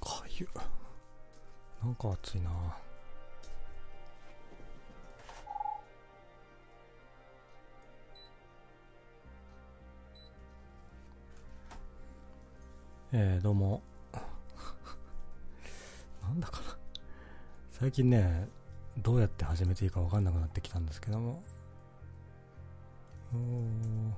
かゆ。なんか暑いなえー、どうも。なんだかな。最近ね、どうやって始めていいか分かんなくなってきたんですけども。うーん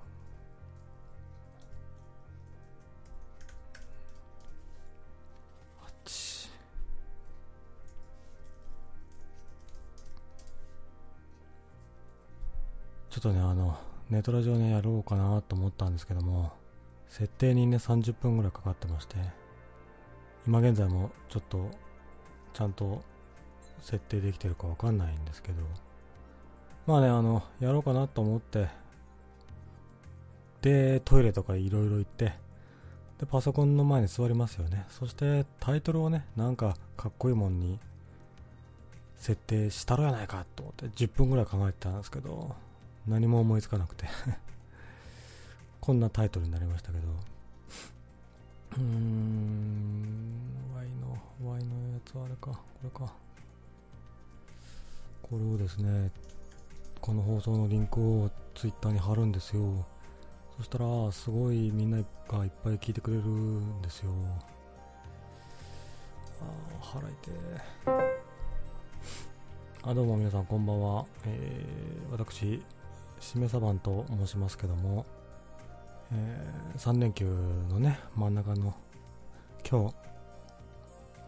とね、あの、ネトラジオね、やろうかなと思ったんですけども、設定にね、30分ぐらいかかってまして、今現在もちょっと、ちゃんと設定できてるかわかんないんですけど、まあね、あの、やろうかなと思って、で、トイレとかいろいろ行って、で、パソコンの前に座りますよね。そして、タイトルをね、なんかかっこいいもんに設定したろやないかと思って、10分ぐらい考えてたんですけど、何も思いつかなくて こんなタイトルになりましたけど、うーん、Y の、Y のやつはあれか、これか。これをですね、この放送のリンクを Twitter に貼るんですよ。そしたら、すごいみんながいっぱい聞いてくれるんですよ。あー腹痛いあ、どうも皆さんこんばんは。えー、私、しめさばんと申しますけども、えー、3連休のね、真ん中の今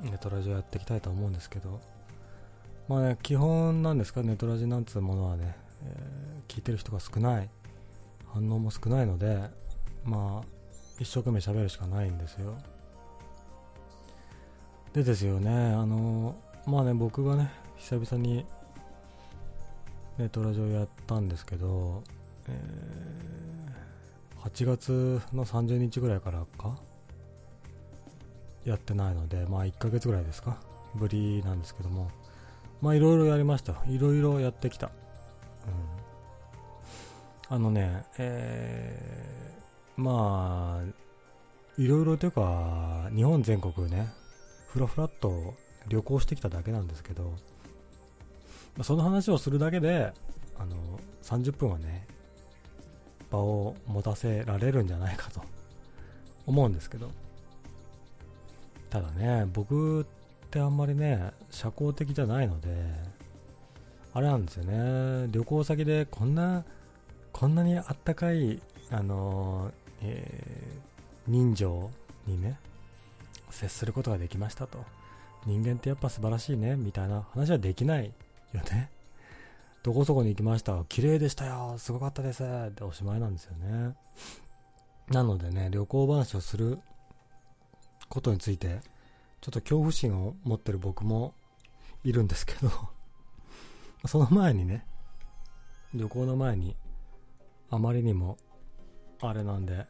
日、ネトラジオやっていきたいと思うんですけど、まあね、基本なんですか、ネトラジなんつうものはね、えー聞いてる人が少ない、反応も少ないので、まあ、一生懸命喋るしかないんですよ。でですよね、あの、まあね、僕がね、久々にネトラジオやったんですけど、えー8月の30日ぐらいからかやってないので、まあ1ヶ月ぐらいですかぶりなんですけども、まあいろいろやりました。いろいろやってきた。うん。あのね、えー、まあ、いろいろというか、日本全国ね、ふらふらっと旅行してきただけなんですけど、まあその話をするだけで、あの、30分はね、場を持たせられるんじゃないかと思うんですけど、ただね、僕ってあんまりね、社交的じゃないので、あれなんですよね、旅行先でこんな、こんなにあったかい、あのえー人情にね、接することができましたと。人間ってやっぱ素晴らしいね、みたいな話はできない。よね。どこそこに行きました。綺麗でしたよ。すごかったです。っておしまいなんですよね。なのでね、旅行話をすることについて、ちょっと恐怖心を持ってる僕もいるんですけど、その前にね、旅行の前に、あまりにも、あれなんで、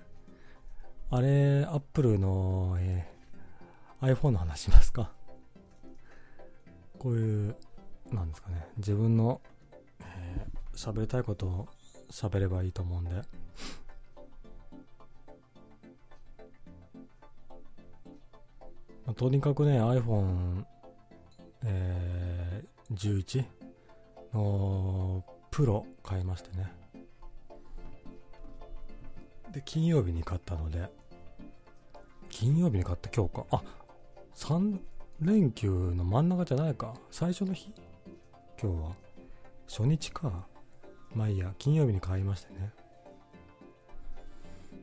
あれ、アップルの、えー iPhone の話しますか。こういう、なんですかね、自分の、えー喋りたいことを喋ればいいと思うんで。まあとにかくね、iPhone、えー11のプロ買いましてね。で、金曜日に買ったので、金曜日に買った今日か。あ、3連休の真ん中じゃないか。最初の日今日は。初日か。まあいいや、金曜日に買いましてね。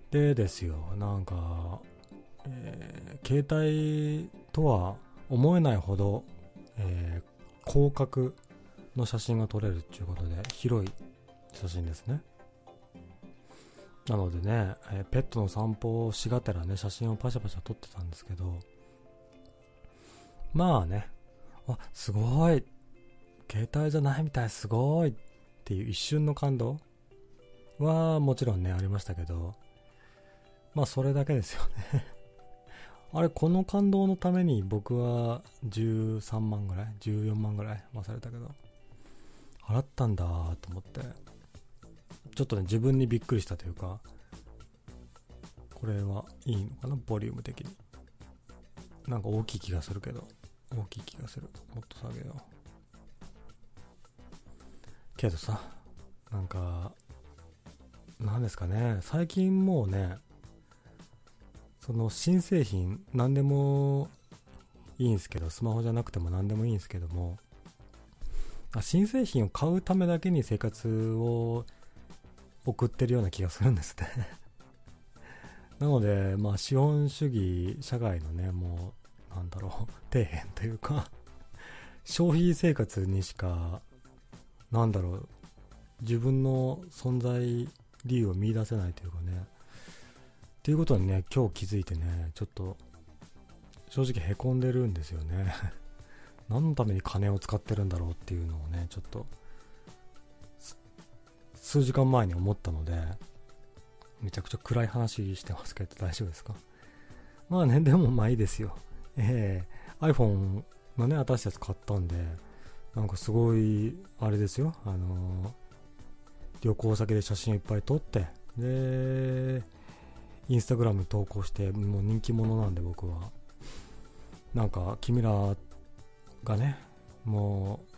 でですよ、なんか、えー携帯とは思えないほど、えー広角の写真が撮れるっていうことで、広い写真ですね。なのでね、えーペットの散歩をしがてらね、写真をパシャパシャ撮ってたんですけど、まあね、あ、すごい携帯じゃないみたい、すごいっていう一瞬の感動はもちろんね、ありましたけど、まあそれだけですよね。あれ、この感動のために僕は13万ぐらい ?14 万ぐらい忘れたけど、払ったんだと思って、ちょっとね、自分にびっくりしたというか、これはいいのかなボリューム的に。なんか大きい気がするけど。大きい気がする。もっと下げよう。けどさ、なんか、なんですかね、最近もうね、その新製品、何でもいいんですけど、スマホじゃなくても何でもいいんですけども、新製品を買うためだけに生活を送ってるような気がするんですね なので、まあ、資本主義社会のね、もう、なんだろう、底辺というか消費生活にしか、なんだろう、自分の存在理由を見出せないというかね、っていうことにね、今日気づいてね、ちょっと、正直へこんでるんですよね。何のために金を使ってるんだろうっていうのをね、ちょっと、数時間前に思ったので、めちゃくちゃ暗い話してますけど大丈夫ですか？まあね、でもまあいいですよ。ええー、iPhone のね、新しいやつ買ったんで、なんかすごい、あれですよ、あのー、旅行先で写真をいっぱい撮って、で、インスタグラムに投稿して、もう人気者なんで僕は。なんか、君らがね、もう、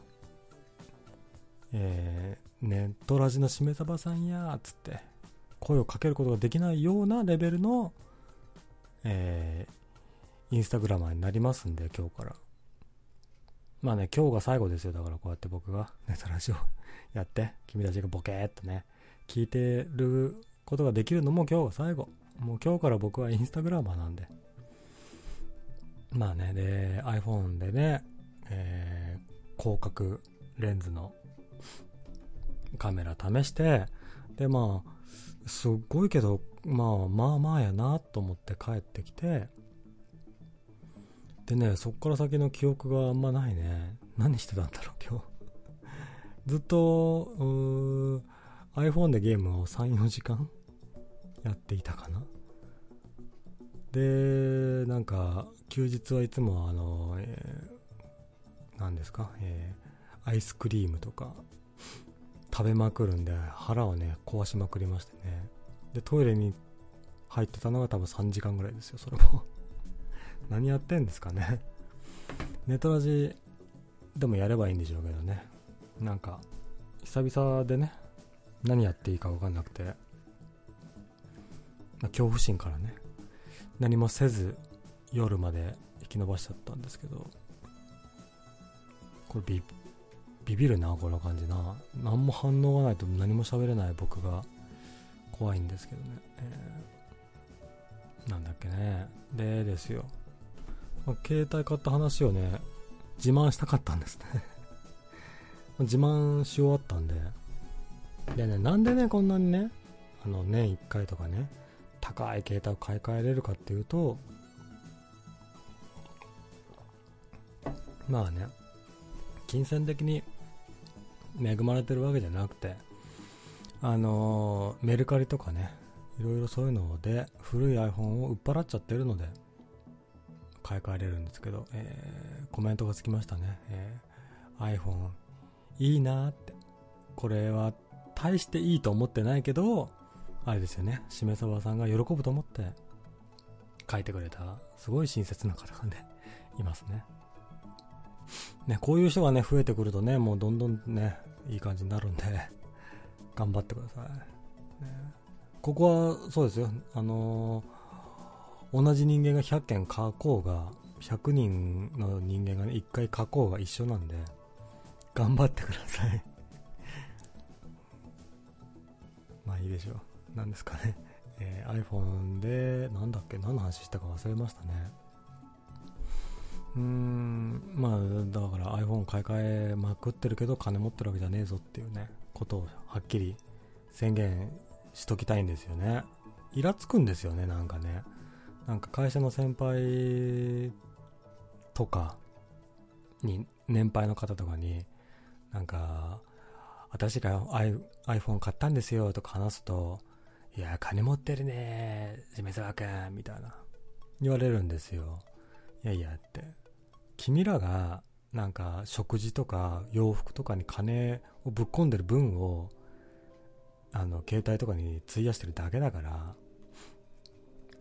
えー、ネットラジのしめさばさんや、つって、声をかけることができないようなレベルの、えー、インスタグラマーになりますんで、今日から。まあね、今日が最後ですよ。だからこうやって僕が ネタラジオ やって、君たちがボケーっとね、聞いてることができるのも今日が最後。もう今日から僕はインスタグラマーなんで。まあね、で、iPhone でね、えー、広角レンズのカメラ試して、で、まあ、すっごいけど、まあまあまあやなと思って帰ってきて、でね、そっから先の記憶があんまないね。何してたんだろう、今日。ずっと、iPhone でゲームを3、4時間やっていたかな。で、なんか、休日はいつもあの、えー、何ですか、えー、アイスクリームとか、食べまくるんで腹をね壊しまくりましてねでトイレに入ってたのが多分3時間ぐらいですよそれも何やってんですかね ネトラジでもやればいいんでしょうけどねなんか久々でね何やっていいか分かんなくて、まあ、恐怖心からね何もせず夜まで引き延ばしちゃったんですけどこれビビるな、この感じな。何も反応がないと何も喋れない僕が怖いんですけどね。えー、なんだっけね。でですよ。携帯買った話をね、自慢したかったんですね 自慢し終わったんで。でね、なんでね、こんなにね、あの、年1回とかね、高い携帯を買い替えれるかっていうと、まあね、金銭的に恵まれてるわけじゃなくて、あのー、メルカリとかね、いろいろそういうので、古い iPhone を売っ払っちゃってるので、買い替えれるんですけど、えー、コメントがつきましたね。えー、iPhone いいなって。これは大していいと思ってないけど、あれですよね、しめさばさんが喜ぶと思って書いてくれた、すごい親切な方がね、いますね。ね、こういう人がね、増えてくるとね、もうどんどんね、いい感じになるんで、頑張ってください。ね、ここは、そうですよ、あのー、同じ人間が100件書こうが、100人の人間がね、1回書こうが一緒なんで、頑張ってください。まあいいでしょう。何ですかね。えー、iPhone で、なんだっけ、何の話したか忘れましたね。うーん、まあ、だから iPhone 買い替えまくってるけど金持ってるわけじゃねえぞっていうね、ことをはっきり宣言しときたいんですよね。イラつくんですよね、なんかね。なんか会社の先輩とかに、年配の方とかに、なんか、私が iPhone 買ったんですよとか話すと、いや、金持ってるねー、清沢くん、みたいな。言われるんですよ。いやいやって。君らが、なんか、食事とか洋服とかに金をぶっ込んでる分を、あの、携帯とかに費やしてるだけだから、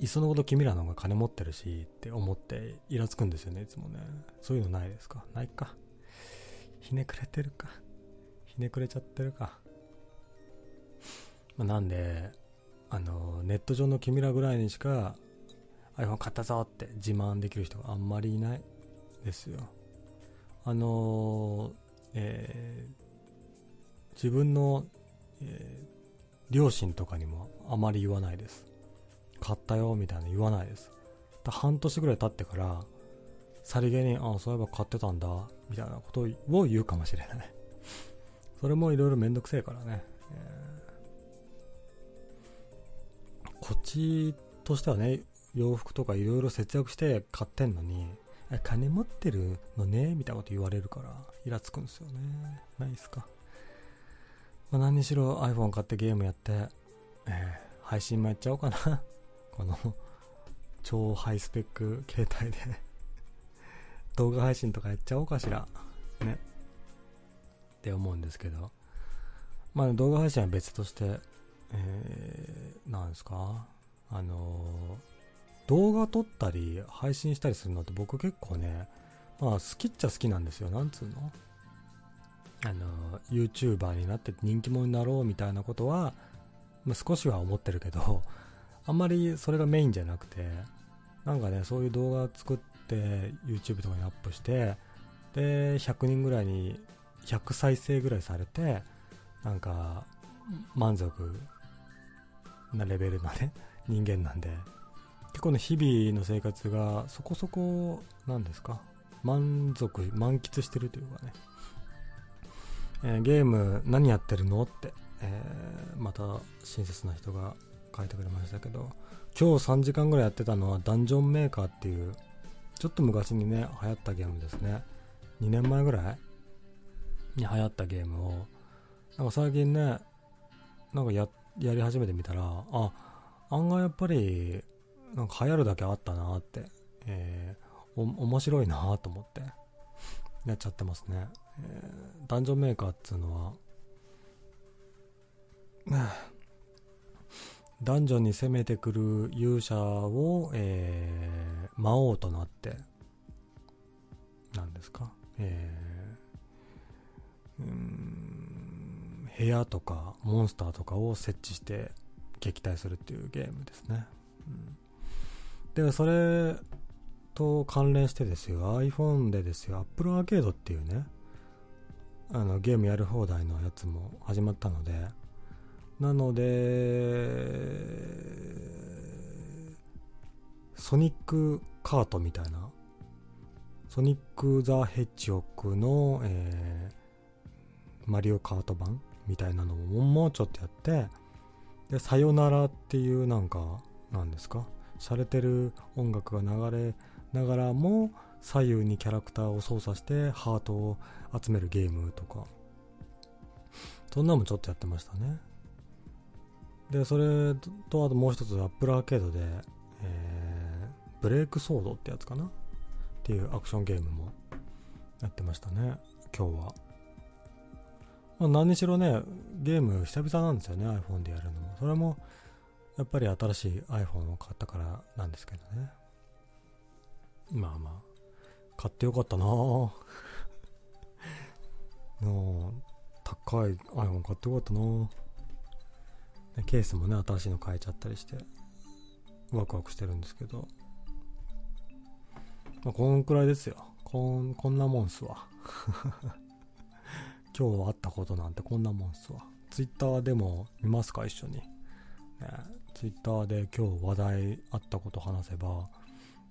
いっそのこと君らの方が金持ってるしって思ってイラつくんですよねいつもね。そういうのないですか？ないか。ひねくれてるか？ひねくれちゃってるか、まあ、なんであのネット上の君らぐらいにしか iPhone 買ったぞって自慢できる人があんまりいないですよ。あのえー、自分の、えー、両親とかにもあまり言わないです。買ったよみたいな言わないです。半年ぐらい経ってからさりげにあそういえば買ってたんだみたいなことを言うかもしれない。それもいろいろめんどくせえからね、えー、こっちとしてはね洋服とかいろいろ節約して買ってんのに金持ってるのねみたいなこと言われるからイラつくんですよね。ないっすか、まあ、何にしろ iPhone 買ってゲームやって、えー、配信もやっちゃおうかな。この超ハイスペック携帯で動画配信とかやっちゃおうかしら。ね。って思うんですけど。まあ動画配信は別としてえー、なんですか？あのー、動画撮ったり配信したりするのって僕結構ねまあ好きっちゃ好きなんですよ。なんつうの？あの YouTuber になって人気者になろうみたいなことは、まあ、少しは思ってるけど。あんまりそれがメインじゃなくて、なんかね、そういう動画作って YouTube とかにアップして、で、100人ぐらいに100再生ぐらいされて、なんか、満足なレベルのね、人間なんで、結構ね、日々の生活がそこそこ、なんですか、満足、満喫してるというかね、えー、ゲーム何やってるの？って、えー、また親切な人が書いてくれましたけど、今日3時間ぐらいやってたのはダンジョンメーカーっていう、ちょっと昔にね、流行ったゲームですね。2年前ぐらい？に流行ったゲームを、なんか最近ね、なんかや、り始めてみたら、あ、案外やっぱり、なんか流行るだけあったなって、えー、面白いなと思って、やっちゃってますね。えー、ダンジョンメーカーっていうのは、ダンジョンに攻めてくる勇者を、えー、魔王となって、何ですか、えー、部屋とかモンスターとかを設置して撃退するっていうゲームですね。うん、で、それと関連してですよ、iPhone でですよ、Apple Arcade っていうね、あのゲームやる放題のやつも始まったので、なので、ソニックカートみたいな、ソニック・ザ・ヘッジホックの、えー、マリオカート版みたいなのももうちょっとやって、で、さよならっていうなんか、なんですか、洒落てる音楽が流れながらも、左右にキャラクターを操作してハートを集めるゲームとか、そんなのもちょっとやってましたね。で、それと、あともう一つ、アップルアーケードで、えー、ブレイクソードってやつかな？っていうアクションゲームもやってましたね、今日は。まあ、何にしろね、ゲーム久々なんですよね、iPhone でやるのも。それも、やっぱり新しい iPhone を買ったからなんですけどね。まあまあ、買ってよかったな ぁ。高い iPhone 買ってよかったなぁ。ケースもね、新しいの変えちゃったりして、ワクワクしてるんですけど、まあ、こんくらいですよ。こん、こんなもんすわ。今日あったことなんてこんなもんすわ。ツイッターでも見ますか一緒に。ね、ツイッターで今日話題あったこと話せば、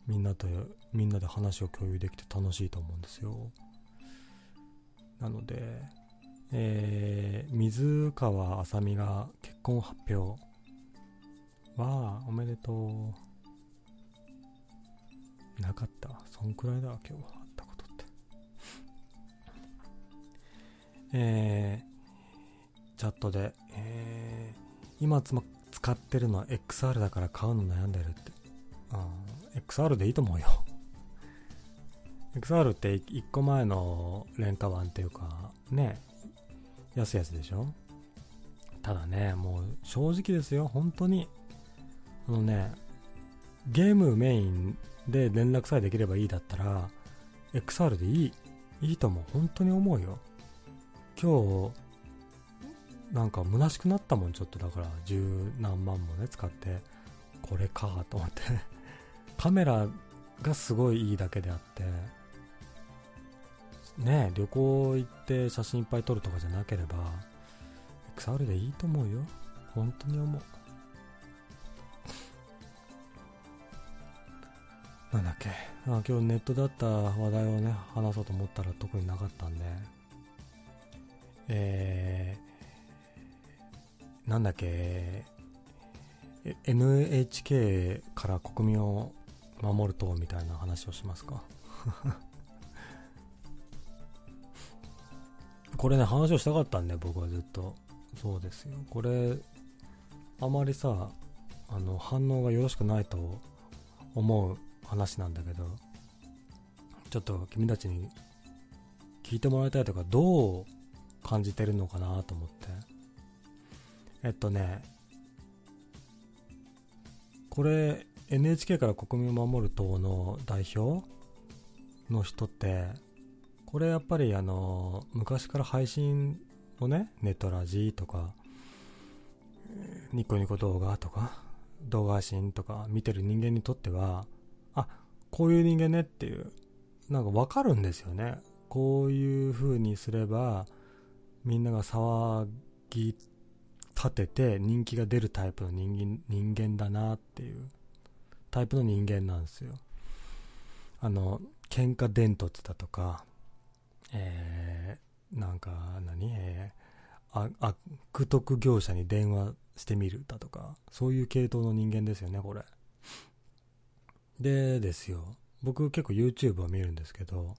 みんなと、みんなで話を共有できて楽しいと思うんですよ。なので、えー、水川あさみが結婚発表。わあ、おめでとう。なかった。そんくらいだわ、今日は。あったことって。えー、チャットで、えー、今つ、ま、使ってるのは XR だから買うの悩んでるって。あ XR でいいと思うよ。XR って1個前の廉価版っていうか、ね、安いやつでしょ？ただね、もう正直ですよ、本当に。あのね、ゲームメインで連絡さえできればいいだったら XR でいいいいと思う本当に思うよ。今日なんか虚しくなったもんちょっとだから十何万もね使って。これかと思って。カメラがすごいいいだけであって。ね旅行行って写真いっぱい撮るとかじゃなければ XR でいいと思うよ。本当に思う。なんだっけ。あ今日ネットだった話題をね話そうと思ったら特になかったんで。えー、なんだっけ。NHK から国民を守るとみたいな話をしますか。これね話をしたかったんで僕はずっと。そうですよ。これあまりさあの反応がよろしくないと思う話なんだけどちょっと君たちに聞いてもらいたいとかどう感じてるのかなと思って。えっとねこれ NHK から国民を守る党の代表の人ってこれやっぱりあの昔から配信をねネトラジーとかニコニコ動画とか動画配信とか見てる人間にとってはあこういう人間ねっていうなんかわかるんですよね。こういう風にすればみんなが騒ぎ立てて人気が出るタイプの人間人間だなっていうタイプの人間なんですよ。あの喧嘩伝突だとかえー、なんか何？えー、悪徳業者に電話してみるだとかそういう系統の人間ですよねこれ。でですよ。僕結構 YouTube を見るんですけど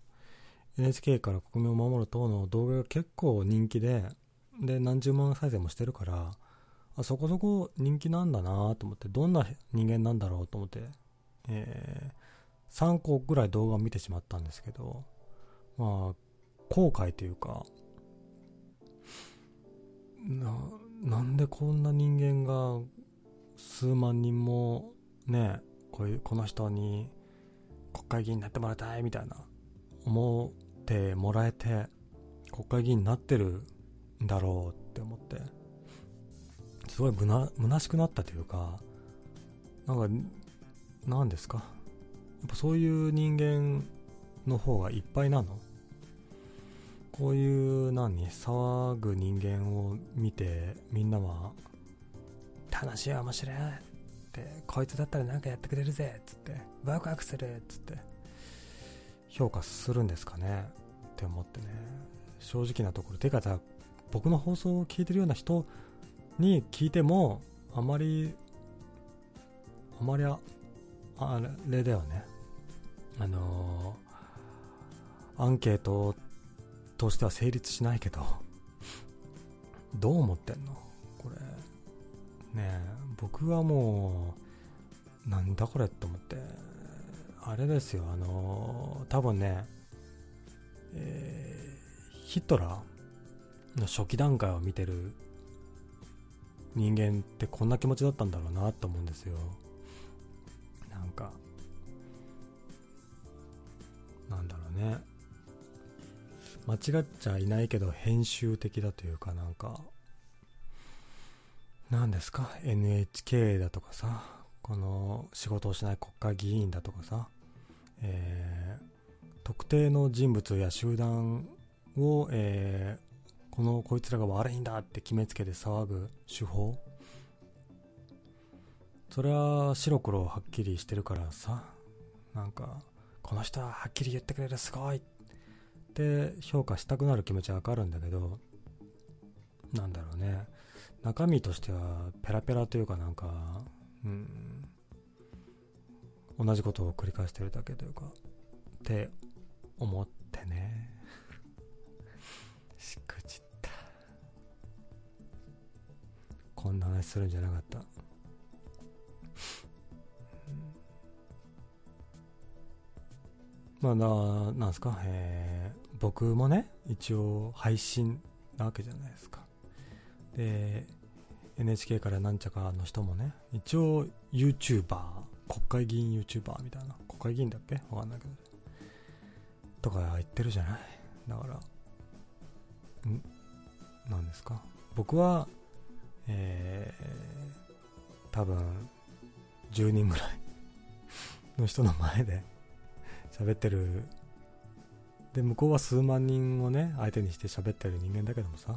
NHK から国民を守る党の動画が結構人気でで、何十万再生もしてるから、あそこそこ人気なんだなと思って、どんな人間なんだろうと思って、えー、3個ぐらい動画を見てしまったんですけど、まあ、後悔というか、な、なんでこんな人間が数万人もね、こういう、この人に国会議員になってもらいたいみたいな思ってもらえて国会議員になってるんだろうって思って、すごいむな、虚しくなったというか、なんか、何ですか？やっぱそういう人間の方がいっぱいなの？こういう何騒ぐ人間を見てみんなは楽しい面白いってこいつだったら何かやってくれるぜっつってワクワクするっつって評価するんですかね。って思ってね。正直なところ。てかさ僕の放送を聞いてるような人に聞いても、あまり、あまりあ、あれだよね。あのー、アンケートとしては成立しないけど、どう思ってんの？これ。ねえ僕はもう、なんだこれと思って、あれですよ、あの、多分ね、えー、ヒトラーの初期段階を見てる人間ってこんな気持ちだったんだろうなと思うんですよ。なんかなんだろうね。間違っちゃいないけど編集的だというかなんか。何ですか？NHK だとかさ。この仕事をしない国会議員だとかさ、え、特定の人物や集団を、え、このこいつらが悪いんだって決めつけて騒ぐ手法。それは白黒はっきりしてるからさ。なんかこの人ははっきり言ってくれるすごいって評価したくなる気持ちはわかるんだけどなんだろうね。中身としてはペラペラというかなんかうん同じことを繰り返してるだけというかって思ってね。しくじこんな話するんじゃなかった。まあな、なんすか、えー、僕もね、一応配信なわけじゃないですか。で、NHK からなんちゃかの人もね、一応 YouTuber 国会議員 YouTuber みたいな。国会議員だっけ？わかんないけど。とか言ってるじゃない？だから、ん？なんですか？僕は、えー、多分、10人ぐらいの人の前で喋ってる。で、向こうは数万人をね、相手にして喋ってる人間だけどもさ、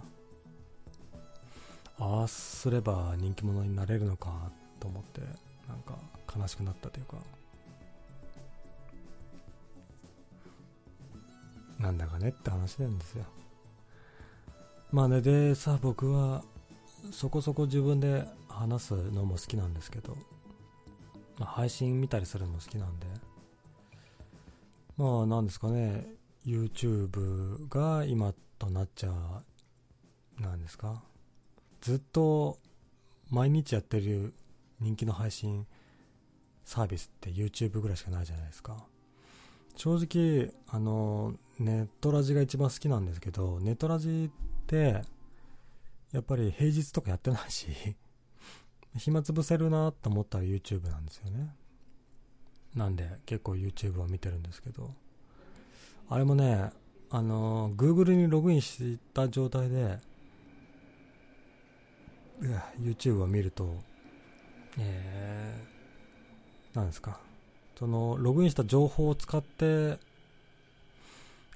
ああすれば人気者になれるのかと思って、なんか悲しくなったというか、なんだかねって話なんですよ。まあね、でさ、僕はそこそこ自分で話すのも好きなんですけど、ま、配信見たりするのも好きなんで、まあなんですかね、YouTube が今となっちゃ、なんですか、ずっと毎日やってる人気の配信サービスって YouTube ぐらいしかないじゃないですか。正直、あの、ネットラジが一番好きなんですけど、ネットラジって、やっぱり平日とかやってないし、暇つぶせるなと思ったら YouTube なんですよね。なんで結構 YouTube を見てるんですけど、あれもね、あの、Google にログインした状態で、YouTube を見ると、えー、なんですか、そのログインした情報を使って、え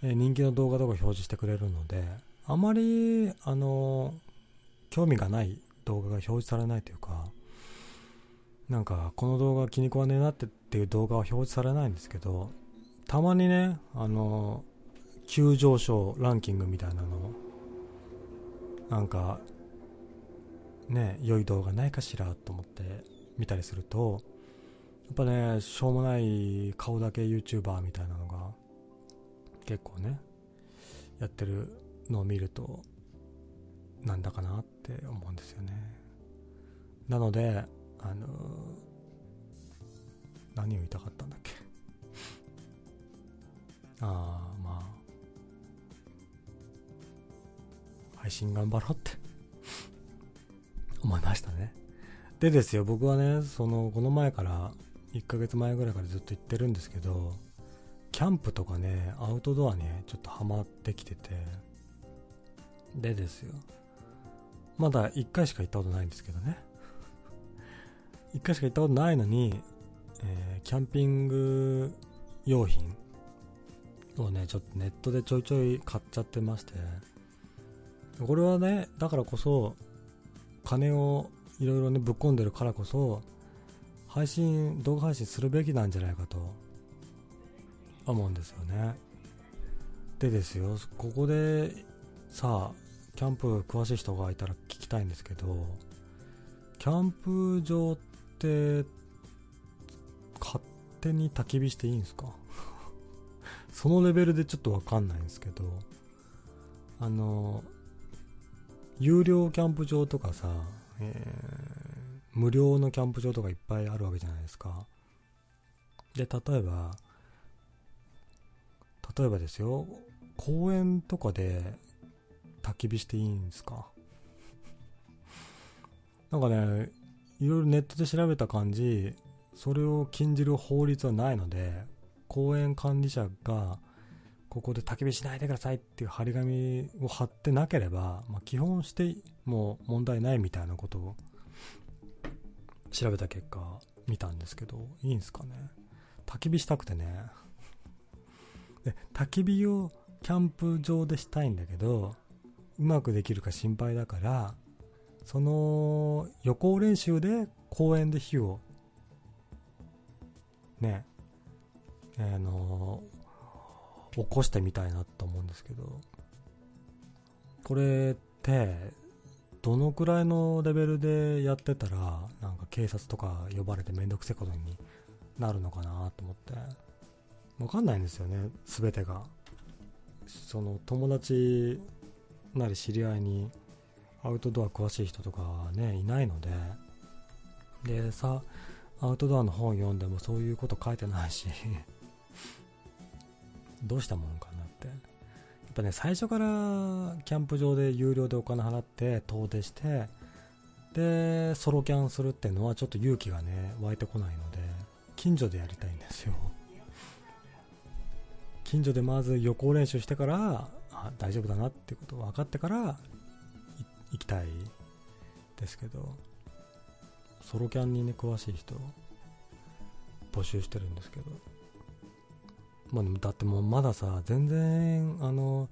ー、人気の動画とか表示してくれるので、あまり、あの、興味がない動画が表示されないというか、なんか、この動画気に食わねえなってっていう動画は表示されないんですけど、たまにね、あの、急上昇ランキングみたいなのなんか、ね、良い動画ないかしらと思って見たりすると、やっぱね、しょうもない顔だけ YouTuber みたいなのが結構ね、やってるのを見ると、なんだかなって思うんですよね。なので、あのー、何を言いたかったんだっけああ、まあ、配信頑張ろうって 思いましたね。でですよ、僕はね、その、この前から1ヶ月前ぐらいからずっと行ってるんですけど、キャンプとかね、アウトドアね、ちょっとハマってきてて、でですよ、まだ1回しか行ったことないんですけどね。1回しか行ったことないのに、えー、キャンピング用品をね、ちょっとネットでちょいちょい買っちゃってまして、これはね、だからこそ、金をいろいろね、ぶっ込んでるからこそ、配信、動画配信するべきなんじゃないかと思うんですよね。でですよ、ここでさあ、キャンプ詳しい人がいたら聞きたいんですけど、キャンプ場って勝手に焚き火していいんですか？そのレベルでちょっとわかんないんですけど、あの、有料キャンプ場とかさ、えー無料のキャンプ場とかいっぱいあるわけじゃないですか。で、例えば、例えばですよ、公園とかで焚き火していいんですか？なんかね、いろいろネットで調べた感じ、それを禁じる法律はないので、公園管理者が、ここで焚き火しないでくださいっていう張り紙を貼ってなければ、まあ、基本してもう問題ないみたいなことを調べた結果見たんですけど、いいんすかね？焚き火したくてね。で、焚き火をキャンプ場でしたいんだけど、うまくできるか心配だから、その予行練習で公園で火を、ね、あの起こしてみたいなと思うんですけど、これって、どのくらいのレベルでやってたら、なんか警察とか呼ばれてめんどくせえことになるのかなと思って。わかんないんですよね、すべてが。その友達なり知り合いにアウトドア詳しい人とかね、いないので、でさ、アウトドアの本読んでもそういうこと書いてないしどうしたもんかなって。やっぱね、最初からキャンプ場で有料でお金払って遠出して、で、ソロキャンするっていうのはちょっと勇気がね、湧いてこないので、近所でやりたいんですよ近所でまず予行練習してからあ大丈夫だなってこと分かってから行きたいですけどソロキャンにね詳しい人募集してるんですけどまあでもだってもうまださ全然あの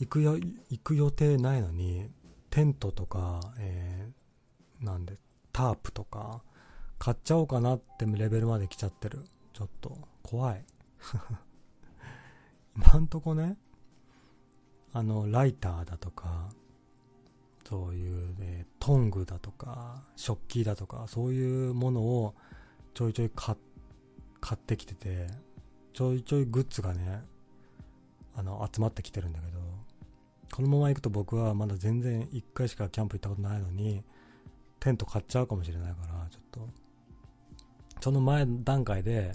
行くよ行く予定ないのにテントとか、えー、なんでタープとか買っちゃおうかなってレベルまで来ちゃってる。ちょっと怖い。今んとこねあのライターだとかそういう、ね、トングだとか食器だとかそういうものをちょいちょい買ってきててちょいちょいグッズがねあの集まってきてるんだけどこのまま行くと僕はまだ全然1回しかキャンプ行ったことないのにテント買っちゃうかもしれないからちょっとその前段階で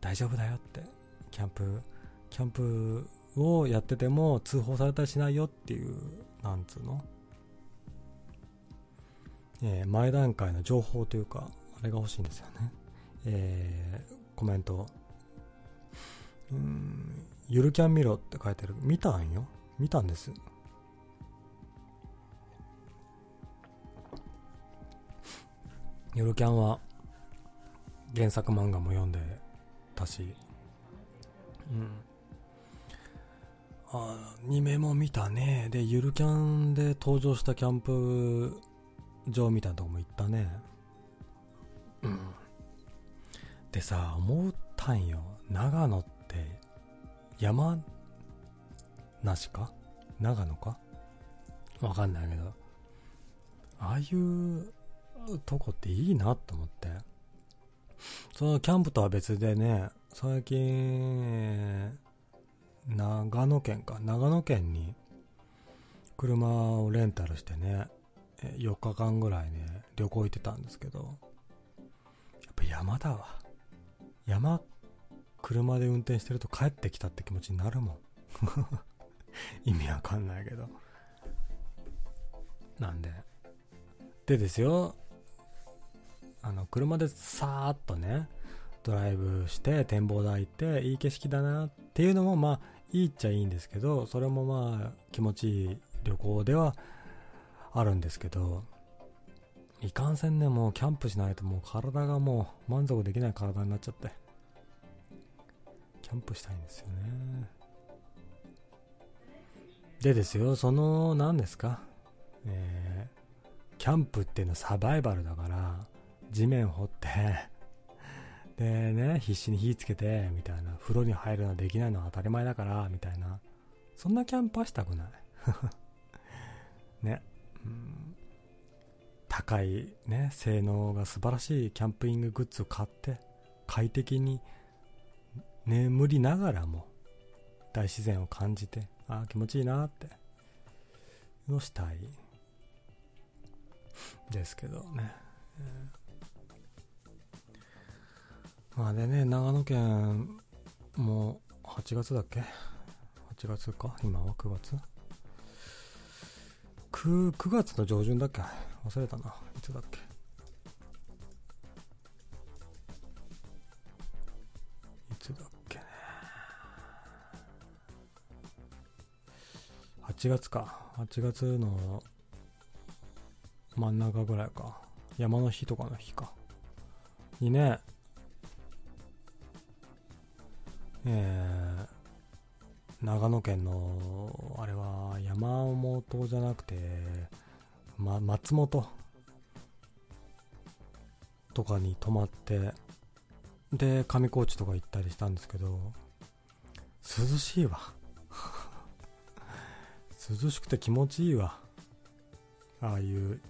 大丈夫だよってキャンプキャンプをやってても通報されたりしないよっていうなんつうの？えー、前段階の情報というかあれが欲しいんですよね。えー、コメント。うん。ゆるキャン見ろって書いてる。見たんよ。見たんです。ゆるキャンは原作漫画も読んでたし。うん。あアニメも見たね。でゆるキャンで登場したキャンプ場みたいなとこも行ったね。うん。でさ思ったんよ。長野って山梨か？長野か？わかんないけど。ああいうとこっていいなと思って。そのキャンプとは別でね最近長野県か。長野県に車をレンタルしてね4日間ぐらいね旅行行ってたんですけど。やっぱ山だわ。山車で運転してると帰ってきたって気持ちになるもん。意味わかんないけど。なんで。でですよ。あの車でさーっとねドライブして展望台行っていい景色だなっていうのもまあいいっちゃいいんですけどそれもまあ気持ちいい旅行ではあるんですけどいかんせんねもうキャンプしないともう体がもう満足できない体になっちゃって。キャンプしたいんですよね。でですよその何ですか？えー、キャンプっていうのはサバイバルだから地面掘ってでね必死に火つけてみたいな。風呂に入るのはできないのは当たり前だからみたいな。そんなキャンプはしたくない。ね、うん、高いね性能が素晴らしいキャンプインググッズを買って快適に眠りながらも大自然を感じてああ気持ちいいなってのしたい。ですけどね、えー、まあでね長野県もう8月だっけ？8月か？今は9月。9, 9月の上旬だっけ？忘れたな。いつだっけ？8月か。8月の真ん中ぐらいか。山の日とかの日か。にね、えー、長野県の、あれは山本じゃなくて、ま、松本とかに泊まって、で、上高地とか行ったりしたんですけど、涼しいわ。涼しくて気持ちいいわ。ああいう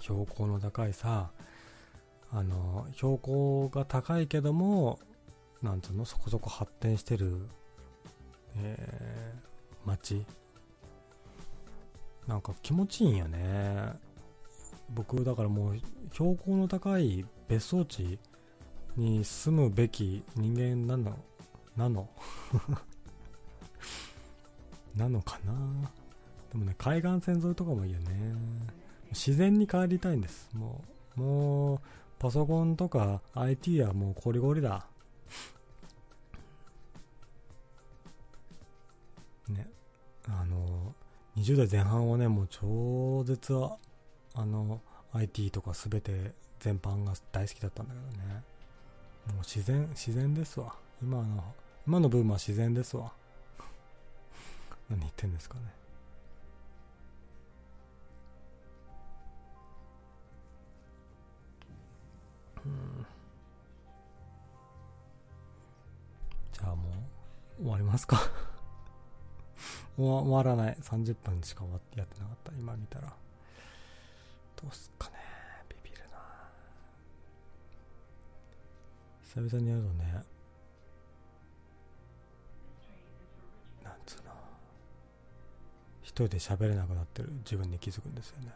標高の高いさあの標高が高いけどもなんつうのそこそこ発展してる、えー、街。なんか気持ちいいんよね。僕だからもう標高の高い別荘地に住むべき人間なのなの。なのかな？でもね、海岸線沿いとかもいいよね。自然に帰りたいんです。もう、もう、パソコンとか IT はもうゴリゴリだ。ね。あの、20代前半はね、もう超絶は、あの、IT とか全て全般が大好きだったんだけどね。もう自然、自然ですわ。今の、今のブームは自然ですわ。何言ってんですかね。うん。じゃあもう、終わりますか 終わらない。30分しか終わってやってなかった。今見たら。どうすっかね。ビビるな。久々にやるとね、なんつうの。一人で喋れなくなってる自分に気づくんですよね。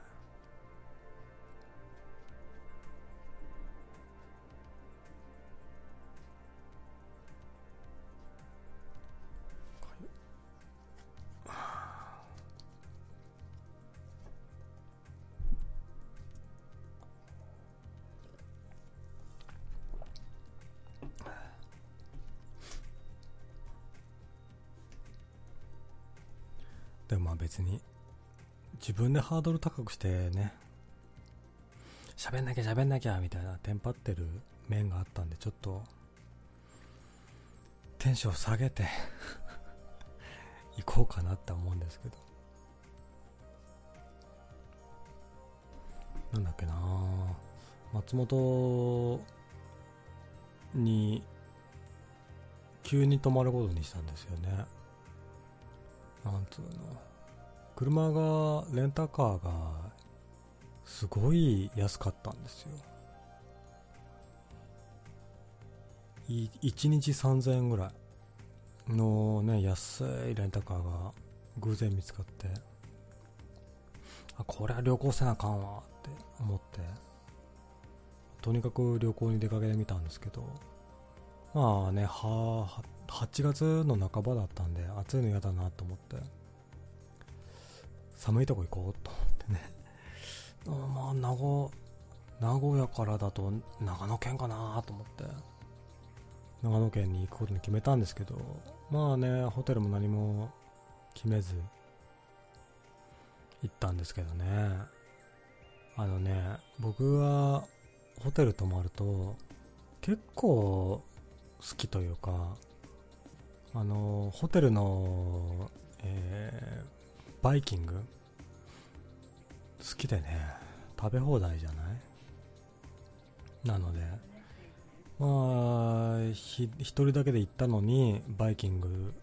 分でハードル高くしてね、喋んなきゃ喋んなきゃみたいなテンパってる面があったんで、ちょっと、テンション下げて行こうかなって思うんですけど。なんだっけな松本に急に泊まることにしたんですよね。なんつうの、車が、レンタカーが、すごい安かったんですよ。1日3000円ぐらいのね、安いレンタカーが偶然見つかって、あ、これは旅行せなあかんわって思って、とにかく旅行に出かけてみたんですけど、まあね、は、8月の半ばだったんで、暑いの嫌だなと思って、寒いとこ行こうと思ってね。まあ、名古、名古屋からだと長野県かなと思って、長野県に行くことに決めたんですけど、まあね、ホテルも何も決めず、行ったんですけどね。あのね、僕はホテル泊まると、結構好きというか、あの、ホテルの、えー、バイキング？好きでね、食べ放題じゃない？なので、まあ、ひ、一人だけで行ったのに、バイキング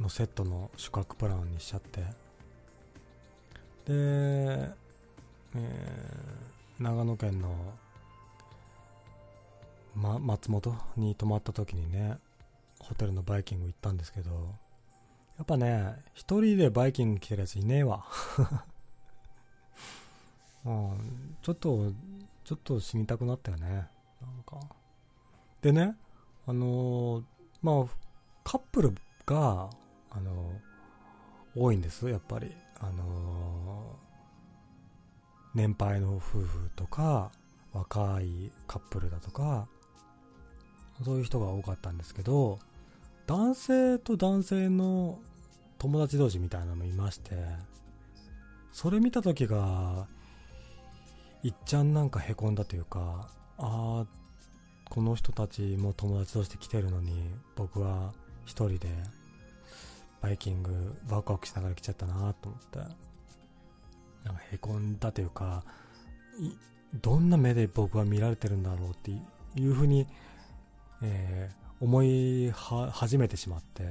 のセットの宿泊プランにしちゃって、で、えー、長野県のま、松本に泊まった時にね、ホテルのバイキング行ったんですけど、やっぱね、一人でバイキング来てるやついねえわ。うん、ちょっと、ちょっと死にたくなったよね。なんか。でね、あのー、まあ、カップルが、あのー、多いんです、やっぱり。あのー、年配の夫婦とか、若いカップルだとか、そういう人が多かったんですけど、男性と男性の友達同士みたいなのいまして、それ見た時が、いっちゃんなんか凹んだというか、ああ、この人たちも友達として来てるのに、僕は一人で、バイキングワクワクしながら来ちゃったなと思って、なんか凹んだというか、どんな目で僕は見られてるんだろうっていうふうにえー、思い始めてしまって、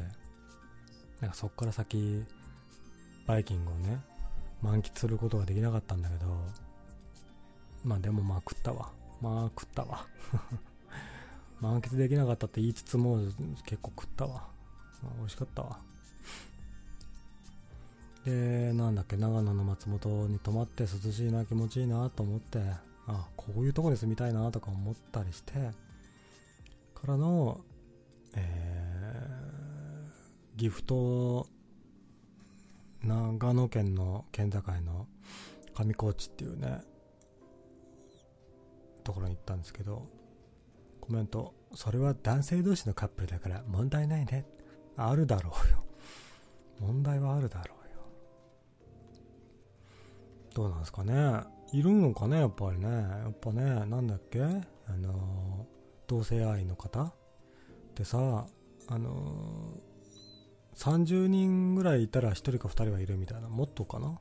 なんかそっから先、バイキングをね、満喫することができなかったんだけど、まあでもまあ食ったわ。まあ食ったわ。満喫できなかったって言いつつも結構食ったわ。まあ、美味しかったわ。で、なんだっけ、長野の松本に泊まって涼しいな、気持ちいいなと思って、あ、こういうとこに住みたいなとか思ったりして、からの、えー、岐阜と長野県の県境の上高地っていうね、ところに行ったんですけど、コメント、それは男性同士のカップルだから問題ないね。あるだろうよ。問題はあるだろうよ。どうなんですかね。いるのかね、やっぱりね。やっぱね、なんだっけ？あの、同性愛の方ってさ、あの30人ぐらいいたら1人か2人はいるみたいな、もっとかな？っ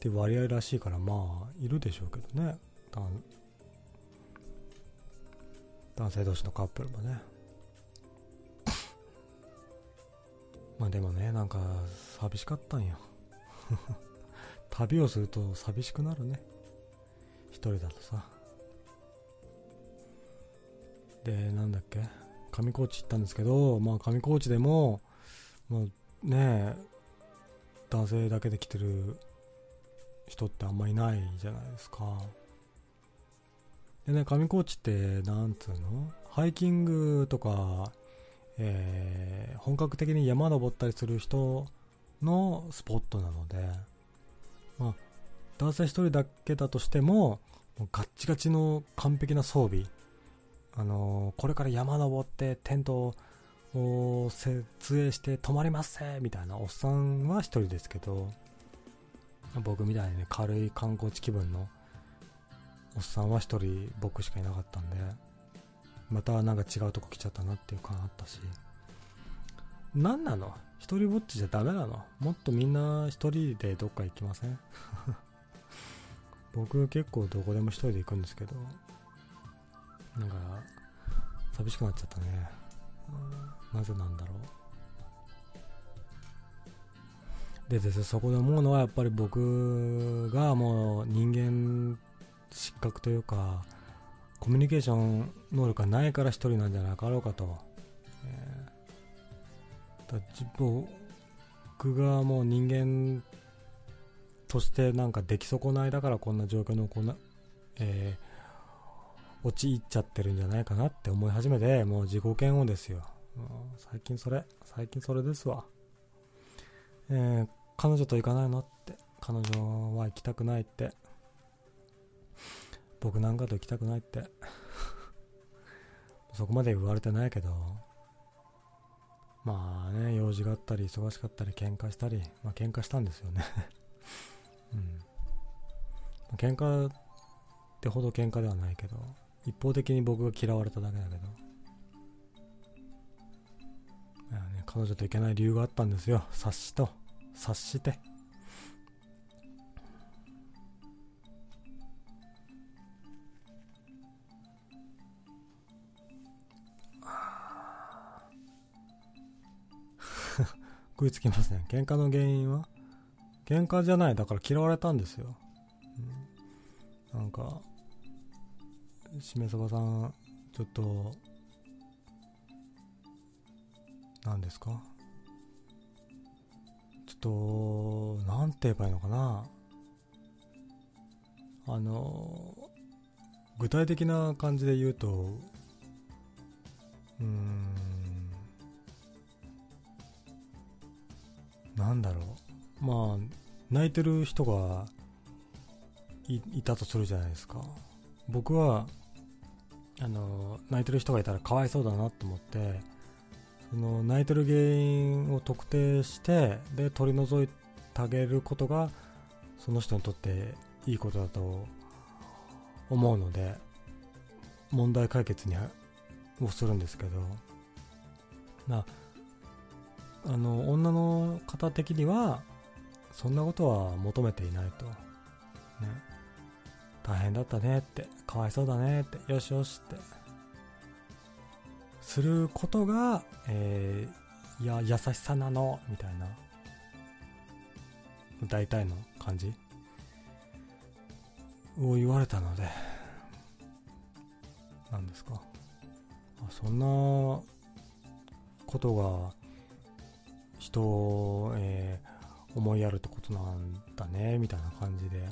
て割合らしいから、まあ、いるでしょうけどね。男性同士のカップルもね。まあでもね、なんか寂しかったんよ。旅をすると寂しくなるね。一人だとさ。で、なんだっけ？上高地行ったんですけど、まあ上高地でも、もうね男性だけで来てる人ってあんまいないじゃないですか。でね、上高地って、なんつうの？ハイキングとか、えー、本格的に山登ったりする人のスポットなので、まあ、男性一人だけだとしても、もうガッチガチの完璧な装備。あのー、これから山登ってテントを設営して泊まりますせみたいなおっさんは一人ですけど、僕みたいにね、軽い観光地気分のおっさんは一人僕しかいなかったんで、またなんか違うとこ来ちゃったなっていう感あったし、何なの？一人ぼっちじゃダメなの？もっとみんな一人でどっか行きません？僕結構どこでも一人で行くんですけど、なんか、寂しくなっちゃったね。なぜなんだろう？でです、そこで思うのはやっぱり僕がもう人間失格というか、コミュニケーション能力がないから一人なんじゃなかろうかと。えー、だ僕がもう人間としてなんか出来損ないだからこんな状況のこんな、えー、陥っちゃってるんじゃないかなって思い始めて、もう自己嫌悪ですよ。最近それ、最近それですわ。えー、彼女と行かないのって、彼女は行きたくないって、僕なんかと行きたくないって。そこまで言われてないけど、まあね、用事があったり、忙しかったり、喧嘩したり、まあ喧嘩したんですよね。うん。喧嘩ってほど喧嘩ではないけど、一方的に僕が嫌われただけだけど、彼女といけない理由があったんですよ。察しと、察して。食いつきますね。喧嘩の原因は？喧嘩じゃない。だから嫌われたんですよ。うん、なんか、しめそばさん、ちょっと、何ですか？ちょっと、なんて言えばいいのかな？あの、具体的な感じで言うと、うーん、なんだろう。まあ、泣いてる人がいたとするじゃないですか。僕は、あの、泣いてる人がいたらかわいそうだなと思って、その泣いてる原因を特定して、で、取り除いてあげることが、その人にとっていいことだと思うので、問題解決にをするんですけど、なあの女の方的にはそんなことは求めていないと、ね、大変だったねってかわいそうだねってよしよしって。することが、えー、いや優しさなのみたいな。大体の感じ。を言われたので。何ですか。あそんなことが人を、えー、思いやるってことなんだね、みたいな感じで、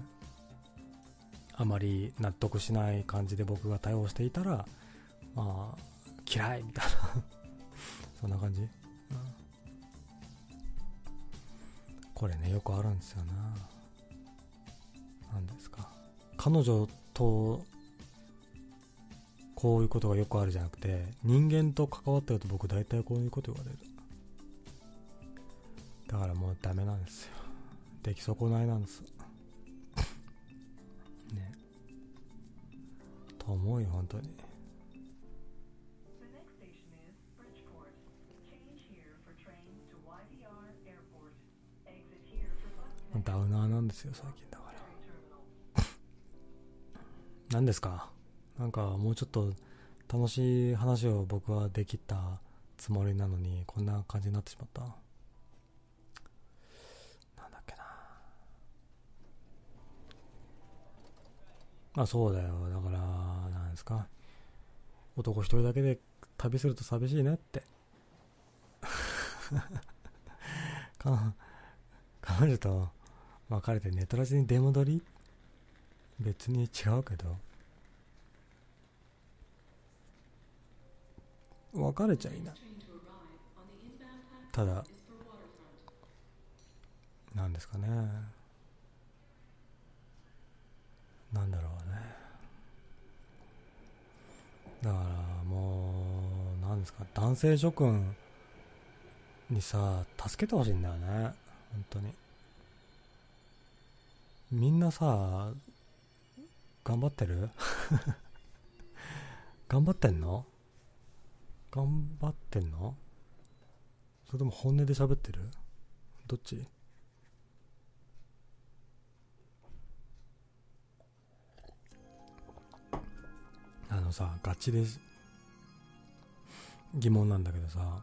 あまり納得しない感じで僕が対応していたら、まあ、嫌いみたいな。そんな感じ、うん、これね、よくあるんですよな。何ですか？彼女とこういうことがよくあるじゃなくて人間と関わってると僕大体こういうこと言われる。だからもうダメなんですよ。出来損ないなんです。ね。と思うよ本当に。ダウナーなんですよ最近だから。何ですか？なんかもうちょっと楽しい話を僕はできたつもりなのにこんな感じになってしまった。なんだっけな。まあそうだよ。だからなんですか？男一人だけで旅すると寂しいねって。彼女と別れてネトラジに出戻り？別に違うけど。別れちゃいない。ただなんですかね。なんだろうね。だからもうなんですか。男性諸君にさ助けてほしいんだよね。本当に。みんなさ頑張ってる？頑張ってんの？頑張ってんの？それとも本音で喋ってる？どっち？あのさガチで疑問なんだけどさ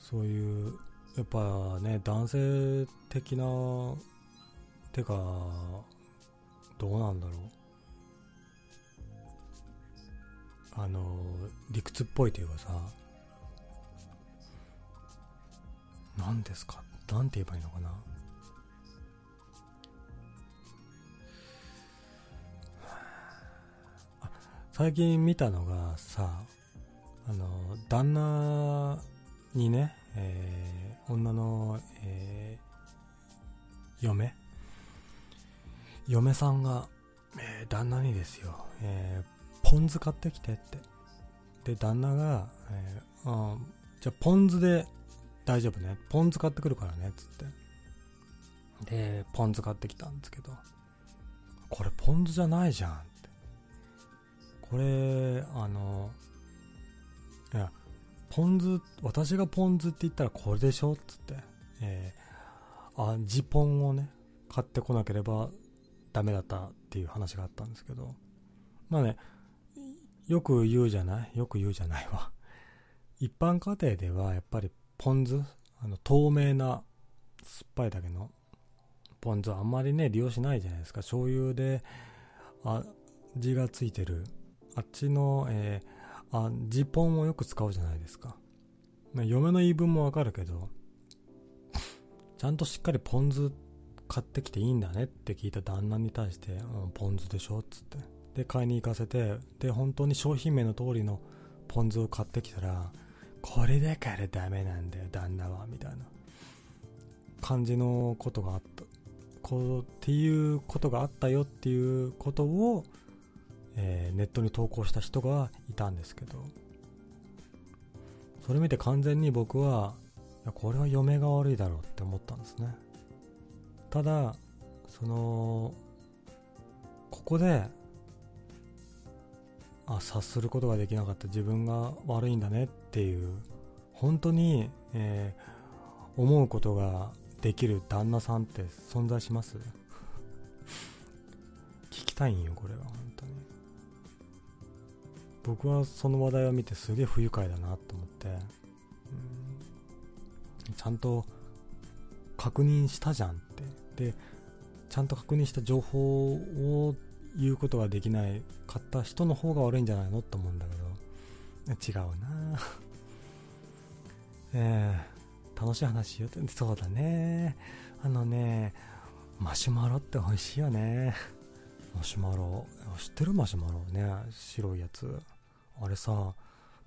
そういうやっぱね男性的なてかどうなんだろう。あの理屈っぽいというかさ。何ですか？何て言えばいいのかな？最近見たのがさあの旦那にね、えー、女の、えー、嫁？嫁さんが、えー、旦那にですよ、えポン酢買ってきてって。で、旦那が、えー、あじゃあポン酢で大丈夫ね。ポン酢買ってくるからね、つって。で、ポン酢買ってきたんですけど、これポン酢じゃないじゃんって。これ、あの、ポン酢、私がポン酢って言ったらこれでしょっつって。えー、あ、ジポンをね、買ってこなければダメだったっていう話があったんですけど、まあね、よく言うじゃない？よく言うじゃないわ。一般家庭ではやっぱりポン酢、あの透明な酸っぱいだけのポン酢あんまりね利用しないじゃないですか。醤油で味がついてる。あっちの、えー、味ポンをよく使うじゃないですか。ま、嫁の言い分もわかるけど、ちゃんとしっかりポン酢買ってきていいんだねって聞いた旦那に対して、うん、ポン酢でしょっつって。で買いに行かせてで本当に商品名の通りのポン酢を買ってきたらこれだからダメなんだよ旦那はみたいな感じのことがあったこうっていうことがあったよっていうことを、えー、ネットに投稿した人がいたんですけどそれ見て完全に僕はいやこれは嫁が悪いだろうって思ったんですね。ただそのここであ察することができなかった。自分が悪いんだねっていう本当に、えー、思うことができる旦那さんって存在します？聞きたいんよこれは。僕はその話題を見てすげえ不愉快だなと思って、うん、ちゃんと確認したじゃんって。でちゃんと確認した情報を言うことができないかった人の方が悪いんじゃないのと思うんだけど。違うな。えー、楽しい話しようってそうだね。あのねマシュマロって美味しいよね。マシュマロ。知ってるマシュマロね。白いやつ。あれさ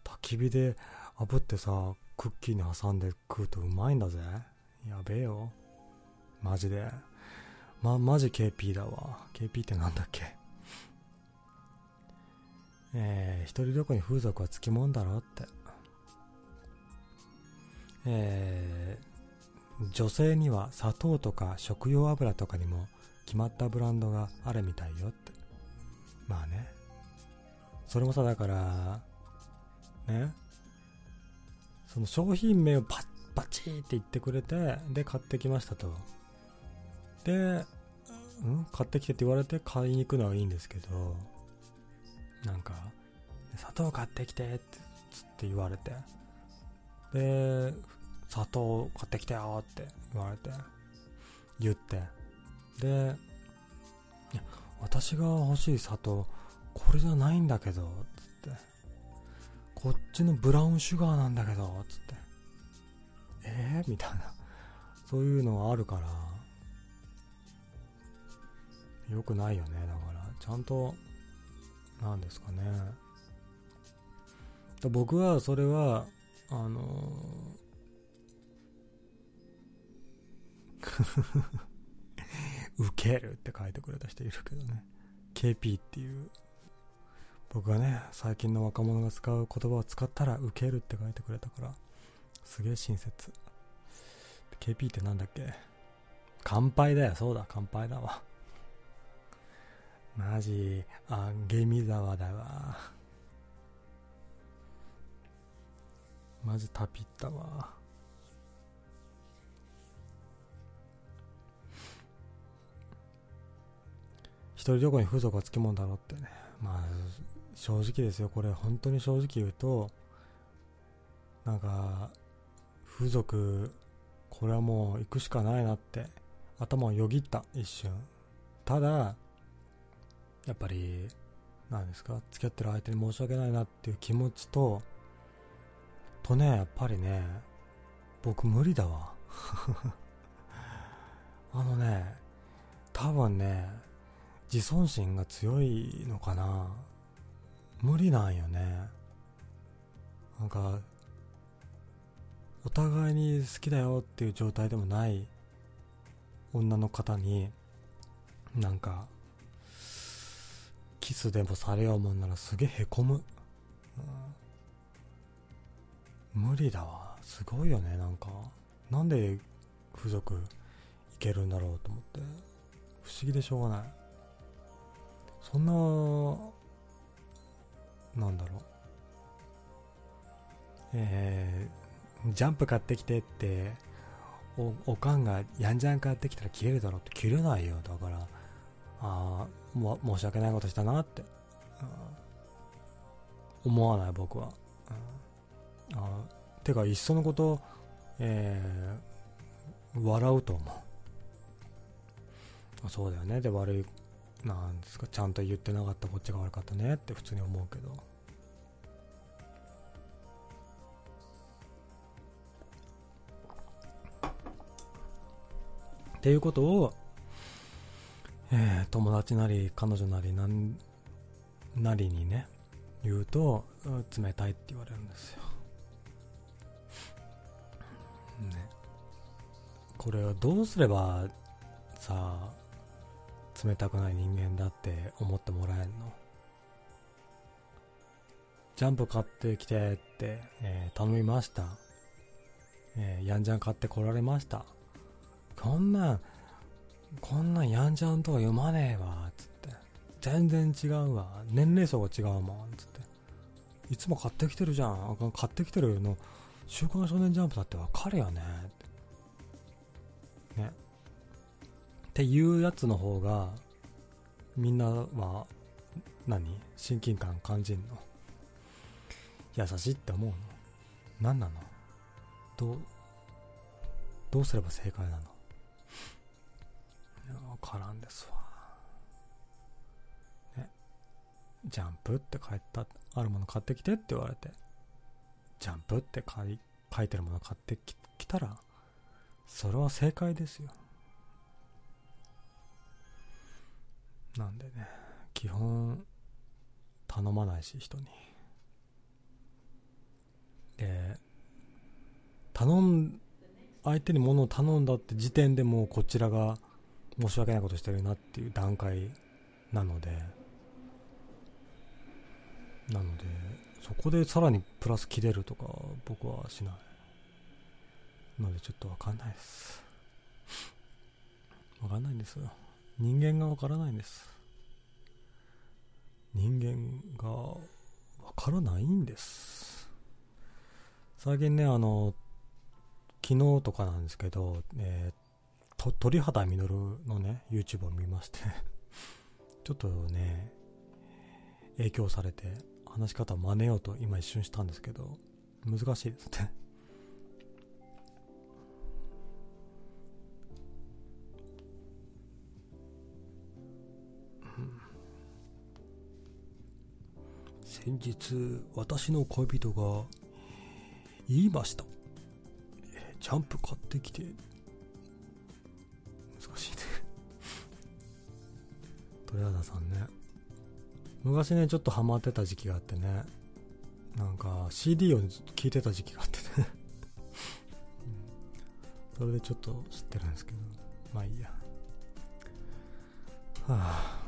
焚き火で炙ってさクッキーに挟んで食うとうまいんだぜやべえよマジでま、マジ KP だわ。KP ってなんだっけ？えー、一人旅行に風俗はつきもんだろって。えー、女性には砂糖とか食用油とかにも決まったブランドがあるみたいよって。まあね。それもさ、だから、ね。その商品名をパッ、バチーって言ってくれて、で、買ってきましたと。で、ん？買ってきてって言われて買いに行くのはいいんですけど、なんか、砂糖買ってきてって、つって言われて、で、砂糖買ってきてよって言われて、言って、で、私が欲しい砂糖、これじゃないんだけど、つって、こっちのブラウンシュガーなんだけど、つって、えー、みたいな、そういうのがあるから、良くないよね、だから、ちゃんと、なんですかね。僕はそれは、あのー 受けるって書いてくれた人いるけどね。KP っていう。僕がね、最近の若者が使う言葉を使ったら受けるって書いてくれたから、すげえ親切。KP ってなんだっけ？乾杯だよ、そうだ、乾杯だわ。マジ、あげみざわだわ。マジタピったわ。一人旅行に風俗はつきもんだろってね。まあ、正直ですよ。これ本当に正直言うと、なんか、風俗、これはもう行くしかないなって頭をよぎった一瞬。ただ、やっぱり、何ですか、付き合ってる相手に申し訳ないなっていう気持ちと、とね、やっぱりね、僕無理だわ。あのね、多分ね、自尊心が強いのかな。無理なんよね。なんか、お互いに好きだよっていう状態でもない女の方に、なんか、キスでもされようもんならすげえへこむ、うん、無理だわ。すごいよねなんか。なんで風俗いけるんだろうと思って。不思議でしょうがない。そんななんだろう。えー、ジャンプ買ってきてっておおかんがやんじゃん買ってきたら切れるだろうって。切れないよ。だからああ申し訳ないことしたなって、思わない僕は、うん、あてかいっそのこと、えー、笑うと思う。そうだよね。で悪いなんですかちゃんと言ってなかったこっちが悪かったねって普通に思うけど。っていうことをえー、友達なり彼女なりなんなりにね言うと冷たいって言われるんですよ、ね、これをどうすればさ冷たくない人間だって思ってもらえんの？ジャンプ買ってきてって、えー、頼みました、えー、ヤンジャン買ってこられましたこんなんこんなんやんじゃんとか読まねえわ、つって。全然違うわ。年齢層が違うもん、つって。いつも買ってきてるじゃん。買ってきてるの、週刊少年ジャンプだってわかるよね。ね。っていうやつの方が、みんなは、何？親近感感じんの？優しいって思うの？何なの？どう、どうすれば正解なの？わからんですわ。ね。ジャンプって書いた、あるもの買ってきてって言われて、ジャンプって書い書いてるもの買ってきたら、それは正解ですよ。なんでね、基本、頼まないし、人に。で、頼ん、相手に物を頼んだって時点でもうこちらが申し訳ないことしてるなっていう段階なのでなのでそこでさらにプラス切れるとか僕はしない。のでちょっとわかんないです。わかんないんですよ。人間がわからないんです。人間がわからないんです。最近ねあの昨日とかなんですけど、えー、と鳥肌実のね YouTube を見まして ちょっとね影響されて話し方を真似ようと今一瞬したんですけど難しいですね。先日私の恋人が言いました。えジャンプ買ってきて。難しいね。鳥肌さんね。昔ねちょっとハマってた時期があってね。なんか CD を聴いてた時期があってね。それでちょっと知ってるんですけど。まあいいや。はあ。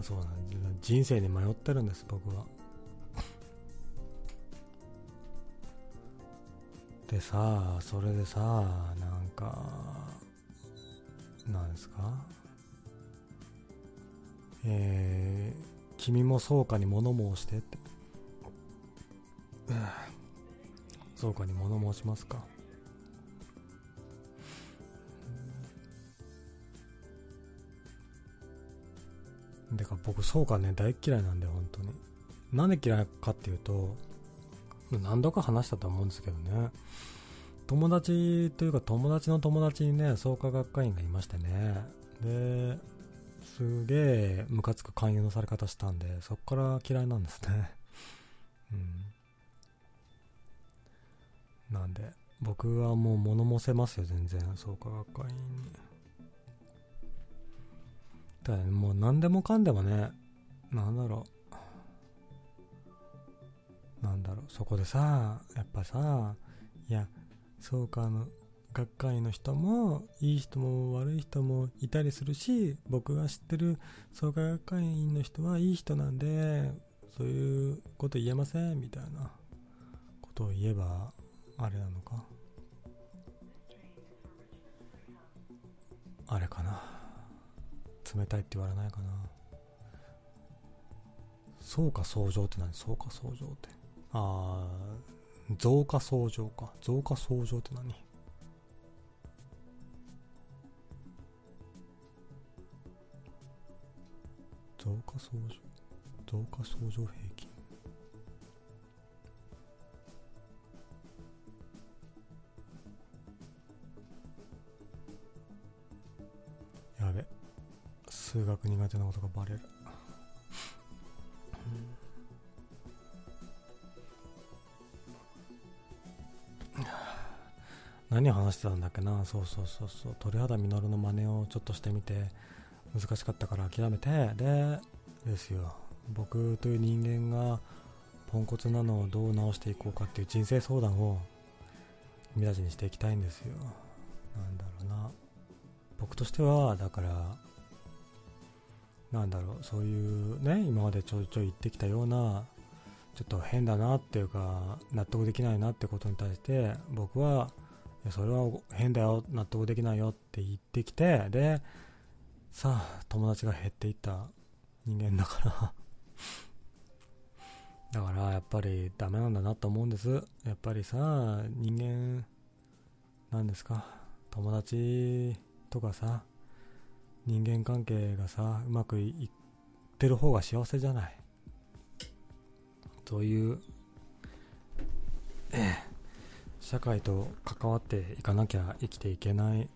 そうなんです人生に迷ってるんです僕はでさそれでさなんかなんですか？えー、君もそうかに物申してって。そうかに物申しますか。でか僕そうかね大嫌いなんで本当になんで嫌いかっていうと何度か話したと思うんですけどね友達というか友達の友達にね創価学会員がいましてねで、すげえムカつく勧誘のされ方したんで、そっから嫌いなんですね。うん。なんで、僕はもう物申せますよ、全然、創価学会員に。ただ、ね、もう何でもかんでもね、なんだろう。なんだろう、そこでさ、やっぱさ、いや、そうか、あの、学会の人もいい人も悪い人もいたりするし僕が知ってる創価学会員の人はいい人なんでそういうこと言えませんみたいなことを言えばあれなのか。あれかな。冷たいって言われないかな。そうか相乗って何？そうか相乗って。ああ増加相乗か。増加相乗って何？増加相乗増加相乗平均数学苦手なことがバレる。何話してたんだっけな？そうそうそうそう。鳥肌実の真似をちょっとしてみて難しかったから諦めて。でですよ。僕という人間がポンコツなのをどう直していこうかっていう人生相談を君たちにしていきたいんですよ。なんだろうな。僕としてはだからなんだろうそういうね今までちょいちょい言ってきたようなちょっと変だなっていうか納得できないなってことに対して僕はそれは変だよ納得できないよって言ってきてでさあ友達が減っていった人間だから。だからやっぱりダメなんだなと思うんです。やっぱりさ人間なんですか？友達とかさ人間関係がさうまくいってる方が幸せじゃない。そういうええ社会と関わっていかなきゃ生きていけない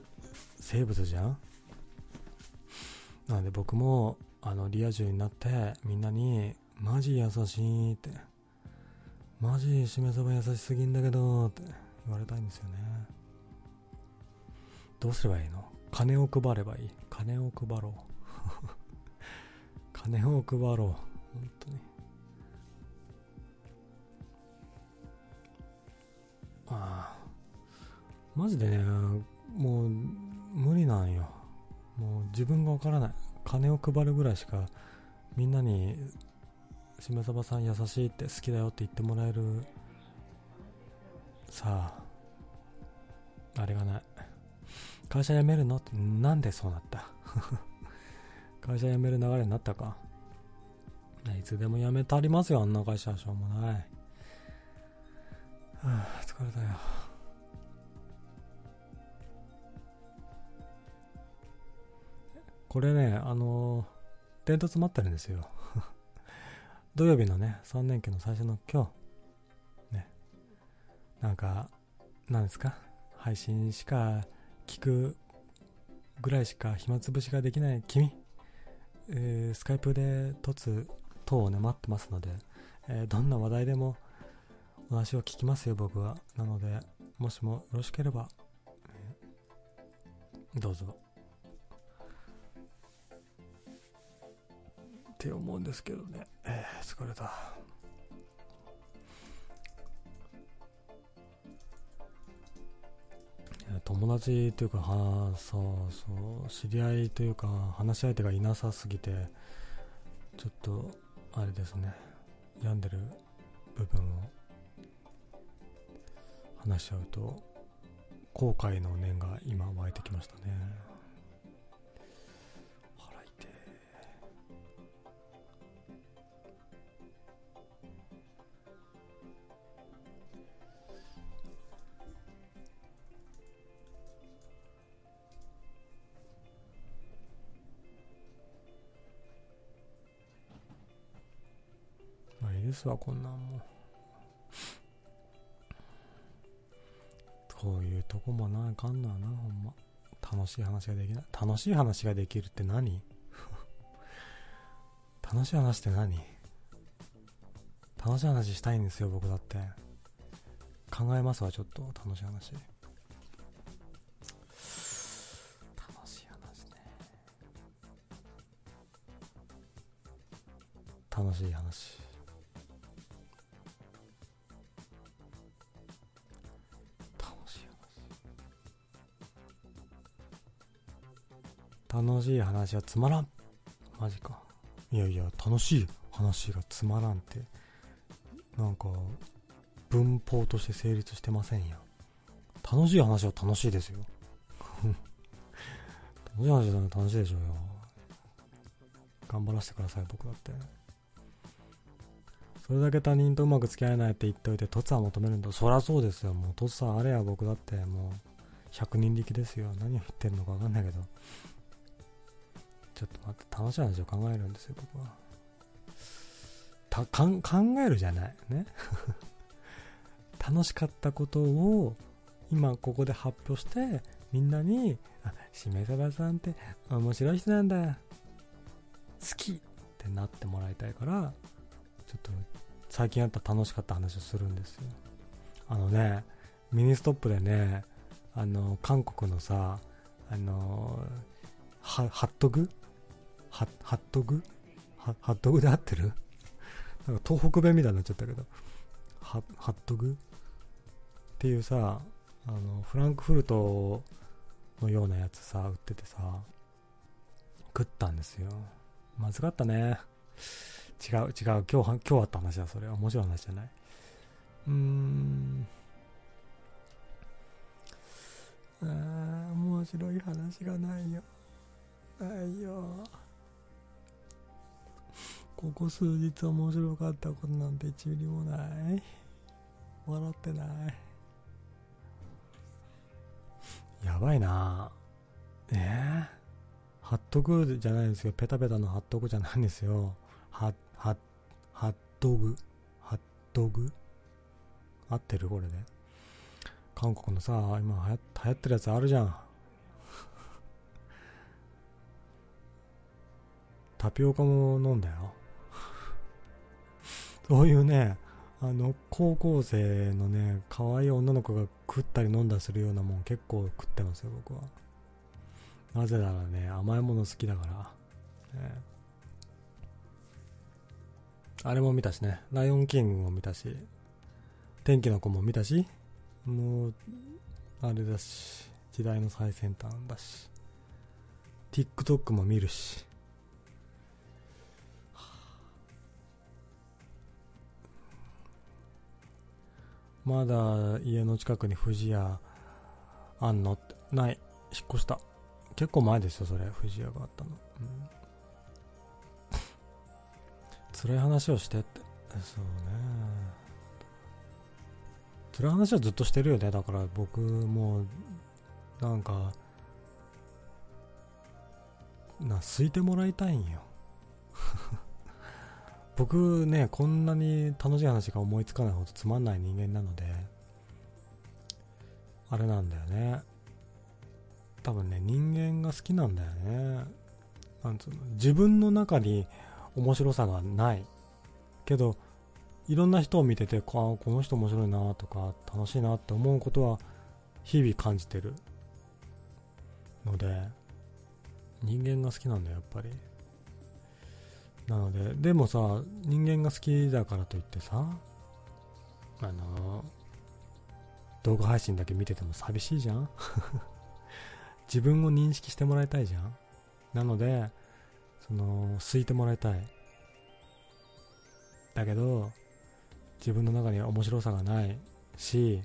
生物じゃん。なので僕もあのリア充になってみんなにマジ優しいってマジしめそば優しすぎんだけどって言われたいんですよね。どうすればいいの？金を配ればいい。金を配ろう。金を配ろう。本当に。ああ。マジでねもう無理なんよ。もう自分がわからない。金を配るぐらいしかみんなにしめさばさん優しいって好きだよって言ってもらえるさああれがない。会社辞めるの？ってなんでそうなった？会社辞める流れになったか。いつでも辞めたりますよあんな会社は。しょうもない。はあ疲れたよ。これねあのー、伝統詰まってるんですよ。土曜日のね、3年期の最初の今日、ね、なんか、なんですか、配信しか聞くぐらいしか暇つぶしができない君、えー、スカイプで突等をね、待ってますので、えー、どんな話題でもお話を聞きますよ、僕は。なので、もしもよろしければ、えー、どうぞ。って思うんですけどね。えー、疲れた。友達というか、は、そうそう、知り合いというか、話し相手がいなさすぎて、ちょっと、あれですね、病んでる部分を話し合うと、後悔の念が今湧いてきましたね。ですわこんなんも。こういうとこもなあかんのはなほんま。楽しい話ができない。楽しい話ができるって何？楽しい話って何？楽しい話したいんですよ僕だって。考えますわちょっと。楽しい話。楽しい話ね。楽しい話。楽しい話はつまらん。マジか。いやいや楽しい話がつまらんって。なんか文法として成立してませんや楽しい話は楽しいですよ。楽しい話は楽しいでしょうよ。頑張らせてください僕だって。それだけ他人とうまく付き合えないって言っておいて凸は求めるんだ。そりゃそうですよ。もう凸はあれや僕だって。もう100人力ですよ。何を言ってるのか分かんないけど。ちょっと待って、楽しい話を考えるんですよ、僕は。たかん考えるじゃない。ね。楽しかったことを今ここで発表して、みんなに、あ、しめさばさんって面白い人なんだ。好きってなってもらいたいから、ちょっと最近あった楽しかった話をするんですよ。あのね、ミニストップでね、あの、韓国のさ、あの、は、ハットグ、ハットグハットグで合ってる？なんか東北弁みたいになっちゃったけど、ハットグっていうさ、あの、フランクフルトのようなやつさ、売っててさ、食ったんですよ。まずかったね。違う、違う、今日、今日あった話だ、それは。面白い話じゃない。うーん。ああ、面白い話がないよ。ないよ。ここ数日面白かったことなんて1ミリもない。笑ってない。やばいな。えー、ハットグじゃないですよ。ペタペタのハットグじゃないんですよ。ハッハッハットグハットグ合ってる？これで。韓国のさ今流行ってるやつあるじゃん。タピオカも飲んだよ。そういうね、あの、高校生のね、可愛い女の子が食ったり飲んだりするようなもん結構食ってますよ、僕は。なぜならね、甘いもの好きだから。ね、あれも見たしね、ライオンキングも見たし、天気の子も見たし、もう、あれだし、時代の最先端だし、TikTok も見るし、まだ家の近くに富士屋あんの？ってない。引っ越した。結構前ですよそれ。富士屋があったの、うん、辛い話をしてって。そうね。辛い話はずっとしてるよね。だから僕もなんかなすいてもらいたいんよ。僕ねこんなに楽しい話が思いつかないほどつまんない人間なのであれなんだよね。多分ね人間が好きなんだよね。なんつうの自分の中に面白さがない。けどいろんな人を見ててこの人面白いなとか楽しいなって思うことは日々感じてるので人間が好きなんだよやっぱり。なのででもさ人間が好きだからといってさあの動画配信だけ見てても寂しいじゃん？自分を認識してもらいたいじゃん？なのでその好いてもらいたい。だけど自分の中に面白さがないし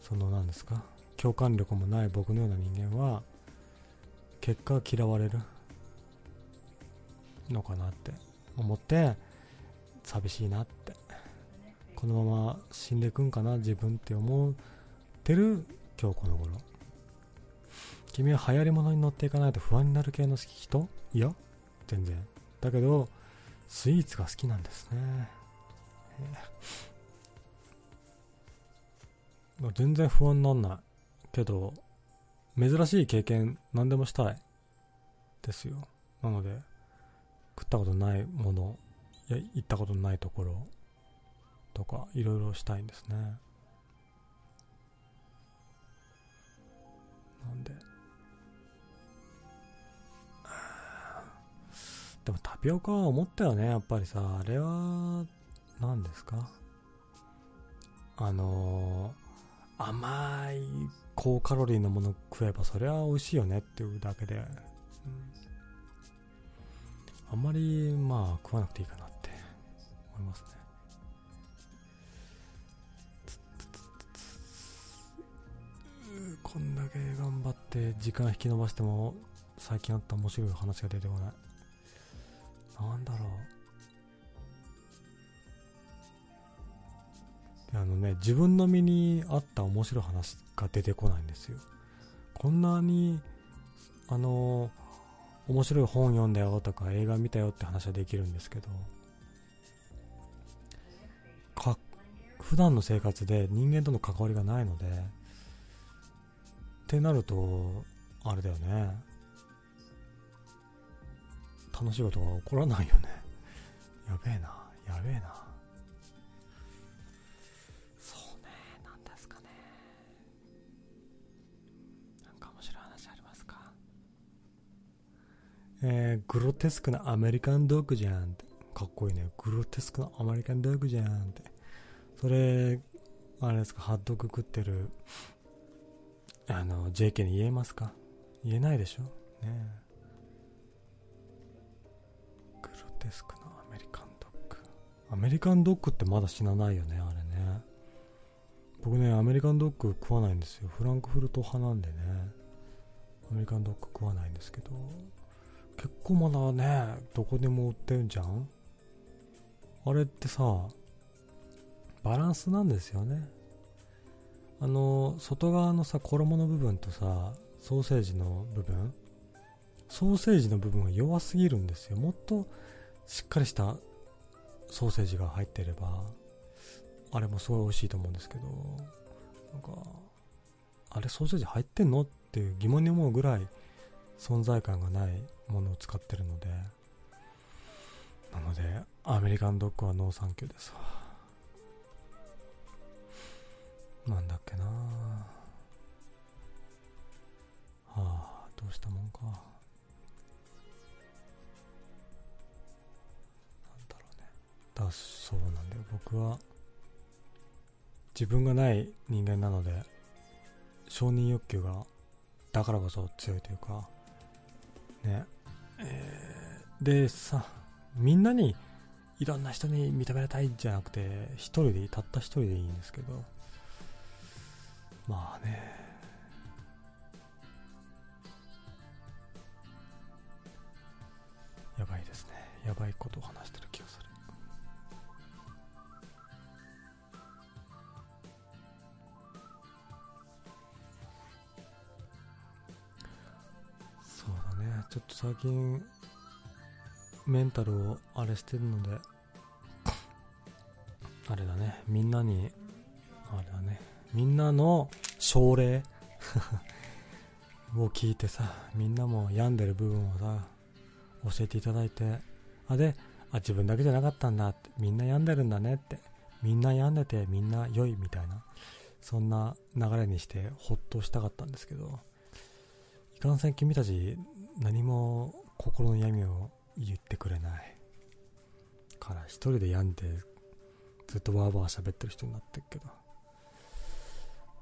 その何ですか？共感力もない僕のような人間は結果嫌われる。のかなって思って寂しいなって。このまま死んでくんかな自分って思ってる今日この頃。君は流行り物に乗っていかないと不安になる系の好き人？いや全然。だけどスイーツが好きなんですね、えー、全然不安になんないけど珍しい経験何でもしたいですよ。なので食ったことないものや行ったことないところとかいろいろしたいんですね。なんで。でもタピオカは思ったよねやっぱりさ。あれは何ですか？あのー、甘い高カロリーのもの食えばそれは美味しいよねっていうだけで、うん、あんまりまあ食わなくていいかなって思いますね。こんだけ頑張って時間引き延ばしても最近あった面白い話が出てこない。なんだろう。あのね自分の身に合った面白い話が出てこないんですよ。こんなにあの面白い本読んだよとか映画見たよって話はできるんですけどか普段の生活で人間との関わりがないのでってなるとあれだよね。楽しいことが起こらないよね。やべえな。やべえな。えー、グロテスクなアメリカンドッグじゃんって。かっこいいね。グロテスクなアメリカンドッグじゃんって。それあれですかハッドッグ食ってるあの JK に言えますか？言えないでしょ？ねえ。テスクなアメリカンドッグ。アメリカンドッグってまだ死なないよねあれね。僕ねアメリカンドッグ食わないんですよ。フランクフルト派なんでね。アメリカンドッグ食わないんですけど。結構まだねどこでも売ってるじゃん？あれってさバランスなんですよね。あの外側のさ衣の部分とさソーセージの部分？ソーセージの部分が弱すぎるんですよ。もっとしっかりしたソーセージが入ってればあれもすごい美味しいと思うんですけどなんかあれソーセージ入ってんの？っていう疑問に思うぐらい存在感がないものを使ってるので。なのでアメリカンドッグはノーサンキューですわ。なんだっけな。はあどうしたもんか。なんだろうね。だそうなんだよ。僕は自分がない人間なので承認欲求がだからこそ強いというかね。えー、でさみんなにいろんな人に認められたいんじゃなくて、一人でい、たった一人でいいんですけど、まあね、やばいですね。やばいことを話してちょっと最近、メンタルをあれしてるので、あれだね。みんなに、あれだね。みんなの症例 を聞いてさ、みんなも病んでる部分をさ、教えていただいて、あ、で、あ、自分だけじゃなかったんだって、みんな病んでるんだねって、みんな病んでてみんな良いみたいな、そんな流れにしてほっとしたかったんですけど、かんせん君たち何も心の闇を言ってくれない。から一人で病んでずっとワーワー喋ってる人になってるけど。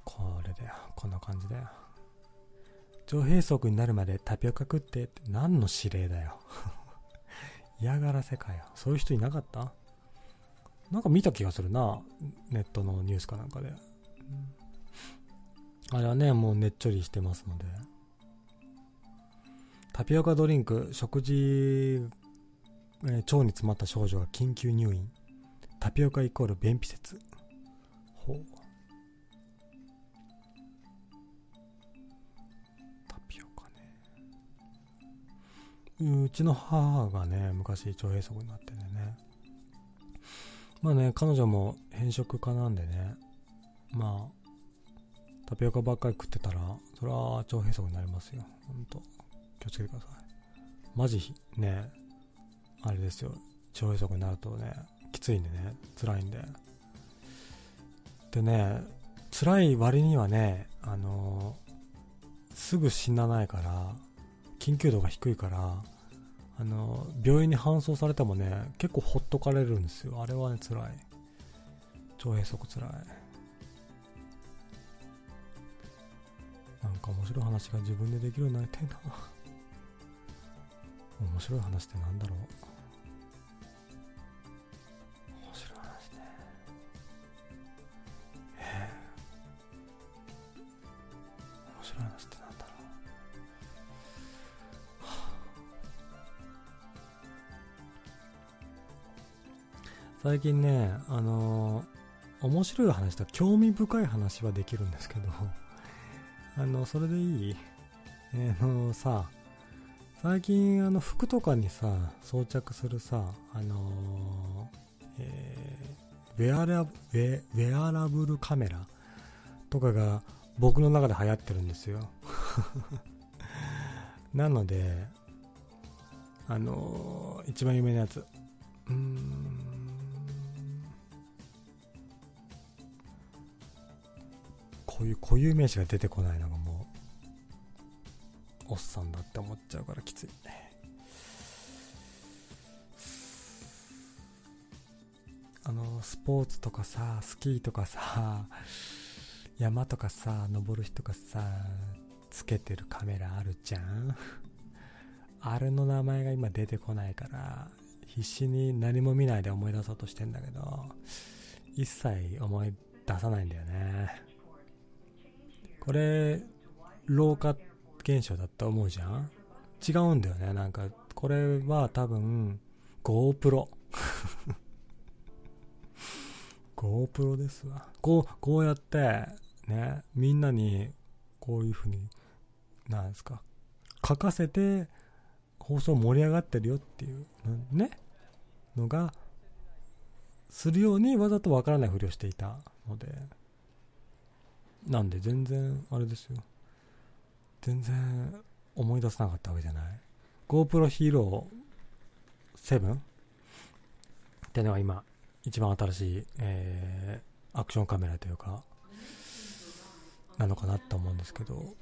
これだよ。こんな感じだよ。上閉塞になるまでタピオカ食ってって何の指令だよ。嫌がらせかよ。そういう人いなかった？なんか見た気がするな。ネットのニュースかなんかで、あれはねもうねっちょりしてますので。タピオカドリンク食事、えー、腸に詰まった症状が緊急入院タピオカイコール便秘説ほうタピオカねうちの母がね、昔腸閉塞になっててね。まあね、彼女も偏食家なんでね、まあ、タピオカばっかり食ってたら、それは腸閉塞になりますよ。ほんと。気をつけてください。マジね、あれですよ。腸閉塞になるとね、きついんでね、辛いんで。でね、辛い割にはね、あのー、すぐ死なないから、緊急度が低いからあの病院に搬送されてもね結構ほっとかれるんですよあれはね辛い腸閉塞辛いなんか面白い話が自分でできるようになりたいな面白い話ってなんだろう？最近ね、あのー、面白い話と興味深い話はできるんですけど、あの、それでいい？えー、のさ、最近あの服とかにさ、装着するさ、あのー、えー、ウェアラウェウェアラブルカメラとかが僕の中で流行ってるんですよ。なので、あのー、一番有名なやつ。うんこういう固有名詞が出てこないのがもうおっさんだって思っちゃうからきつい。あのスポーツとかさスキーとかさ山とかさ登る人がさつけてるカメラあるじゃん。あれの名前が今出てこないから必死に何も見ないで思い出そうとしてんだけど一切思い出さないんだよね。これ、老化現象だと思うじゃん？違うんだよね。なんか、これは多分、GoPro。GoPro ですわ。こう、こうやって、ね、みんなに、こういう風に、なんですか、書かせて、放送盛り上がってるよっていう、ね、のが、するようにわざとわからないふりをしていたので、なんで全然あれですよ全然思い出せなかったわけじゃない。GoPro Hero 7ってのは今一番新しい、えー、アクションカメラというかなのかなと思うんですけど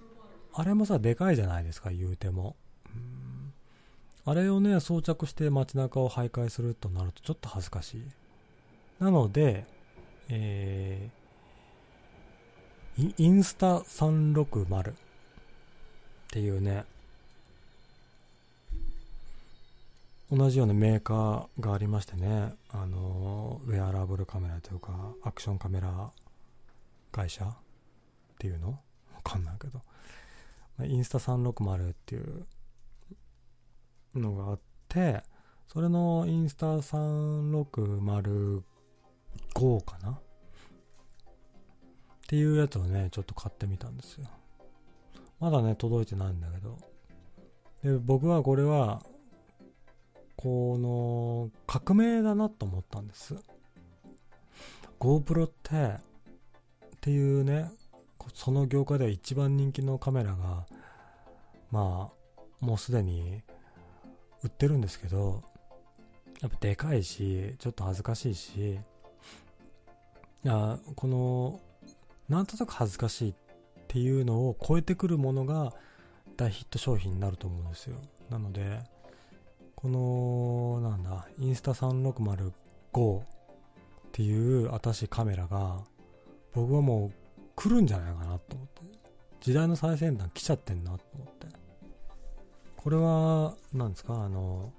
あれもさでかいじゃないですか言うても。あれをね装着して街中を徘徊するとなるとちょっと恥ずかしい。なので、えー、インスタ360っていうね、同じようなメーカーがありましてね、あの、ウェアラブルカメラというか、アクションカメラ会社っていうの？わかんないけど、インスタ360っていうのがあって、それのインスタ360 5かな？っていうやつをね、ちょっと買ってみたんですよ。まだね、届いてないんだけど。で、僕はこれは、この、革命だなと思ったんです。GoPro って、っていうね、その業界では一番人気のカメラが、まあ、もうすでに売ってるんですけど、やっぱでかいし、ちょっと恥ずかしいし、いや、この、なんとなく恥ずかしいっっていうのを超えてくるものが大ヒット商品になると思うんですよ。なので、この、なんだ、インスタ360 5っていう新しいカメラが、僕はもう来るんじゃないかなと思って。時代の最先端来ちゃってんなと思って。これは、なんですか、あの、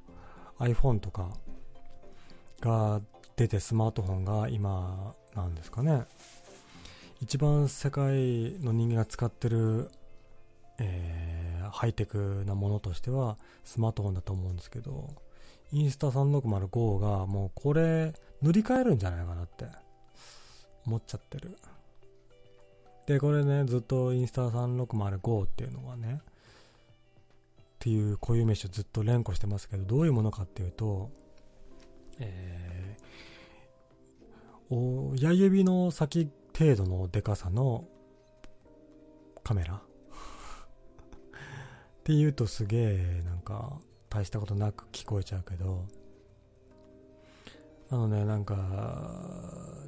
iPhone とかが出てスマートフォンが今なんですかね一番世界の人間が使ってる、えー、ハイテクなものとしてはスマートフォンだと思うんですけどインスタ3605がもうこれ塗り替えるんじゃないかなって思っちゃってる。でこれねずっとインスタ3605っていうのはねっていう固有名詞をずっと連呼してますけどどういうものかっていうとえー、親指の先程度のでかさのカメラ。って言うとすげえなんか大したことなく聞こえちゃうけど。あのねなんか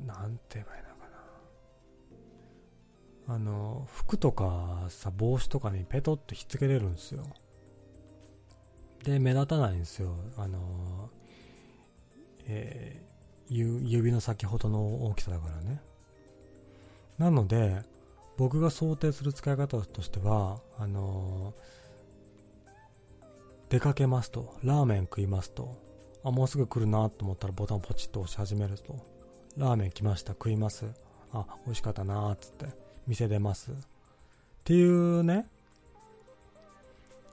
なんて言えばいいのかな。あの服とかさ帽子とかにペトッとひっつけれるんですよ。で目立たないんですよ。あのえー、指の先ほどの大きさだからね。なので、僕が想定する使い方としては、あのー、出かけますと、ラーメン食いますと、あ、もうすぐ来るなと思ったらボタンポチッと押し始めると、ラーメン来ました、食います。あ、美味しかったなーっつって、店出ます。っていうね、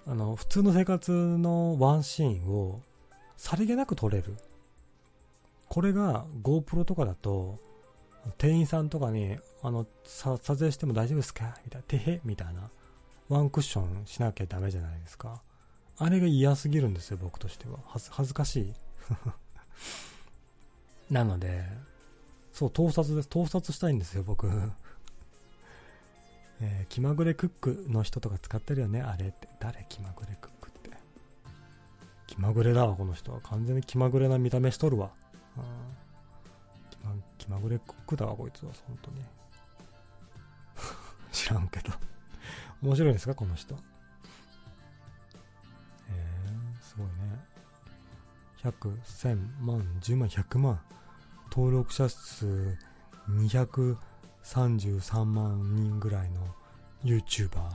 あの、普通の生活のワンシーンをさりげなく撮れる。これが GoPro とかだと、店員さんとかに、あの、撮影しても大丈夫ですか？みたいな、てへ？みたいな、ワンクッションしなきゃダメじゃないですか。あれが嫌すぎるんですよ、僕としては。恥ずかしい。なので、そう、盗撮です。盗撮したいんですよ、僕。えー、気まぐれクックの人とか使ってるよね、あれって。誰？気まぐれクックって。気まぐれだわ、この人は。完全に気まぐれな見た目しとるわ。気ま気まぐれクックだわ、こいつは、本当に。知らんけど面白いですか、この人。へえー、すごいね。100、1000万、10万、100万。登録者数233万人ぐらいの YouTuber。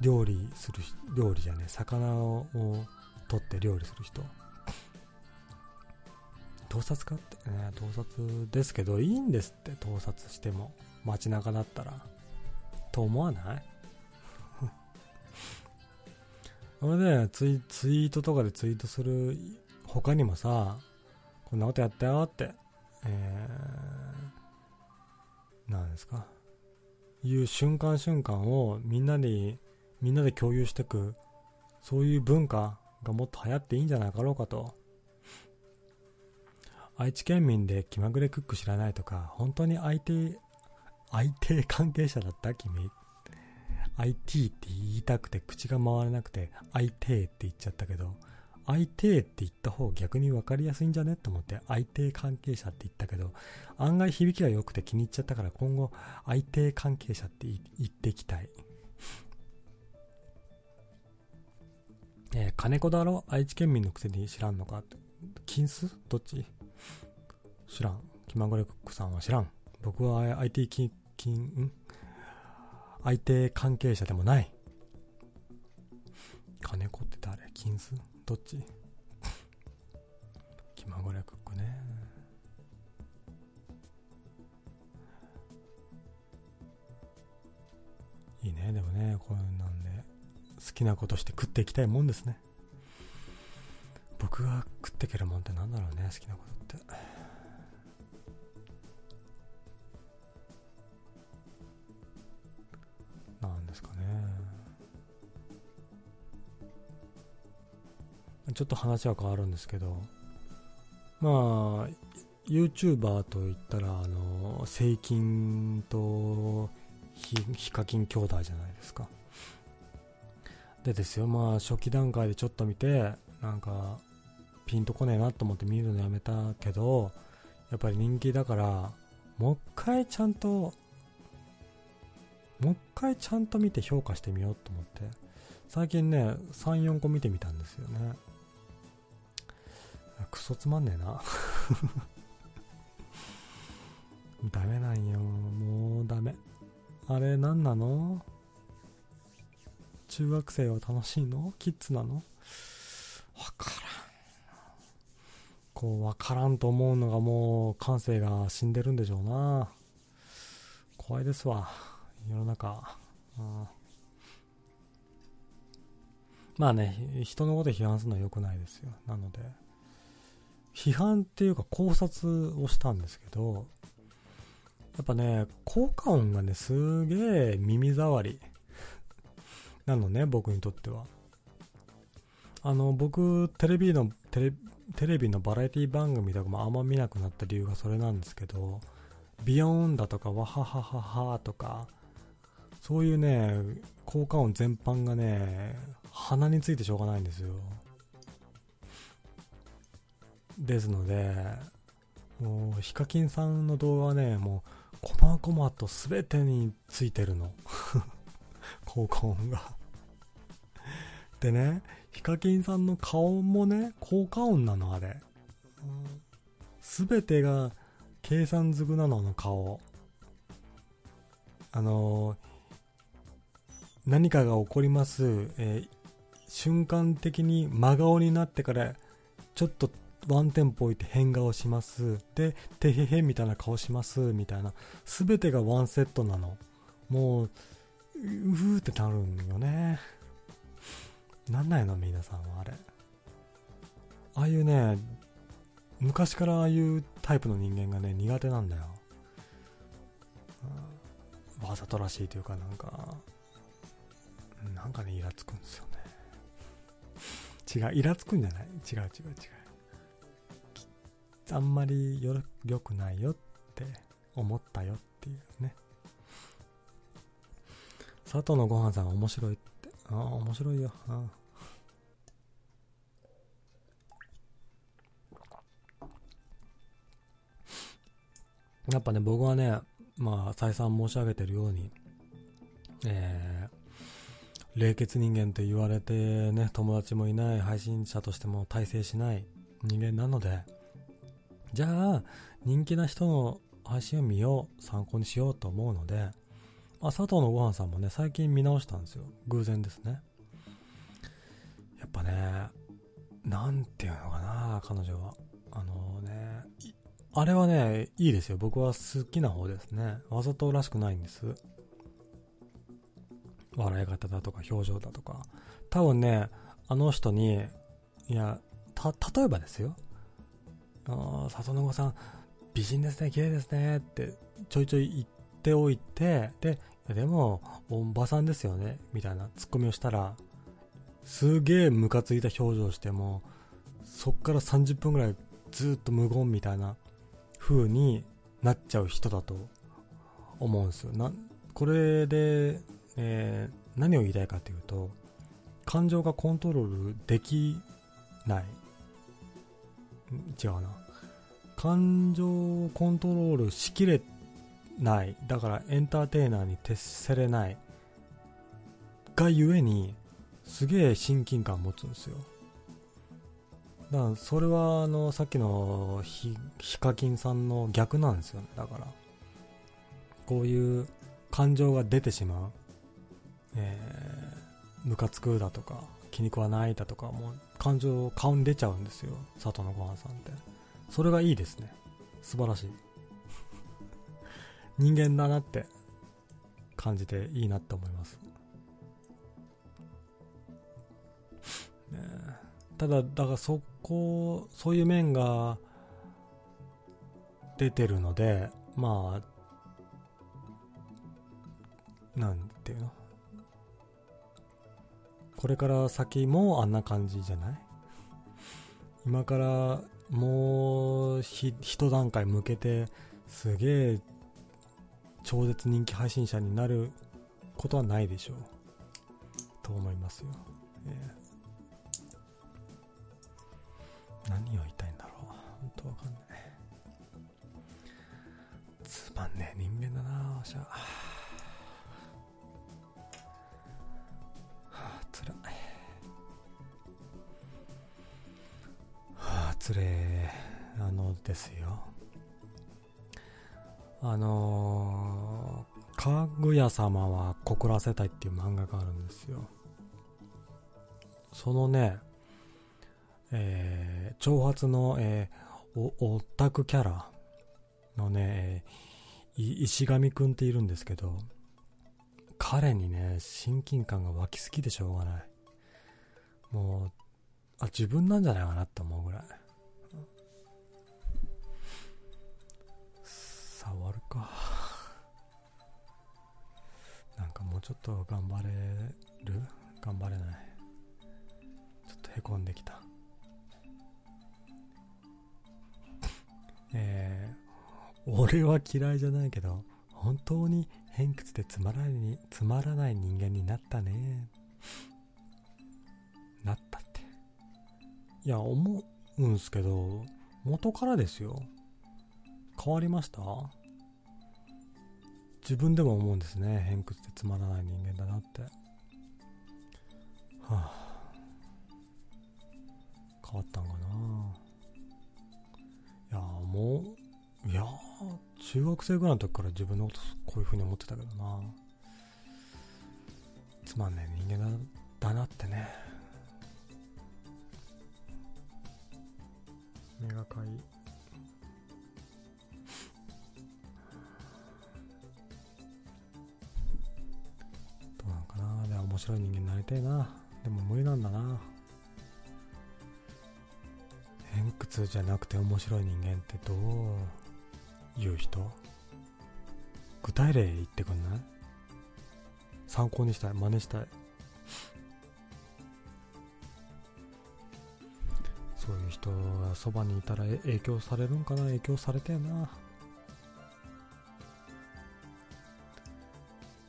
料理する、料理じゃねえ、魚を取って料理する人。盗撮か？ってね、盗撮ですけど、いいんですって、盗撮しても。街中だったら。と思わない？それでツイ、ツイートとかでツイートする他にもさ、こんなことやったよって、えー、なんですか？いう瞬間瞬間をみんなに、みんなで共有してく、そういう文化がもっと流行っていいんじゃないかろうかと。愛知県民で気まぐれクック知らないとか、本当に IT、IT 関係者だった君。IT って言いたくて口が回らなくて IT って言っちゃったけど、IT って言った方逆に分かりやすいんじゃね？と思って IT 関係者って言ったけど、案外響きが良くて気に入っちゃったから今後 IT 関係者って言っていきたい。えー、金子だろ？愛知県民のくせに知らんのか？金数どっち？知らん。気まぐれクックさんは知らん。僕は IT 金、金、ん相手関係者でもない。金子って誰？金子？どっち？気まぐれクックね。いいね、でもね、こういうなんで、好きなことして食っていきたいもんですね。僕が食っていけるもんってなんだろうね、好きなことって。ちょっと話は変わるんですけど、まあ、YouTuber といったら、あの、セイキンとヒカキン兄弟じゃないですか。でですよ、まあ、初期段階でちょっと見て、なんか、ピンとこねえなと思って見るのやめたけど、やっぱり人気だから、もう一回ちゃんと、もう一回ちゃんと見て評価してみようと思って、最近ね、3、4個見てみたんですよね。クソつまんねえな ダメなんよ。もうダメ。あれ何なの？中学生は楽しいの？キッズなの？わからん。こう、わからんと思うのがもう感性が死んでるんでしょうな。怖いですわ。世の中。うん、まあね、人のこと批判するのは良くないですよ。なので、批判っていうか考察をしたんですけど、やっぱね、効果音がね、すげえ耳障り。なのね、僕にとっては。あの、僕、テレビの、テレテレビのバラエティ番組とかもあんま見なくなった理由がそれなんですけど、ビヨーンだとか、ワハハハハとか、そういうね、効果音全般がね、鼻についてしょうがないんですよ。ですので、もう、ヒカキンさんの動画はね、もう、こまごまと全てについてるの。効果音が。でねヒカキンさんの顔もね効果音なのあれ。全てが計算づくなのあの顔。あのー、何かが起こります、えー、瞬間的に真顔になってからちょっとワンテンポ置いて変顔します。で、てへへみたいな顔します。みたいな。すべてがワンセットなの。もう、うーってなるんよね。なんないの皆さんはあれ。ああいうね、昔からああいうタイプの人間がね、苦手なんだよ。わざとらしいというかなんか、なんかね、イラつくんですよね。違う、イラつくんじゃない違う違う違う。あんまりよ良くないよって思ったよっていうね。佐藤のご飯さん面白いって。ああ、面白いよ。あやっぱね、僕はね、まあ、再三申し上げてるように、えー、冷血人間と言われてね、友達もいない配信者としても大成しない人間なので、じゃあ、人気な人の配信を見よう、参考にしようと思うので、あ、佐藤のごはんさんもね、最近見直したんですよ。偶然ですね。やっぱね、なんていうのかな、彼女は。あのね、あれはね、いいですよ。僕は好きな方ですね。わざとらしくないんです。笑い方だとか表情だとか。多分ね、あの人に、いや、た、例えばですよ。あ里の子さん、美人ですね、綺麗ですねってちょいちょい言っておいて、で、でも、おばさんですよね、みたいなツッコミをしたら、すげえムカついた表情をしても、そっから30分ぐらいずっと無言みたいな風になっちゃう人だと思うんですよ。な、これで、えー、何を言いたいかというと、感情がコントロールできない。違うな。感情をコントロールしきれない。だからエンターテイナーに徹せれない。がゆえに、すげえ親近感持つんですよ。だからそれはあのさっきのヒヒカキンさんの逆なんですよねだからこういう感情が出てしまうえー、ムカつくだとか気に食わないだとかもう感情顔に出ちゃうんですよ佐藤のご飯さんって。それがいいですね。素晴らしい。人間だなって感じていいなって思います、ね、ただだからそこそういう面が出てるのでまあなんていうの？これから先もあんな感じじゃない？今からもうひ一段階向けてすげえ超絶人気配信者になることはないでしょう。と思いますよ、えー、何を言いたいんだろう。本当わかんない。つまんねえ人間だなわしはあつれえあのですよあのー、かぐや様は告らせたいっていう漫画があるんですよ。そのね、えー、長髪の、えー、お、オタクキャラのね、えー、石神くんっているんですけど、彼にね、親近感が湧きすぎてしょうがない。もう、あ、自分なんじゃないかなって思うぐらい。終わるか。なんかもうちょっと頑張れる？頑張れない。ちょっとへこんできた。えー、俺は嫌いじゃないけど本当に偏屈でつまらないつまらない人間になったね。なったって。いや思うんすけど元からですよ。変わりました？自分でも思うんですね。偏屈でつまらない人間だなって。はあ。変わったんかな。いやもういや中学生ぐらいの時から自分のことこういう風に思ってたけどな。つまんない人間だなってね。目がかい。面白い人間になりたいな。でも無理なんだな。偏屈じゃなくて面白い人間ってどういう人？具体例言ってくんない？参考にしたい。真似したい。そういう人がそばにいたら影響されるんかな？影響されてえな。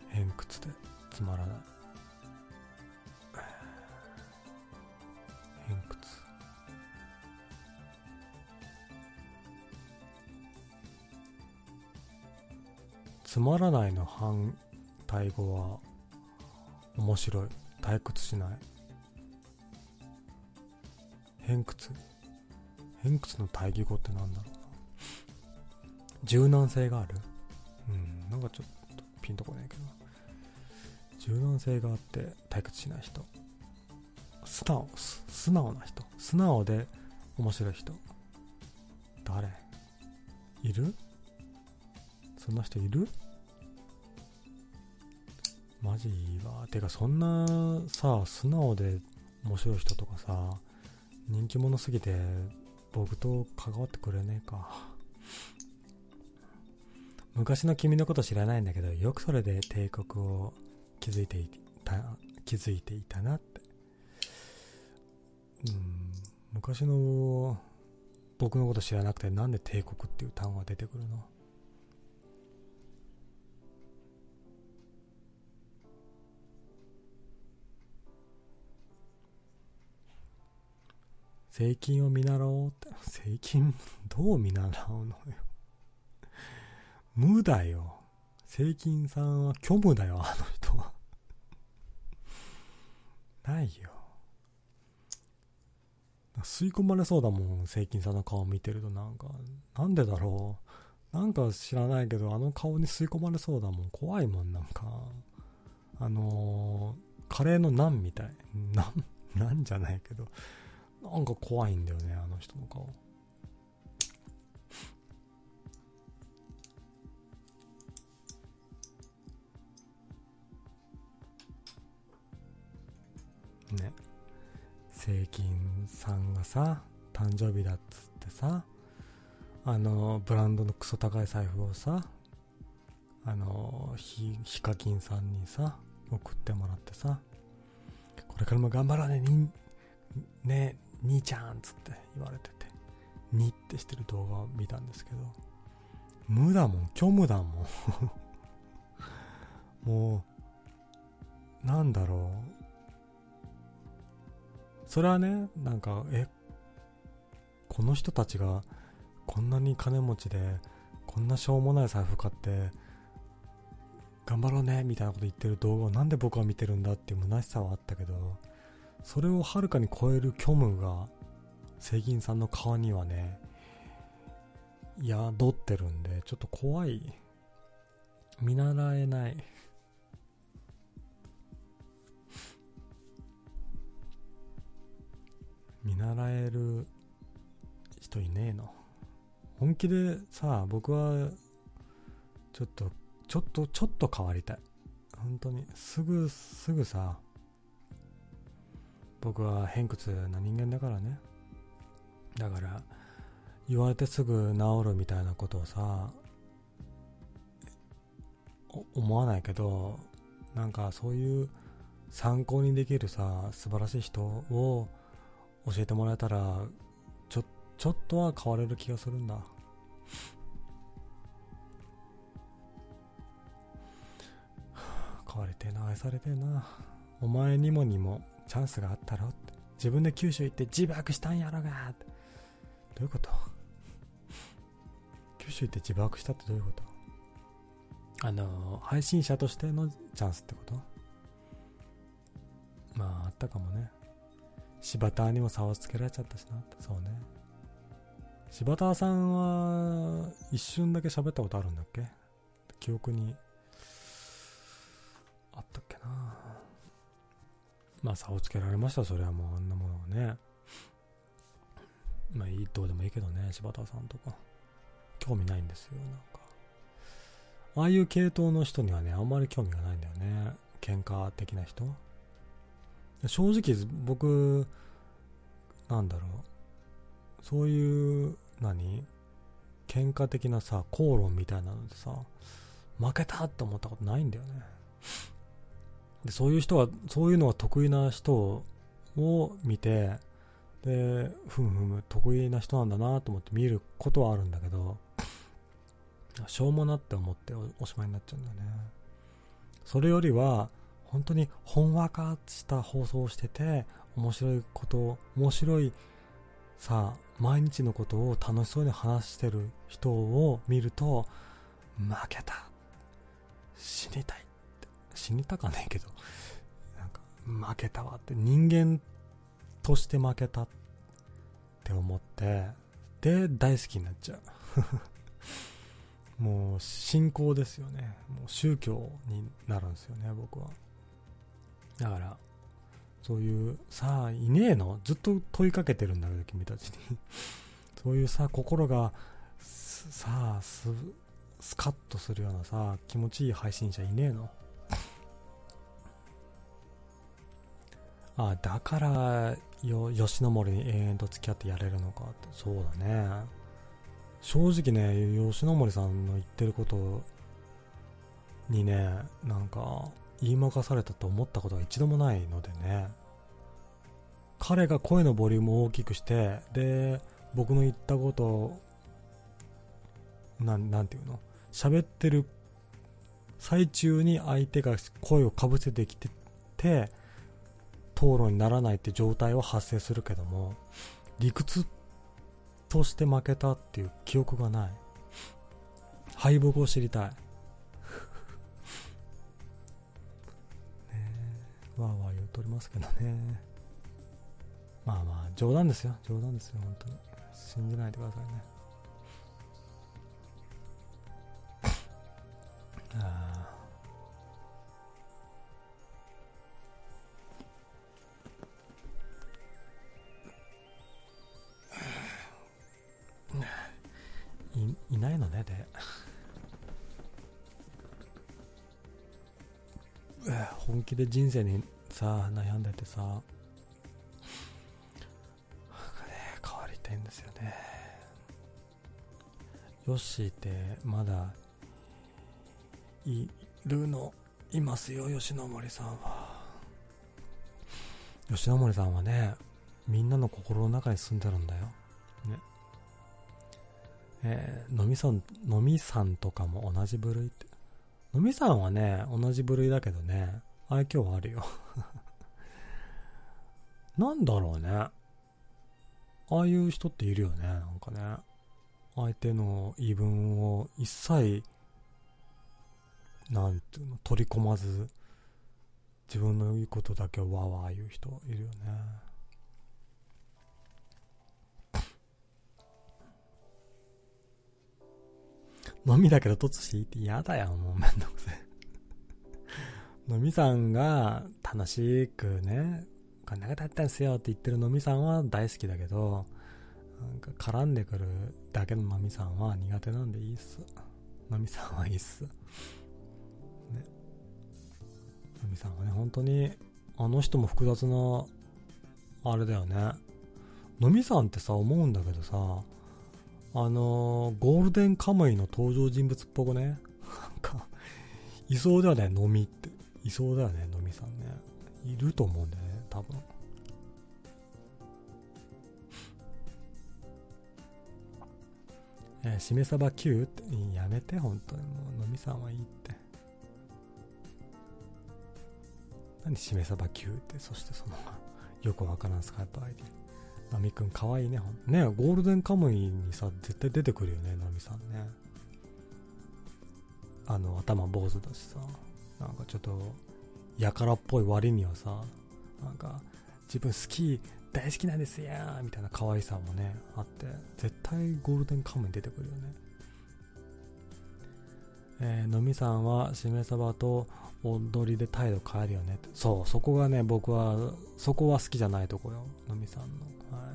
偏屈でつまらない。つまらないの反対語は面白い。退屈しない。偏屈。偏屈の対義語ってなんだろうな。柔軟性がある？うんなんかちょっとピンとこないけど。柔軟性があって退屈しない人。素直素直な人。素直で面白い人。誰？いる？そんな人いる？マジはてかそんなさ素直で面白い人とかさ人気者すぎて僕と関わってくれねえか。昔の君のこと知らないんだけどよくそれで帝国を築いていた築いていたなって。うん。昔の僕のこと知らなくてなんで帝国っていう単語が出てくるの？税金を見習おうって。税金、どう見習うのよ。無だよ。税金さんは虚無だよ、あの人は。ないよ。吸い込まれそうだもん、税金さんの顔見てるとなんか、なんでだろう。なんか知らないけど、あの顔に吸い込まれそうだもん。怖いもん、なんか。あのー、カレーのナンみたい。ナン、ナンじゃないけど。なんか怖いんだよね、あの人の顔。ね。税金さんがさ誕生日だっつってさあのブランドのクソ高い財布をさあのヒヒカキンさんにさ送ってもらってさこれからも頑張らねにね兄ちゃんっつって言われててにってしてる動画を見たんですけど無だもん虚無だもん。もうなんだろう。それはねなんかえこの人たちがこんなに金持ちでこんなしょうもない財布買って頑張ろうねみたいなこと言ってる動画をなんで僕は見てるんだっていう虚しさはあったけどそれをはるかに超える虚無が聖銀さんの顔にはね宿ってるんでちょっと怖い。見習えない。見習える人いねえの。本気でさ僕はちょっとちょっとちょっと変わりたい。本当に。すぐすぐさ僕は偏屈な人間だからね。だから言われてすぐ治るみたいなことをさ思わないけどなんかそういう参考にできるさ素晴らしい人を教えてもらえたらちょちょっとは変われる気がするんだ。変われてえな愛されてえな。お前にもにも。チャンスがあったろって。自分で九州行って自爆したんやろがって。どういうこと？九州行って自爆したってどういうこと？あの配信者としてのチャンスってこと？まああったかもね。柴田にも差をつけられちゃったしなって。そうね。柴田さんは一瞬だけ喋ったことあるんだっけ？記憶に。あったっけな？まあ差をつけられましたそれはもうあんなものはね。まあいいどうでもいいけどね柴田さんとか。興味ないんですよなんか。ああいう系統の人にはねあんまり興味がないんだよね。喧嘩的な人。正直僕なんだろう。そういう何？喧嘩的なさ口論みたいなのでさ負けたって思ったことないんだよね。でそういう人はそういうのが得意な人を見てでふむふむ得意な人なんだなと思って見ることはあるんだけど しょうもなって思っておしまいになっちゃうんだよね。それよりは本当にほんわかした放送をしてて面白いこと面白いさ毎日のことを楽しそうに話してる人を見ると負けた。死にたい。死にたかねえけど。なんか負けたわって。人間として負けたって思って。で大好きになっちゃう。もう信仰ですよね。もう宗教になるんですよね僕は。だからそういうさあいねえの。ずっと問いかけてるんだけど君たちに。そういうさ心がさあススカッとするようなさ気持ちいい配信者いねえの。あだからよ吉野森に永遠と付き合ってやれるのかって。そうだね。正直ね吉野森さんの言ってることにねなんか言いまかされたと思ったことが一度もないのでね。彼が声のボリュームを大きくしてで僕の言ったことをなんなんていうの？喋ってる最中に相手が声をかぶせてきてて討論にならないって状態は発生するけども理屈として負けたっていう記憶がない。敗北を知りたい。わーわー言うとりますけどね。まあまあ冗談ですよ。冗談ですよ本当に。信じないでくださいね。あいいないのねで。本気で人生にさ悩んでてさ。ね変わりたいんですよね。ヨッシーってまだいるのいますよ吉野森さんは。吉野森さんはねみんなの心の中に住んでるんだよ。えー、のみさんのみさんとかも同じ部類って。のみさんはね同じ部類だけどね愛嬌はあるよ。なんだろうね。ああいう人っているよねなんかね。相手の言い分を一切なんていうの取り込まず自分のいいことだけをわわ言う人いるよね。飲みだけど突していいって嫌だよもうめんどくせえ。飲みさんが楽しくねこんなことあったんすよって言ってる飲みさんは大好きだけどなんか絡んでくるだけの飲みさんは苦手なんでいいっす。飲みさんはいいっす。ふみさんはね、本当に、あの人も複雑な、あれだよね。のみさんってさ、思うんだけどさ、あのー、ゴールデンカムイの登場人物っぽくね、なんか、いそうだよね、のみって。いそうだよね、のみさんね。いると思うんだよね、多分。えー、しめさば Q って、やめて、本当にもう、のみさんはいいって。何しめさば Q って、そしてその、よくわからんスカイプ ID。ナミくんかわいいね。ねゴールデンカムイにさ、絶対出てくるよね、ナミさんね。あの、頭坊主だしさ、なんかちょっと、やからっぽい割にはさ、なんか、自分好き、大好きなんですよみたいな可愛さもね、あって、絶対ゴールデンカムイ出てくるよね。えー、のみさんはしめ鯖と踊りで態度変えるよね。ってそうそこがね僕はそこは好きじゃないとこよ。のみさんの、はい、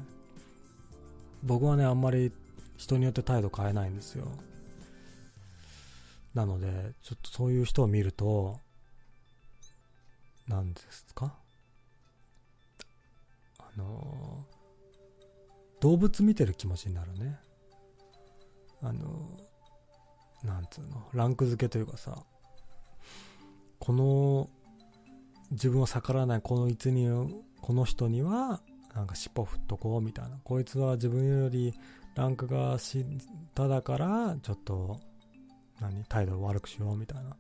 僕はねあんまり人によって態度変えないんですよ。なのでちょっとそういう人を見ると何ですか？あのー、動物見てる気持ちになるね。あのーなんつうの、ランク付けというかさ、この、自分を逆らわないこのいつに、この人には、なんか尻尾振っとこうみたいな。こいつは自分よりランクが下だから、ちょっと、何、態度を悪くしようみたいな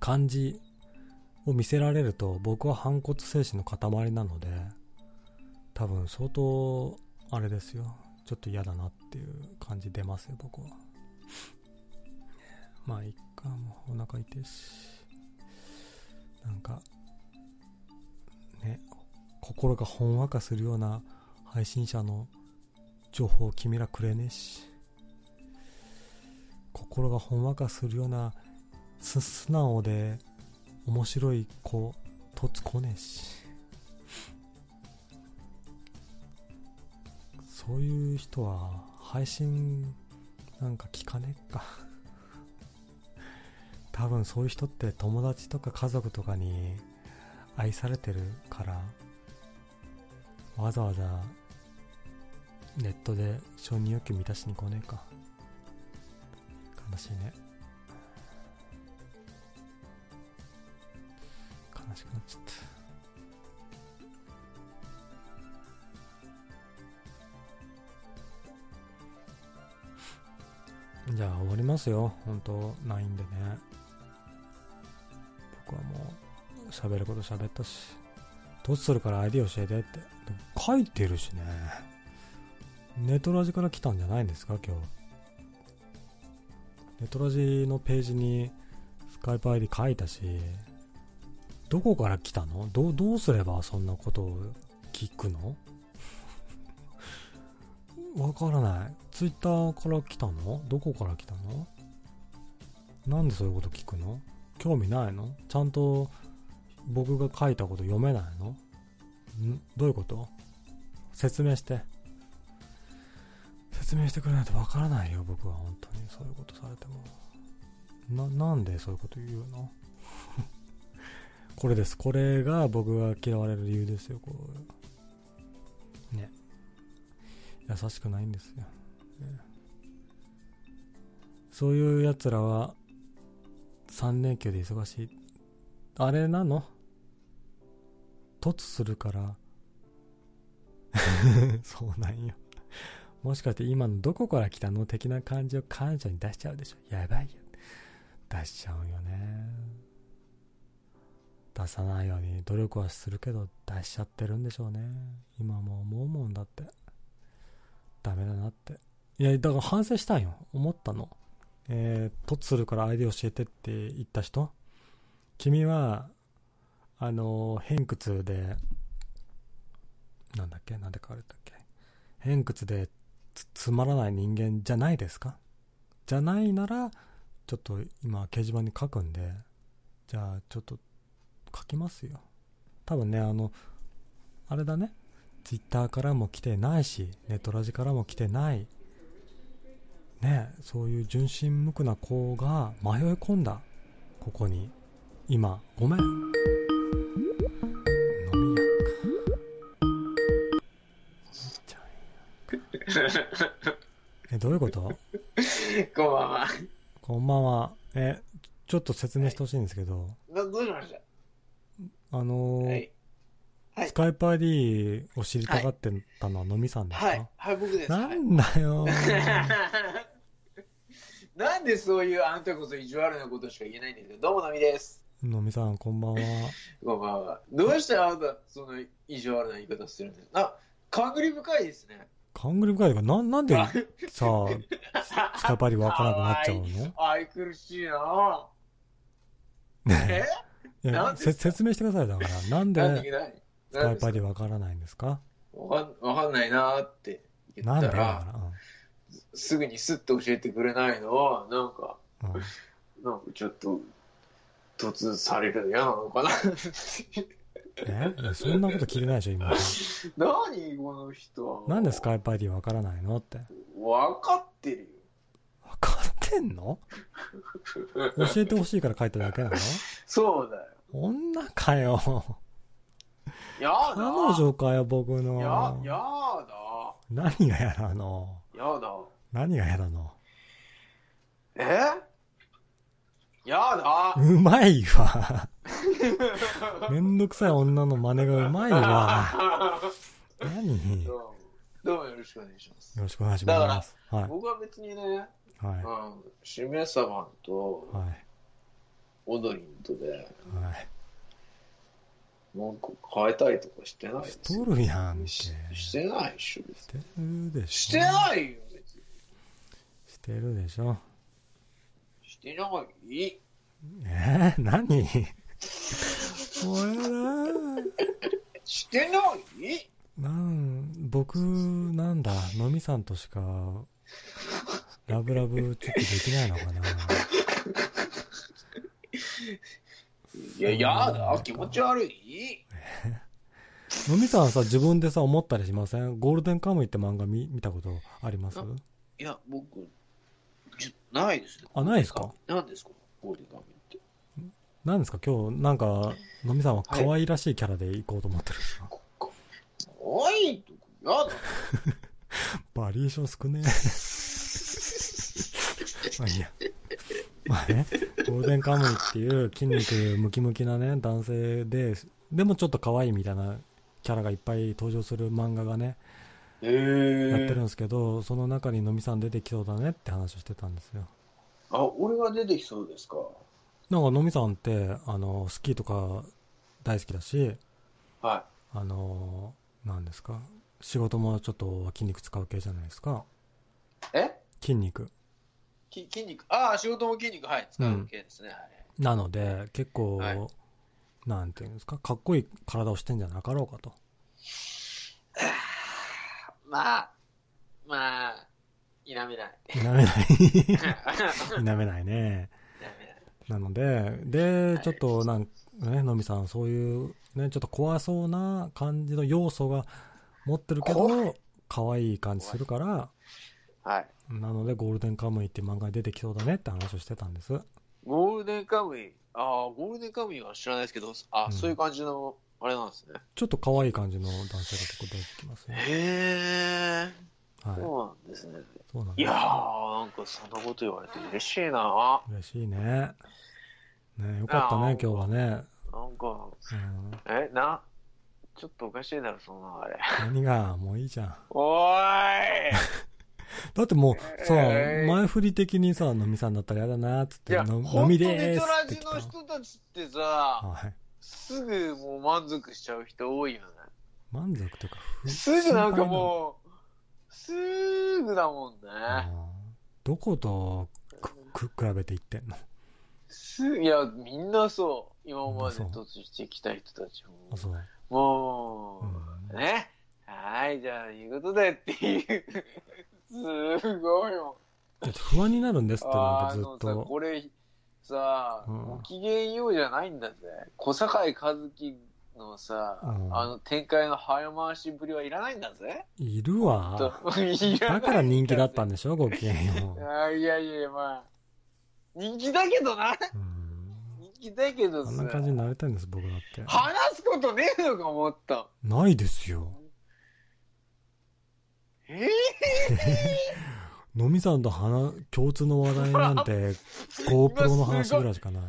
感じを見せられると、僕は反骨精神の塊なので、多分相当、あれですよ。ちょっと嫌だなっていう感じ出ますよ、僕は。まあいっかもうお腹痛いしなんかね心がほんわかするような配信者の情報を君らくれねえし心がほんわかするような素直で面白い子とつこねえしそういう人は配信なんか聞かねえか。多分そういう人って友達とか家族とかに愛されてるからわざわざネットで承認欲求満たしに来ねえか。悲しいね。悲しくなっちゃった。じゃあ終わりますよ。本当ないんでね。僕はもう喋ること喋ったしどうするから ID 教えてって。書いてるしね。ネトラジから来たんじゃないんですか今日。ネトラジのページにスカイプ ID 書いたしどこから来たの？どどうすればそんなことを聞くの？わからない。ツイッターから来たの？どこから来たの？なんでそういうこと聞くの？興味ないの？ちゃんと僕が書いたこと読めないの？ん？どういうこと？説明して。説明してくれないとわからないよ、僕は本当に。そういうことされても。な、なんでそういうこと言うの？これです。これが僕が嫌われる理由ですよ、こう。ね。優しくないんですよ。ね、そういうやつらは3連休で忙しい。あれなの？突するから。そうなんよ。もしかして今のどこから来たの？的な感じを彼女に出しちゃうでしょ。やばいよ。出しちゃうよね。出さないように努力はするけど出しちゃってるんでしょうね。今もう思うもんだって。ダメだなって。いや、だから反省したんよ。思ったの。えー、突するからアイデア教えてって言った人？君は、あの偏屈で、なんだっけ？なんで書かれたっけ？偏屈でつつまらない人間じゃないですか？じゃないなら、ちょっと今掲示板に書くんで、じゃあちょっと書きますよ。多分ね、あの、あれだね。ツイッターからも来てないし、ネトラジからも来てない。ねそういう純真無垢な子が迷い込んだ。ここに。今、ごめん。飲みやんか。ちゃうえ、どういうこと？こんばんは。こんばんは。え、ちょっと説明してほしいんですけど、などうしましあのーたはい。はいスカイプ ID を知りたがってたのはのみさんですか、はい。はい、僕です。なはいんだよ なんでそういうあんたこそ意地悪なことしか言えないんですけど、どうものみです。のみさん、こんばんは。こんばんは。どうしてあなた、その意地悪な言い方するんですかあ、勘繰り深いですね。カングリ深いから、な、なんでさ、スカイプ ID わからなくなっちゃうの？愛くるしいなえいや説明してください、だから。なんなんでスカイプ ID わからないんですか？わかんわかんないなって言った、でだから？すぐにスッと教えてくれないの？は、なんか、うん。うんなんかちょっと、突されるの嫌なのかな？え？そんなこと聞いてないでしょ、今。何この人は。なんでスカイプ ID わからないのって？分かってるよ。わかってんの？教えてほしいから書いただけなの？そうだよ。女かよ。やだ。彼女かよ、僕の。や、やだ。何が嫌なの？やだ。何が嫌なの？え？やだ。うまいわ。めんどくさい女の真似がうまいわ。何？よどうもよろしくお願いします。ろしくお願いします。はい。僕は別にね、はうん、しめさまとい。はい。オドリンとで、はい。なんか変えたりとかしてないですしとるやんけ。しししてないっしょ、別てるでに。しょ。してないよ、別に。してるでしょ。してない。え？ー、何？もうやだしてないなん、僕、なんだ、のみさんとしか、ラブラブちょっとできないのかな。いや、やだ。気持ち悪い。のみさんさ、自分でさ、思ったりしません？ゴールデンカムイって漫画見見たことあります？あいや、僕、じないですね。あないですか？何ですか？ゴールデンカムイって。何ですか？今日、なんか、のみさんは可愛らしいキャラで行こうと思ってるんですか、おいとか、やだ。バリエーション少ねえ。まあいいや。まあね、ゴールデンカムイっていう筋肉ムキムキなね、男性で、でもちょっと可愛いみたいなキャラがいっぱい登場する漫画がね、へえやってるんですけど、その中にのみさん出てきそうだねって話をしてたんですよ。あ、俺が出てきそうですか？なんかのみさんって、あの、スキーとか大好きだし、はあの、なんですか、仕事もちょっと筋肉使う系じゃないですか？い。え？筋肉。き筋肉。ああ、仕事も筋肉、はい。使う系ですね。はい。なので、結構、はいなんていうんですか、かっこいい体をしてんじゃなかろうかと。まあ、まあ、否めない。否めない。否 否めないね。めなので、で、はいちょっとなん、ね、のみさん、そういう、ね、ちょっと怖そうな感じの要素が持ってるけ怖ど、可愛い感じするから、はい。なので、ゴールデンカムイって漫画に出てきそうだねって話をしてたんです。ゴールデンカムイ？ああ、ゴールデンカムイは知らないですけど、あ、うんそういう感じの、あれなんですね。ちょっと可愛い感じの男性が結構出てきますね。へえ。はい。そうなんですね。そうなんですいやー、なんかそんなこと言われて嬉しいな。嬉しいね。ねよかったね、今日はね。なんか、うん、え、な、ちょっとおかしいだろ、そのあれ。何が、もういいじゃん。おーい だってもう、さ、えー前振り的にさ、飲みさんだったらやだな、つって、飲みでネートラジすって来たの人たちってさ、はい。すぐもう満足しちゃう人多いよね。満足とか、ふすぐなんかもう、すぐだもんね。どことくく比べていってんのすいや、みんなそう。今まで突してきた人たちあ、そう。も。もうう、ね。はい、じゃあ、いうことでっていう。すごいよ。だって不安になるんですって、なんあかずっと。これ、さ、うんごきげんようじゃないんだぜ。小堺一樹のさ、うんあの展開の早回しぶりはいらないんだぜ。いるわ。だから人気だったんででしょ、ごきげんよう。あいやいや、まあ、人気だけどな。うん。人気だけどあさ。んな感じになりたいんです、僕だって。話すことねえのか思った。ないですよ。え飲みさんと話、共通の話題なんて、GoPro の話ぐらいしかない。ー、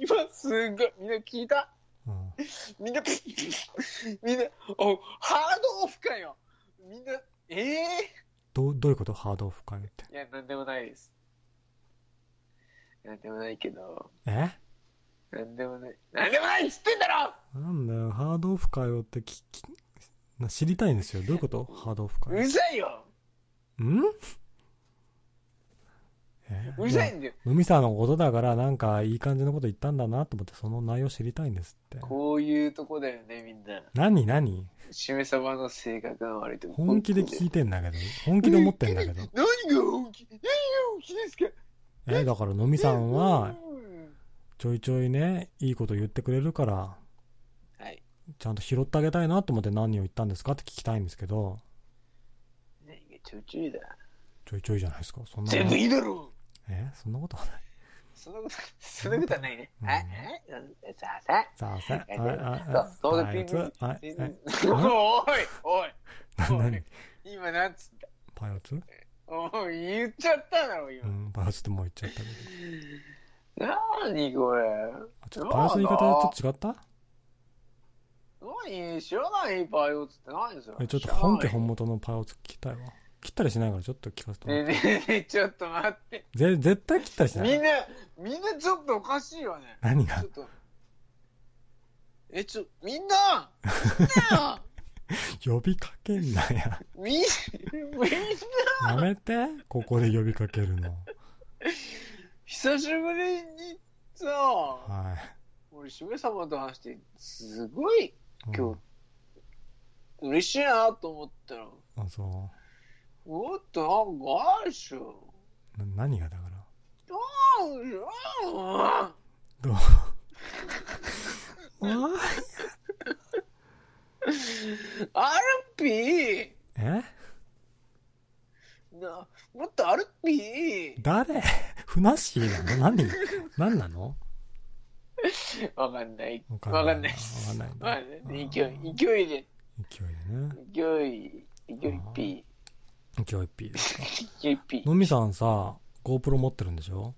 今すごい。みんな聞いた？うん。みんな、みんな、お、ハードオフかよ。みんな、ええどう、どういうこと？ハードオフ会って。いや、なんでもないです。なんでもないけど、え？なんでもない。なんでもないっつってんだろなんだよ、ハードオフ会をってき、きな知りたいんですよ。どういうこと？ハードオフう会。るさいよん？え？うるさいんだよ。飲みさんのことだから、なんかいい感じのこと言ったんだなと思って、その内容知りたいんですって。こういうとこだよね、みんな。何？何？しめさばの性格が悪いとこ本気で聞いてんだけど。本気で思ってんだけど。何が本気？何が本気ですか？え、だから飲みさんは、うんちょいちょいね、いいこと言ってくれるから、はい。ちゃんと拾ってあげたいなと思って何を言ったんですかって聞きたいんですけど、ちょいちょいだ。ちょいちょいじゃないですか。そんな。全部いいだろえそんなことはない。そんなこと、そんなことはないね。うん。はい、はい、さあさあ。さあさえあ、はい、はい、そうそうはい、ピンピンはい、ピンはい、おい、おい、な、なに今なんつった？パイオツ？おい、言っちゃっただろ、今。うん、パイオツってもう言っちゃったけど。なにこれ？あ、ちょっとパイオツの言い方ちょっと違った？何知らないパイオツって何ですよ。え、ちょっと本家本元のパイオツ聞きたいわ。切ったりしないからちょっと聞かせてもらって。ねえねえちょっと待って。ぜ、絶対切ったりしない。みんな、みんなちょっとおかしいよね。何が？ちょっと。え、ちょ、みんなみんな 呼びかけんなや。みん、みんなやめて、ここで呼びかけるの。久しぶりにさ、は俺、しめ様と話して、すごい今日、嬉しいなと思ったら、あ、そもっとなんかあるでしょ。う。な何がだから？あるよどう？あアルピー。え？な、もっとアルピー。誰？ふなっしーなの？何？何なの？わかんない。わわかんない。わかんないんだわかんない勢い、勢いで、勢いでね。勢い、勢いピ勢い P ですか。ー、勢いピー。のみさんさ、GoPro 持ってるんでしょ？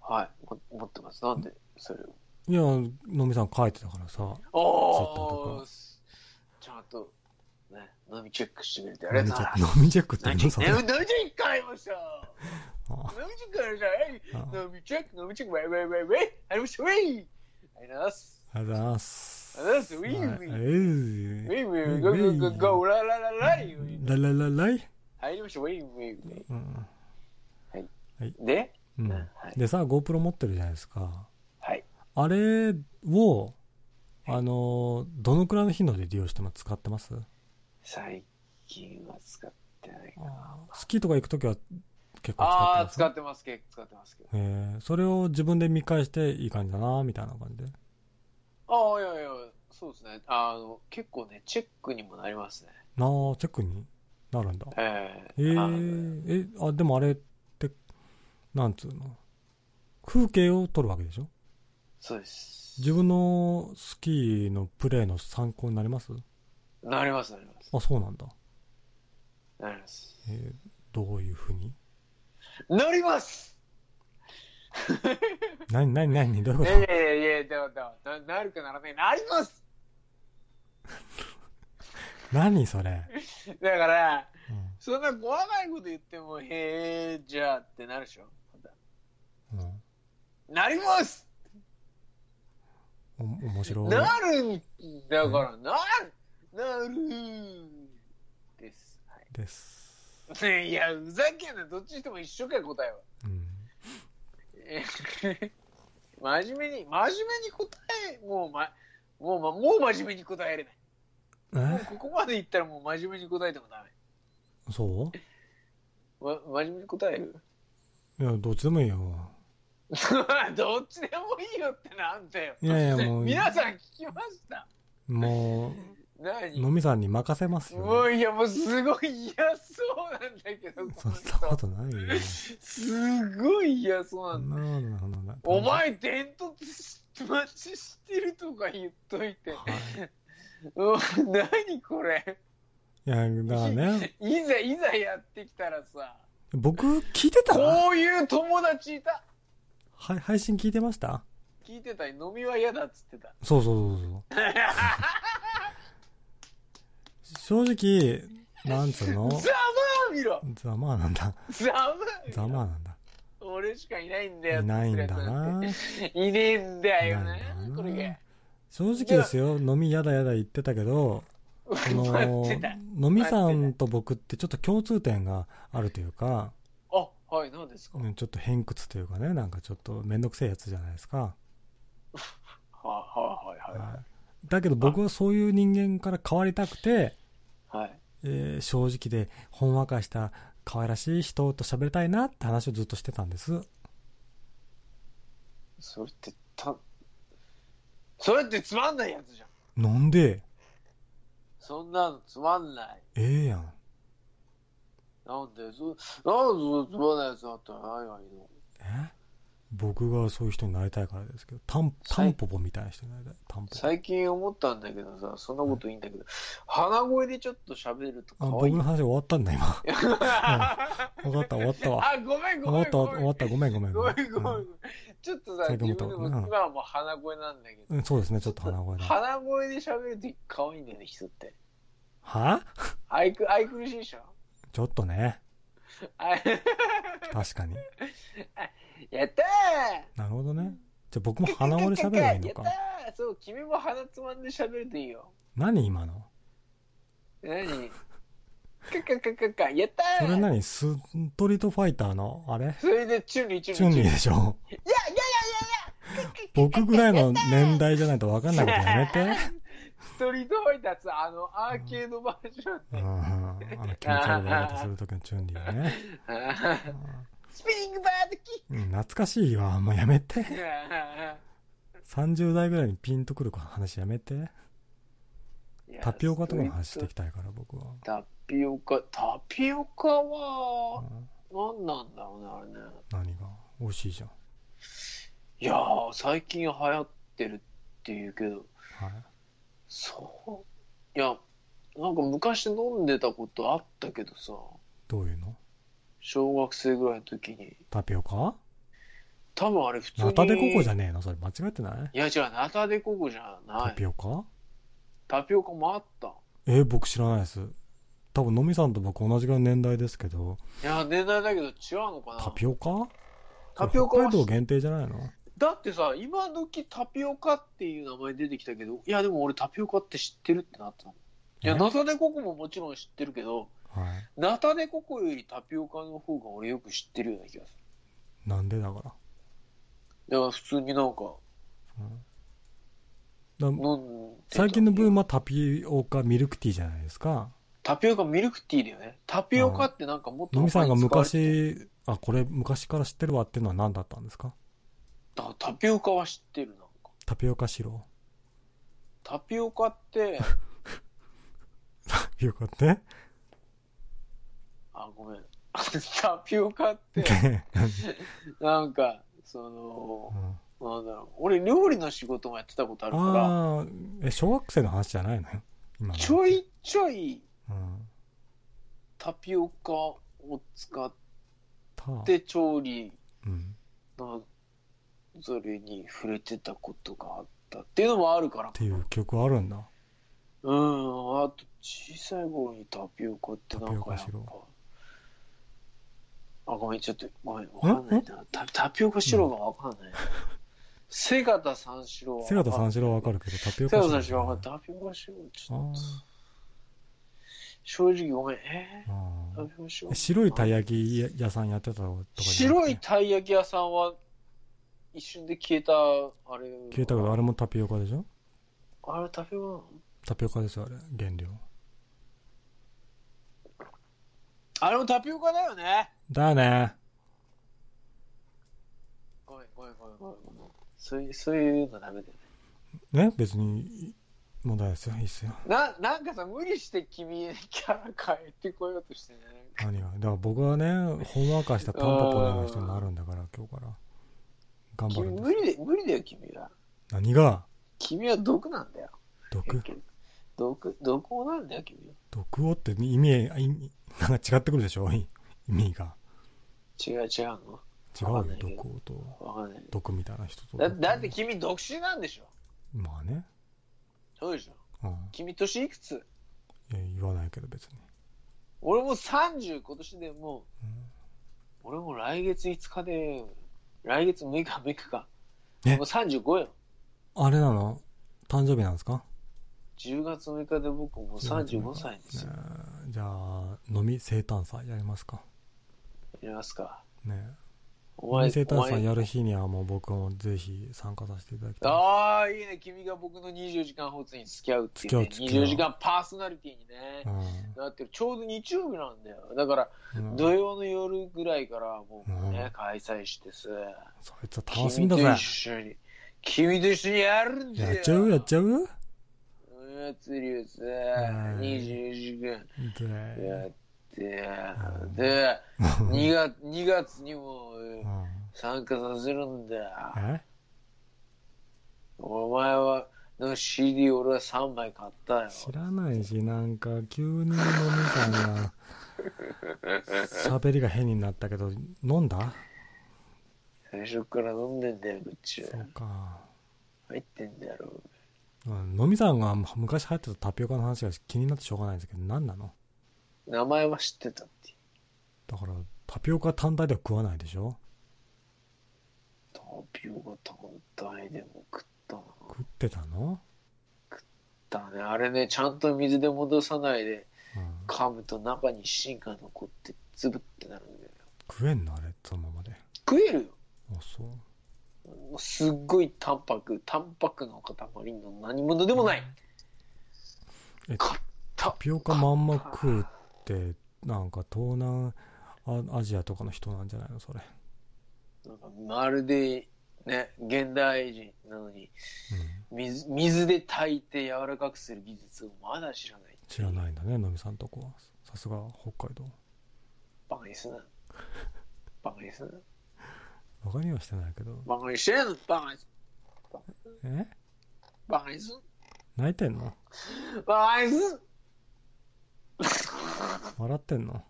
はい、も持ってます。なんで、それを？いや、のみさん書いてたからさ。お Twitter とー、ちゃんと、ね、飲みチェックしてくれてありがとうございます。飲みチェックって何飲みチェック買いましたあ飲みチェック買いましたあ飲みチェック、飲みチェック、ウェイウェイウェイウェイありましたウェイありがとうございます。ありがとうございます。ありがとうございます。ウィーウィー。はいウィーウィー、ゴーゴーゴーゴー、ラララライ。ラララライ入りました、ウェイウィーウィうんー。で、うんはいでさ、GoPro 持ってるじゃないですか。はい。あれを、あの、どのくらいの頻度で利用してます使ってます最近は使ってないかな。スキーとか行くときは結構ああ、使って使ってますけど、使ってますけど。ますえーそれを自分で見返していい感じだな、みたいな感じで。ああ、いやいや、そうですね。あの、結構ね、チェックにもなりますね。なあ、チェックになるんだ。えええー、え、あ、でもあれって、なんつうの？風景を撮るわけでしょ？そうです。自分のスキーのプレーの参考になります？なります、なります。あ、そうなんだ。なります。えーどういうふうに？なります なになになに？どういうこいやいやいやいや、でもでもななるかならない。なりますと 何それ、だから、うんそんな細かいこと言っても、へえ、じゃあってなるでしょ？うんなりますお面白い。なるんだから、なる、なるです。はです。い、や、ふざけんな、どっちにしても一緒かよ、答えは。うん。え 真面目に、真面目に答え、もう、ま、もう、ま、もう真面目に答えれない。ここまでいったらもう真面目に答えてもダメ。そう？ま、真面目に答える？いや、どっちでもいいよ。どっちでもいいよってなんだよ。いやいやもう皆さん聞きましたもう、何？のみさんに任せますもよ。ういやもうすごい嫌そうなんだけど、そんなことないよ。すごい嫌そうなんだ。なお前、伝突待ちしてるとか言っといて。はいうん何これ？いや、だからね、いざいざやってきたらさ、僕、聞いてた？こういう友達いた。はい、配信聞いてました？聞いてた？飲みは嫌だっつってた。そうそうそうそう。正直、なんつうの？ざまあ見ろざまあなんだ。ざまあ見ろざまあなんだ。俺しかいないんだよいないんだな。いねえんだよなこれが。正直ですよ、飲みやだやだ言ってたけど、この飲みさんと僕ってちょっと共通点があるというか、あ、はい、何ですか？うんちょっと偏屈というかね、なんかちょっとめんどくせえやつじゃないですか。はいはいはいははいだけど僕はそういう人間から変わりたくて、い。はい。えー正直でほんわかした可愛らしい人と喋りたいなって話をずっとしてたんです。それって、た、それってつまんないやつじゃん。なんで？そんなのつまんない。ええやん。なんで、そ、なんでそつまんないやつだったらないわいいのえ？僕がそういう人になりたいからですけど、タン、タンポポみたいな人になりたい。タンポポ。最近思ったんだけどさ、そんなこといいんだけど、鼻声でちょっと喋るとあ、可愛い。僕の話終わったんだ、今。分かった、終わったわ。あ、ごめんご終わった、めんごめん。終わった、ごめん、ごめん。ごめんごめん。ちょっとさ、最近自分でも思ったうん今はもう鼻声なんだけど。うん、そうですね、ちょっと鼻声だ。鼻声で喋ると可愛いんだよね、人って。は？愛く、愛くるしいでしょ？ちょっとね、あ 確かに。やったーなるほどね。じゃあ僕も鼻声で喋ればいいのかや。ったーそう、君も鼻つまんで喋るといいよ。何今の？何？カカカカカ、やったーそれ何？ストリートファイターの、あれ？それでチュンリーチュチュンリーンリー。でしょ？いやいやいやいやいや僕ぐらいの年代じゃないと分かんないことやめて。ストリートファイターズ、あの、アーケードバージョンうん、あの気持ち悪い言い方するときのチュンリーね。スピニングバードキうん、懐かしいわ。もうやめて。ッ30代ぐらいにピンとくる話やめて。いやタピオカとかの話していきたいから、僕は。タピオカ、タピオカうは、ん何なんだろうね、あれね。何が？美味しいじゃん。いやー、最近流行ってるって言うけど、はい。そう。いや、なんか昔飲んでたことあったけどさ、どういうの？小学生ぐらいの時に。タピオカ？多分あれ普通に。ナタデココじゃねえの？それ間違ってない？いや違う、ナタデココじゃなタい。ピオカ？タピオカもあった。えー僕知らないです。多分、のみさんと僕同じぐらいの年代ですけど、いや、年代だけど違うのかな。タピオカ？タピオカ北海道限定じゃないの？だってさ、今時タピオカっていう名前出てきたけど、いやでも俺タピオカって知ってるってなったの。いや、え？ナタデココももちろん知ってるけど、はい。ナタデココよりタピオカの方が俺よく知ってるような気がすなんでだから？る。だから普通になんか、うんだ飲んでた最近のブームはタピオカミルクティーじゃないですか。タピオカミルクティーだよね。タピオカってなんかもっとのみさんが昔、あ、これ昔から知ってるわっていうのは何だったんですか？だからタピオカは知ってるなんか。タピオカ白？タピオカって、タピオカって？あ、ごめん。タピオカって、なんか、その、なんだろう。俺料理の仕事もやってたことあるから、え、小学生の話じゃないの？よ。今の。ちょいちょいうん。タピオカを使って調理うん。なそれに触れてたことがあったっていうのもあるから。っていう曲あるんだ。うん。あと小さい頃にタピオカってなんかやっぱあごめんちょっとごめんわかんないな。タタピオカしろがわかんない、瀬形三四郎は瀬形三四郎はわかるけどタピオカ三四郎はタピオカしろちあょっと。正直ごめん。え？ーー、あタピオカしろー白いたい焼き屋さんやってたとか白いたい焼き屋さんは一瞬で消えたあれ。消えたけどあれもタピオカでしょ？あれタピオカ？タピオカですよあれ。原料。あれもタピオカだよねだよね。ごめんごめんごめんごめん。ごめんそういうそういうのダメだよね。ね？別に問題ですよいいっすよななんかさ無理して君キャラ変えてこようとしてね。何が？だから僕はねほんわかしたタンポポの人になるんだから今日から。頑張君るんです。無理で無理だよ君は。何が？君は毒なんだよ。毒？毒毒王なんだよ君は。毒をって意味意味なんか違ってくるでしょ？意味が違う違うの？違うよ毒王と。わかんない。毒みたいな人と。だだって君独身なんでしょ？まあね、そうでしょ？うん、い君年いくつ？や言わないけど別に、俺も30今年でもううん。俺も来月5日で来月6日6日か。え？もう35よ。あれなの？誕生日なんですか？10月6日で僕もう35歳ですよ。じゃあ飲み生誕祭やりますかやりますか。ね。お前生誕お前。祭やる日にはもう僕もぜひ参加させていただきたい。ああいいね。君が僕の24時間放送に付き合うっていう、ね、付き合う付き合う。24時間パーソナリティにね、なってる。ちょうど日曜日なんだよ。だからうん、うん土曜の夜ぐらいからもうね、うん。開催してさ。そいつは楽しみだぜ。君と一緒に。君と一緒にやるんだよ。やっちゃう？やっちゃう？やつりをさ、ん24時間。やでって、うんで、2月、2月にもうん参加させるんだよ。え？お前は、の CD 俺は3枚買ったよ。知らないしなんか急に飲みさんが 喋りが変になったけど飲んだ？最初から飲んでんだよ、こっちはそう。か入ってんだろ。うん飲みさんが昔流行ってたタピオカの話が気になってしょうがないんですけど何なの？名前は知ってたっていう。だからタピオカ単体では食わないでしょ？タピオカ単体でも食ったな。食ってたの、だね、あれね、ちゃんと水で戻さないでうん、噛むと中に芯が残って、つぶってなるんだよ。食えんの？あれそのままで食えるよ。あそうすっごいタンパク、タンパクの塊の何者でもない。え買ったタ。ピオカまんま食うってなんか東南アアジアとかの人なんじゃないのそれ、なんかまるで、ね、現代人なのにうん、水、水で炊いて柔らかくする技術をまだ知らない。知らないんだねのみさんとこは。さすが北海道。バカにすな。バカにすな。バカにはしてないけど。バカにしてんの？バカにすえ？バカにすん泣いてんの？バカにすん 笑ってんの？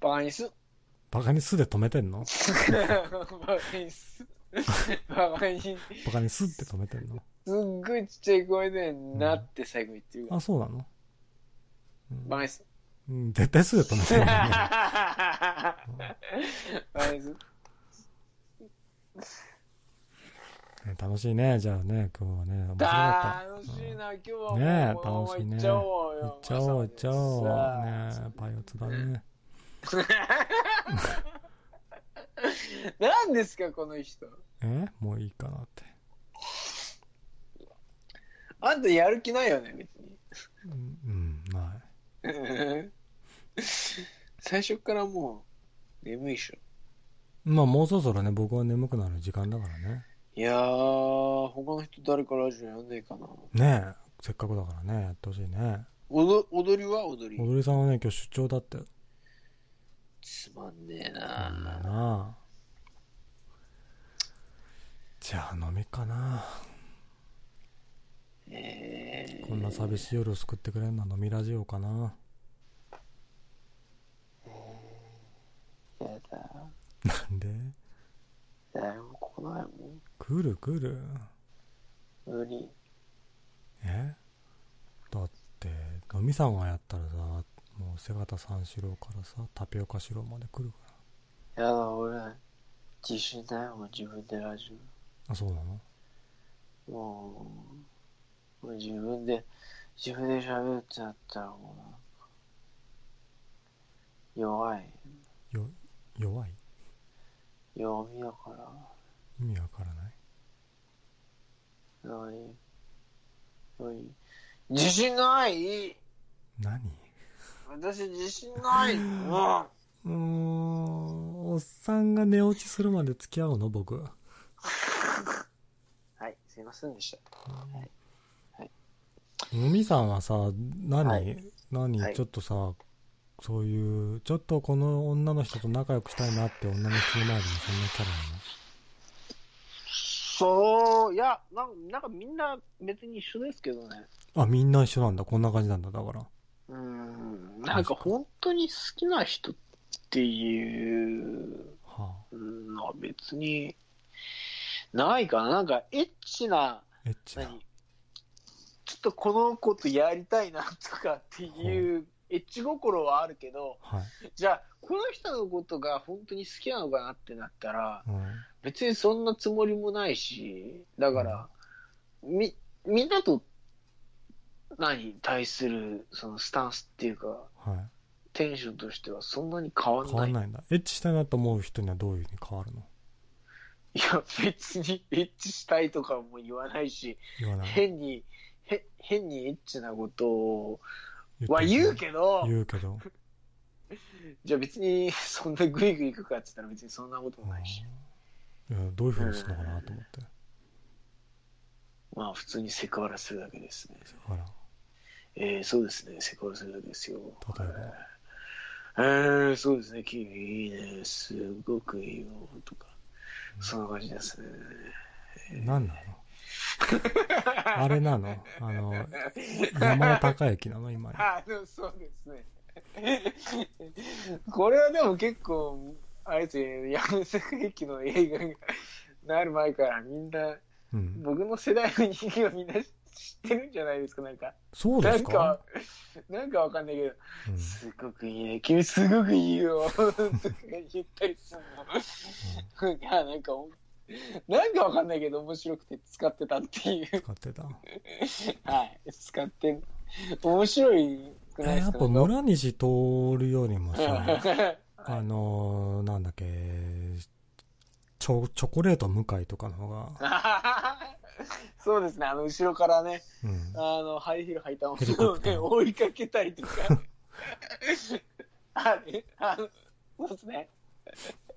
バカにす。んバカにすで止めてんの？バカに。すんバカにすバカにすって止めてんの？っごいちっちゃい声で、なって最後言ってるからあそうなの、うん。バカにす。んうん、絶対すで止めてるんだね バカにす楽しいねじゃあね今日はね。面白かった。楽しいな、今日はもう。ね楽しいね行っちゃおうよ。行っちゃおう行っちゃおう。さねパイオツだね。何ですか、この人。え？もういいかなって。あんたやる気ないよね、別うん、うん、ない。に。最初からもう、眠いっしょ。まあもうそろそろね僕は眠くなる時間だからねいやー、他の人誰かラジオやんねえかな。ねえせっかくだからねやってほしいね。踊踊りは踊り。踊りさんはね今日出張だってつまんねえな。んだよな。なじゃあ飲みかな。えー、こんな寂しい夜を救ってくれるのは飲みラジオかな。やだ。なんで？誰も来ないも来る来る。ん。無理。え？だって、飲みさんがやったらさ、もう瀬形三四郎からさ、タピオカ四郎まで来るかやだ、俺、自信ないもん、自分でラジら。あ、そうなの？オ。もう、もう自分で、自分で喋るってなったらもうなんか、弱い。よ、弱い？弱みだから。意味わからない何何自信ない？何？私自信ない。もうーん、おっさんが寝落ちするまで付き合うの僕。う はい、すいませんでした。はい。飲みさんはさ、何、はい。何、はい。ちょっとさ、そういう、ちょっとこの女の人と仲良くしたいなって女の人の前でもそんなキャラなのそう、いや、なんなんかみんな別に一緒ですけどね。あ、みんな一緒なんだ。こんな感じなんだ。だから。うーん、なんか本当に好きな人っていうはのは別にないかな。なんかエッチな、あ。エッチな。何？ちょっとこの子とやりたいなとかっていうエッチ心はあるけど、はい。じゃあ、この人のことが本当に好きなのかなってなったら、うん。別にそんなつもりもないし、だから、み、みんなと、何対する、そのスタンスっていうか、はい。テンションとしてはそんなに変わんない。変わんないんだ。エッチしたいなと思う人にはどういうふうに変わるの？いや、別に エッチしたいとかも言わないし、ない。変に、へ変にエッチなことを言は言うけけど、言うけど。じゃあ別にそんなグイグイ行くかって言ったら別にそんなこともないし。いや、どういうふうにするのかなと思って。まあ普通にセクハラするだけですね。ほら、えー、そうですね、セクハラするだけですよ。例えば。えー、そうですね、君いいね、すごくいいよ、とか、そんな感じですね。何なの？あれなの？あの、山田孝之なの今。あ、でもそうですね。これはでも結構、あれですね、山坂駅の映画がなる前からみんな、うん。僕の世代の人間はみんな知ってるんじゃないですか、なんか。そうですか？なんか、なんかわかんないけど、うんすごくいいね、君すごくいいよ、とか言ったりするの。いや、なんか、なんかわかんないけど面白くて使ってたっていう。使ってた。はい、使って、面白いくないですかえやっぱ村西通るよりもさ、はいあのー、なんだっけ、チョチョコレート向井とかの方が、そうですね、あの、後ろからね、うん。あの、ハイヒール履いたものをね、追いかけたりとか。あれ、あの、そうですね。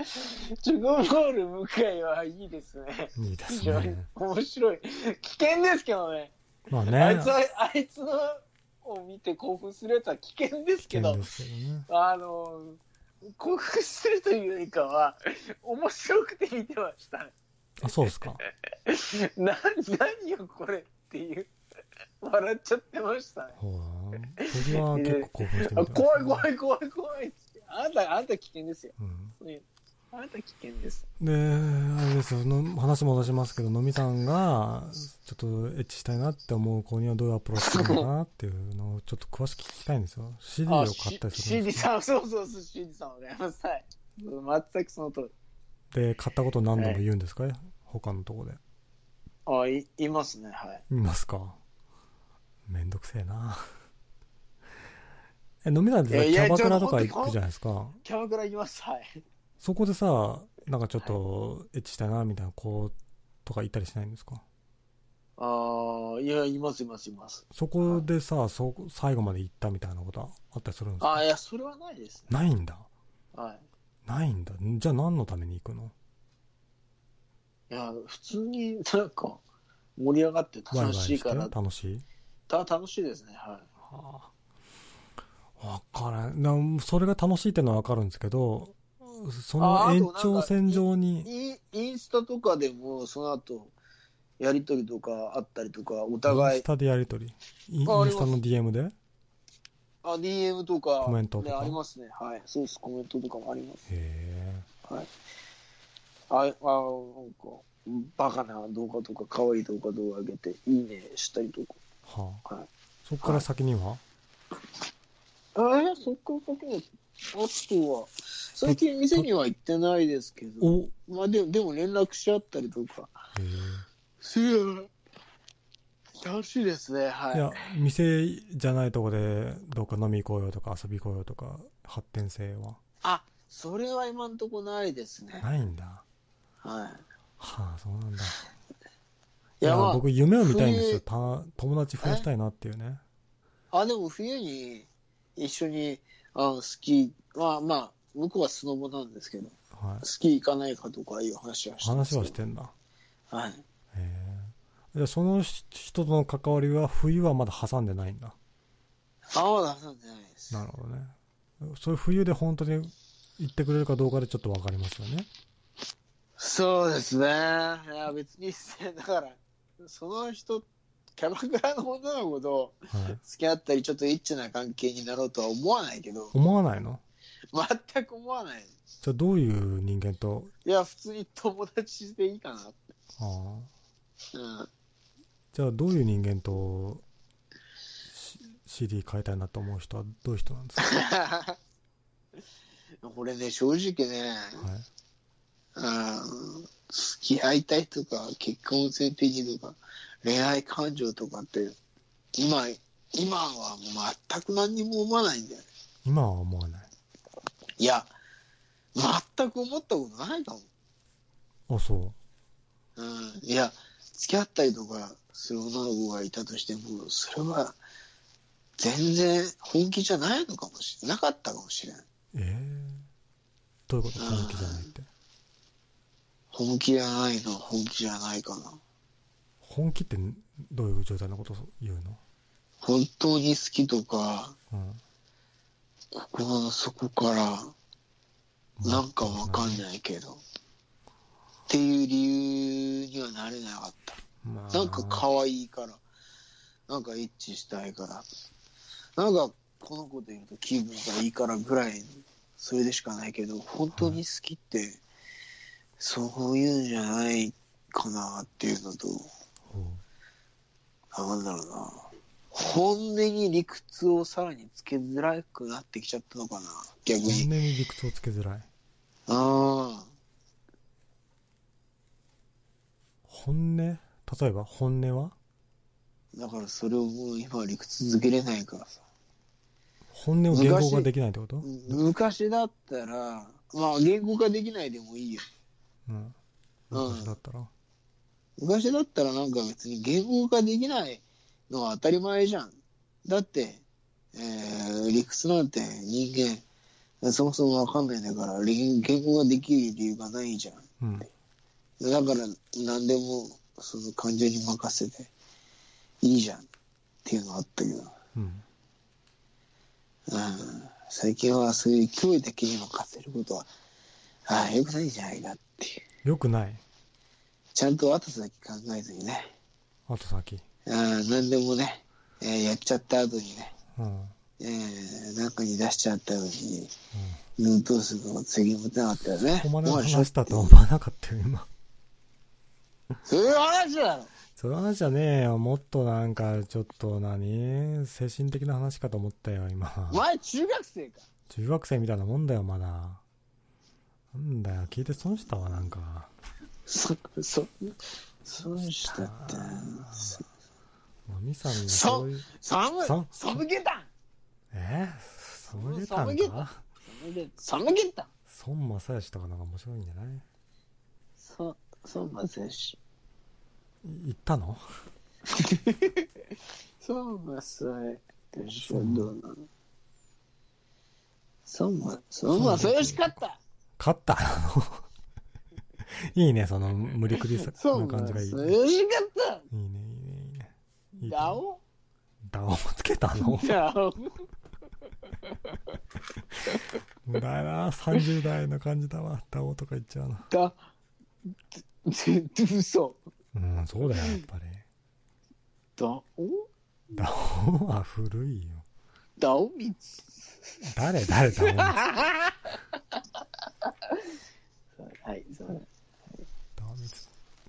チョコボール向井はいいですね。いいですね。面白い。危険ですけどね。まああいねつ、は、あいつのを見て興奮するやつは危険ですけどけどね。あの、興奮するというよりかは、面白くて見てました。あ、そうですか。な、何よこれっていう。笑っちゃってましたね。それは結構興奮してあみて怖い怖い怖い怖いっ。あんた、あんた危険ですよ。うん。そういうあなた危険です。で、あれですよ、の話戻しますけど、のみさんが、ちょっとエッチしたいなって思う子にはどういうアプローチするのかなっていうのをちょっと詳しく聞きたいんですよ。CD を買ったりするんです CD かさん、そうそうそう、CD さんお願いします。はい。全くその通り。で、買ったこと何度も言うんですか、他のとこで。あ、い、いますね、はい。見ますか？めんどくせえな。え、飲みさんってさキャバクラとか行くじゃないですか？キャバクラ行きます、はい。そこでさ、なんかちょっとエッチしたいなみたいな子とかいたりしないんですか？ああ、いや、います、います、います。そこでさ、そ最後まで行ったみたいなことあったりするんですか？ああ、いや、それはないですね。ないんだ。はい。ないんだ。じゃあ何のために行くの？いや、普通になんか、盛り上がって楽しいから、楽しい？た楽しいですね、はい。はあ。わからんな。それが楽しいってのはわかるんですけど、その延長線上に、インインスタとかでも、その後、やりとりとかあったりとか、おイン互い、スタでやりとり。インスタの DM で？へあ、DM とか、コメントとか？ね、ありますね。はい。そうです、コメントとかもあります。え。はい。あ、あ、なんか、バカな動画とか、可愛い動画動画上げて、いいねしたりとか。はあ。はい。そっから先には？あえそっから先に、あとは、最近店には行ってないですけど、おまあでも、でも連絡し合ったりとか、へえ。する楽しいですね、はい。いや、店じゃないとこで、どっか飲み行こうよとか遊び行こうよとか、発展性はあ、それは今んとこないですね。ないんだ。はい。はあ、そうなんだ。いいや、や、まあ、僕夢を見たいんですよ。冬た友達増やしたいなっていうね。あ、でも冬に一緒に、あスキー、まあまあ、向こうはスノボなんですけど、はい。スキー行かないかとかいう話はして話はしてんだ。はい。へえ。その人との関わりは冬はまだ挟んでないんだ。あ、まだ挟んでないです。なるほどね。そういう冬で本当に行ってくれるかどうかでちょっとわかりますよね。そうですね。いや、別に、だから、その人、キャバクラの女の子とはい。付き合ったり、ちょっとエッチな関係になろうとは思わないけど、思わないの？全く思わない。じゃあどういう人間と、いや、普通に友達でいいかなって。ああ。うん。じゃあどういう人間と、し CD 変えたいなと思う人はどういう人なんですか？これね、正直ね、はい。うん、付き合いたいとか、結婚を前提にとか、恋愛感情とかって、今、今は全く何にも思わないんだよね。今は思わない。いや、全く思ったことないかも。あ、そう。うん、いや、付き合ったりとかする女の子がいたとしても、それは全然本気じゃないのかもしれなかったかもしれん。ええどういうこと？本気じゃないって。本気じゃないの、本気じゃないかな。本気ってどういう状態のことを言うの？本当に好きとか、うん。心の底から、なんかわかんい。ないけど、っていう理由にはなれなかった。まあ、なんか可愛いから、なんか一致したいから、なんかこの子といると気分がいいからぐらい、それでしかないけど、本当に好きって、そういうんじゃないかなっていうのと、ほなんだろうな。本音に理屈をさらにつけづらくなってきちゃったのかな、逆う本音に。に理屈をつけづらい。ああ。本音？例えば本音は？だからそれをもう今理屈づけれないからさ。本音を言語ができないってこと？昔だったら、まあ言語化できないでもいいよ。うん。うん昔だったら？昔だったらなんか別に言語化できないのは当たり前じゃん。だって、えー、理屈なんて人間、そもそもわかんないんだから、り言語ができる理由がないじゃん。うん。だから何でもその感情に任せていいじゃんっていうのがあったけど、うん。うん、最近はそういう勢いだけに任せることは、ああ、よくないんじゃないかっていう。よくない。ちゃんと後先考えずにね、あと先。ああ何でもね、えーやっちゃった後にね、うん。うん。えー、中に出しちゃったのに、ヌートースが責任持てなかったよね。ここまで話したとは思わなかったよ、今。そういう話だろそういう話じゃねえよ。もっとなんか、ちょっと何？精神的な話かと思ったよ、今お。前中学生か中学生みたいなもんだよ、まだ。なんだよ、聞いて損したわ、なんか。そ、そ、そうしたって。まみさんにそそういう、寒いそ寒気たえそういうたん寒気たか？寒気た孫正義とかなんか面白いんじゃない？そ、そんませし。い行ったの？そんませし。どうなの？そんま、そんませしかった。勝ったの？いいね、その無理くりさ その感じがいい、せね。いしかっいね、いいね、いいね。いいたとだおダオつけたの？だお無駄やな、30代の感じだわ。ダオとか言っちゃうの。だ、嘘。うん、そうだよ、やっぱり。だおダオは古いよ。ダオミツ。誰、誰ダオミツ？はい、すいません。ダオミツ。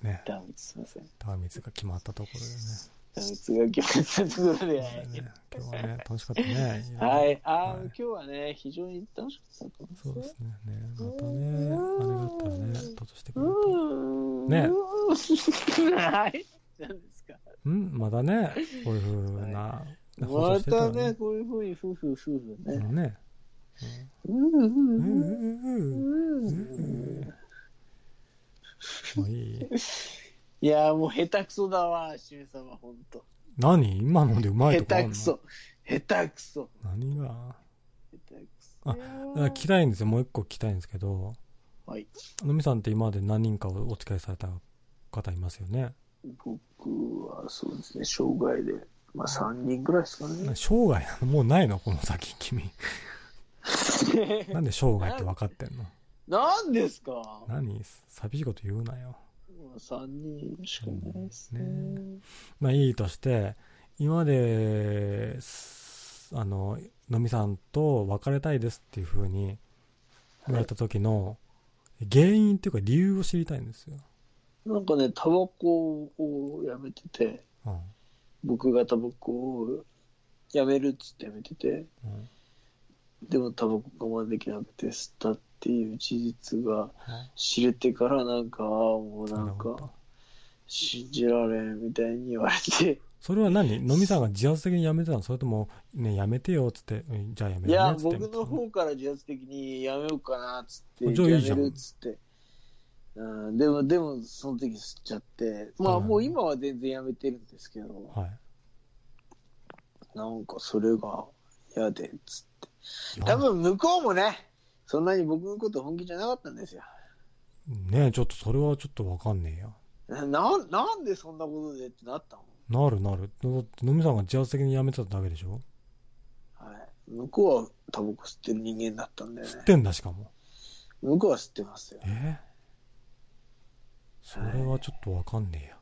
ね。ダオミツすいません。ダオミツが決まったところでね。ダオミツが決まったところで。ね今日はね、楽しかったね。はい、あー、はい今日はね、非常に楽しかったとそうですね。ね、またね、あれがあったらね、ととしてくれるうーん。ねはい。何ですかと。うん、まだね、こういう風な、放またね、こういうふうに夫婦、夫婦ね。うんね。うんうんうん、うんう。んもういい。いや、もう下手くそだわ、しめさんは、ほんと。何？今のでうまい下とこあんの？手くそ。下手くそ。何が？下手くそ。あだ聞きたいんですよ。もう一個聞きたいんですけど、はい。のみさんって今まで何人かおお付き合いされた方いますよね？僕はそうですね、生涯で、まあ3人ぐらいですかね。生涯？もうないの？この先、君。なんで生涯って分かってんの？なんですか？何？寂しいこと言うなよ。もう3人しかいないですね。ねまあいいとして、今まで、すあの、のみさんと別れたいですっていう風に言われた時の原因っていうか理由を知りたいんですよ。なんかね、タバコをやめてて、うん。僕がタバコをやめるっつってやめてて、うんでもタバコ我慢できなくて吸ったっていう事実があ知れてからなんか、ああもうなんか、信じられんみたいに言われて、それは何？のみさんが自発的に辞めてたの？それとも、ね、辞めてよっつって、うんじゃあ辞めるねいや、っつって。僕の方から自発的にやめようかなっつって、じゃあいいじゃん。やめるっつって。うん、でも、でも、その時吸っちゃって、まあうんもう今は全然やめてるんですけど、はい。なんかそれが嫌で、つって。い。や多分向こうもね、そんなに僕のこと本気じゃなかったんですよ。ねえ、ちょっとそれはちょっとわかんねえや。な、なんでそんなことでってなったの？なるなる。だってのみさんが自発的に辞めてただけでしょ？はい。向こうはタバコ吸ってる人間だったんだよね吸っ。てんだしかも。向こうは吸ってますよ。え？それはちょっとわかんね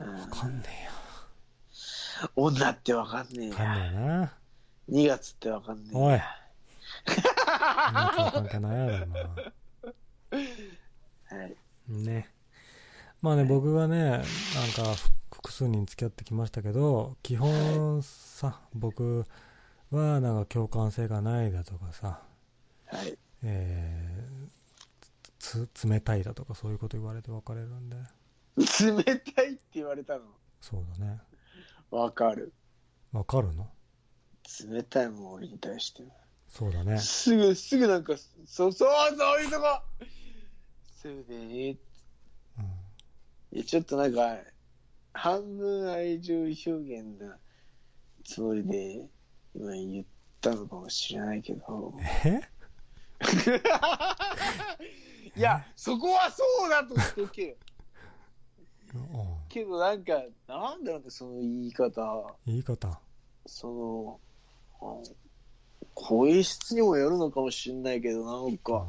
えや。うんわかんね女ってわかんねええや。わかんや。ねえな。2月ってわかんねえや。おい。関係ないやろな。はい。ね。まあね、僕がね、なんか複数人付き合ってきましたけど、基本さ、僕はなんか共感性がないだとかさ、はい。えー、つ、つ冷たいだとかそういうこと言われて別れるんで、冷たいって言われたの？そうだね。わかる。わかるの？冷たいもん俺に対して。そうだね。すぐ、すぐなんか、そう、そう、そういうとこそうでね。うん。いや、ちょっとなんか、半分愛情表現なつもりで、今言ったのかもしれないけど。え？いや、そこはそうだとしとけよ。う んけどなんか、なんだろうね、その言い方。言い方。その、あ声質にもよるのかもしれないけど、なんか、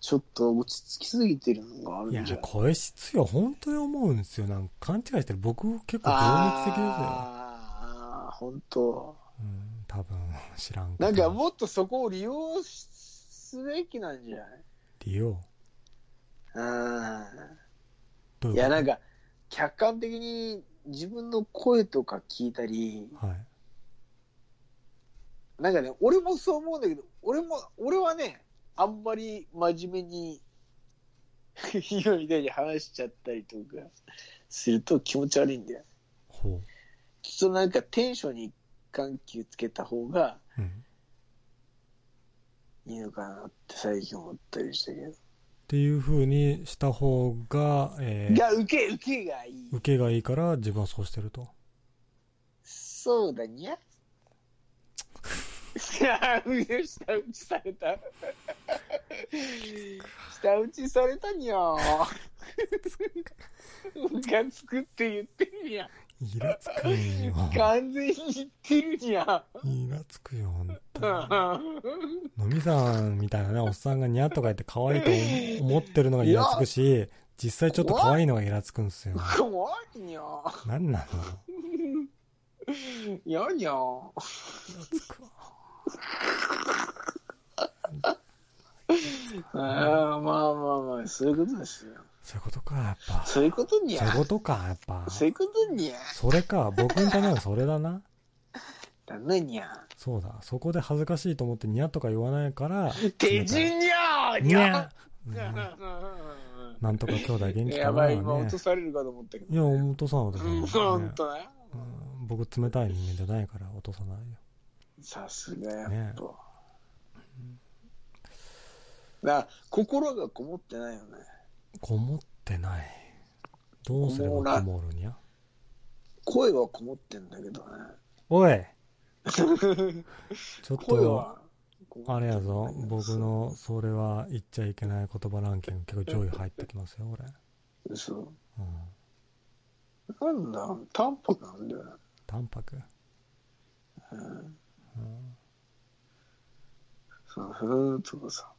ちょっと落ち着きすぎてるのがあるいやんじゃない、声質よ、本当に思うんですよ。なんか勘違いしてる。僕結構情熱的ですよ。ああ、本当。うん、多分、知らんなんかもっとそこを利用すべきなんじゃない？利用？あどういうこと？いや、なんか、客観的に自分の声とか聞いたり、はい。なんかね、俺もそう思うんだけど、俺も、俺はね、あんまり真面目に、今みたいに話しちゃったりとかすると気持ち悪いんだよ。ほちょっとなんかテンションに緩急つけた方が。いいのかなって最近思ったりしたけど。っていう風にした方が、えーが、受け、受けがいい。受けがいいから自分はそうしてると。そうだにゃ。下打ちされた。下打ちされたにゃ。ムカつくって言ってるにゃ。イラつくんよ。完全に言ってるにゃ。イラつくよ、ほんとに。のみさんみたいなね、おっさんがニャとか言って可愛いと思ってるのがイラつくし、実際ちょっと可愛いのがイラつくんすよ。怖いにゃなんなの？やにゃイラつくわ。ああ、まあまあまあ、そういうことですよ。そういうことか、やっぱ。そういうことにゃそういうことか、やっぱ。そういうことにゃそれか、僕に頼むそれだな。だなにゃそうだ。そこで恥ずかしいと思ってニャとか言わないから。手順にゃにゃうんなんとか兄弟元気かなやばい、今ね落と。されるかと思ったけど。いや、落とさん、落とさうん、ん。ほんねとね。うん僕冷たい人間じゃないから落とさないよ。さすがやねっぱ。だ心がこもってないよね。こもってない。どうすればこもるにゃ？声はこもってんだけどね。おい ちょっと。あれやぞ。僕の、それは言っちゃいけない言葉ランキング結構上位入ってきますよ、俺。嘘。うん。なんだ、淡白なんだよね。淡白。うんうんそう、ふーんとかさ。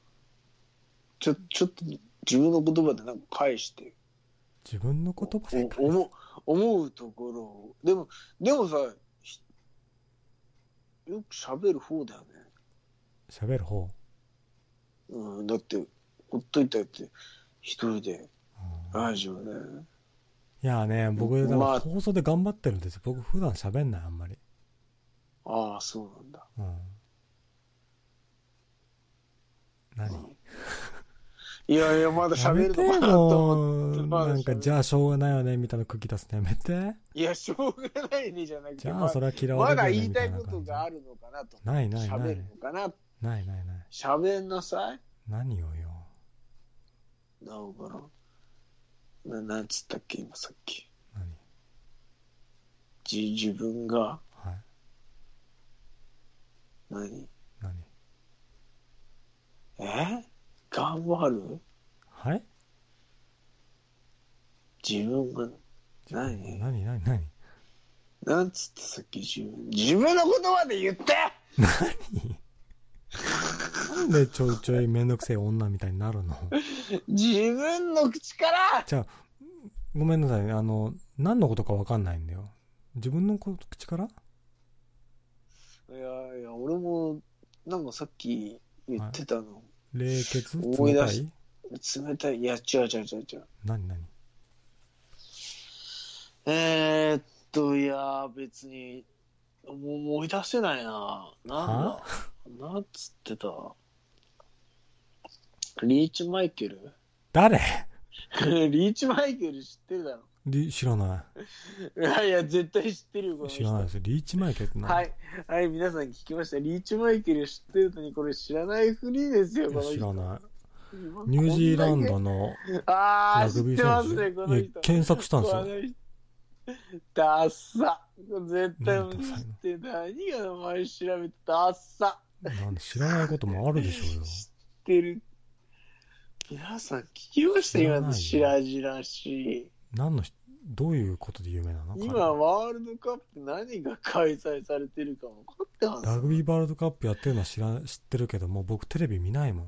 ちょ、ちょっと自分の言葉でなんか返して。自分の言葉で返す？お思う、思うところを。でも、でもさ、ひよく喋る方だよね。喋る方？うん、だって、ほっといたって、一人で、うんラジオで。いやね、僕、放送で頑張ってるんですよ。僕普段喋んない、あんまり。ああ、そうなんだ。うん。何？いやいや、まだ喋るのかなと思ってまだなんか、じゃあしょうがないよね、みたいな空気出すのやめて。いや、しょうがないねじゃなくて、じゃあ、まそれは嫌わまだれるよね、言いたいみたい。ことがあるのかなと。ないないない喋る。のかなないないない。喋んなさい。何をよ。なんかな。な、なんつったっけ、今さっき。何？じ、自分が、はい。何？何？え？頑張る？はい？自分が、何？何？何？何？なんつってさっき自分、自分の言葉で言って！なんでちょいちょいめんどくせえ女みたいになるの？自分の口から！じゃあ、ごめんなさい。あの、何のことかわかんないんだよ。自分のこ口から？いやいや、俺も、なんかさっき言ってたの。冷血？思い出しい？冷たい。いや、違う違う違う違う。何？何？えー、っと、いや、別に、もう思い出せないな。なんだ？は？なんつってた？リーチマイケル？誰？リーチマイケル知ってるだろ。リ知らないやいや、絶対知ってるよ、このい。知人。らないです。リーチマイケルって何？はい。はい、皆さん聞きました。リーチマイケル知ってるのに、これ知らないふりですよ、この人。知らない。今ニュージーランドのラグビ知ってますーね、こ選手。いの人や、。検索したんですよ。ダッサ。絶対無視なんだダサいのして、何が名前調べてダッサ。なんで知らないこともあるでしょうよ。知ってる。皆さん聞きました？今の白々しい。何のし、どういうことで有名なの？今、ワールドカップ何が開催されてるか分かってます？ラグビーワールドカップやってるのは知ら知ってるけども、僕テレビ見ないもん。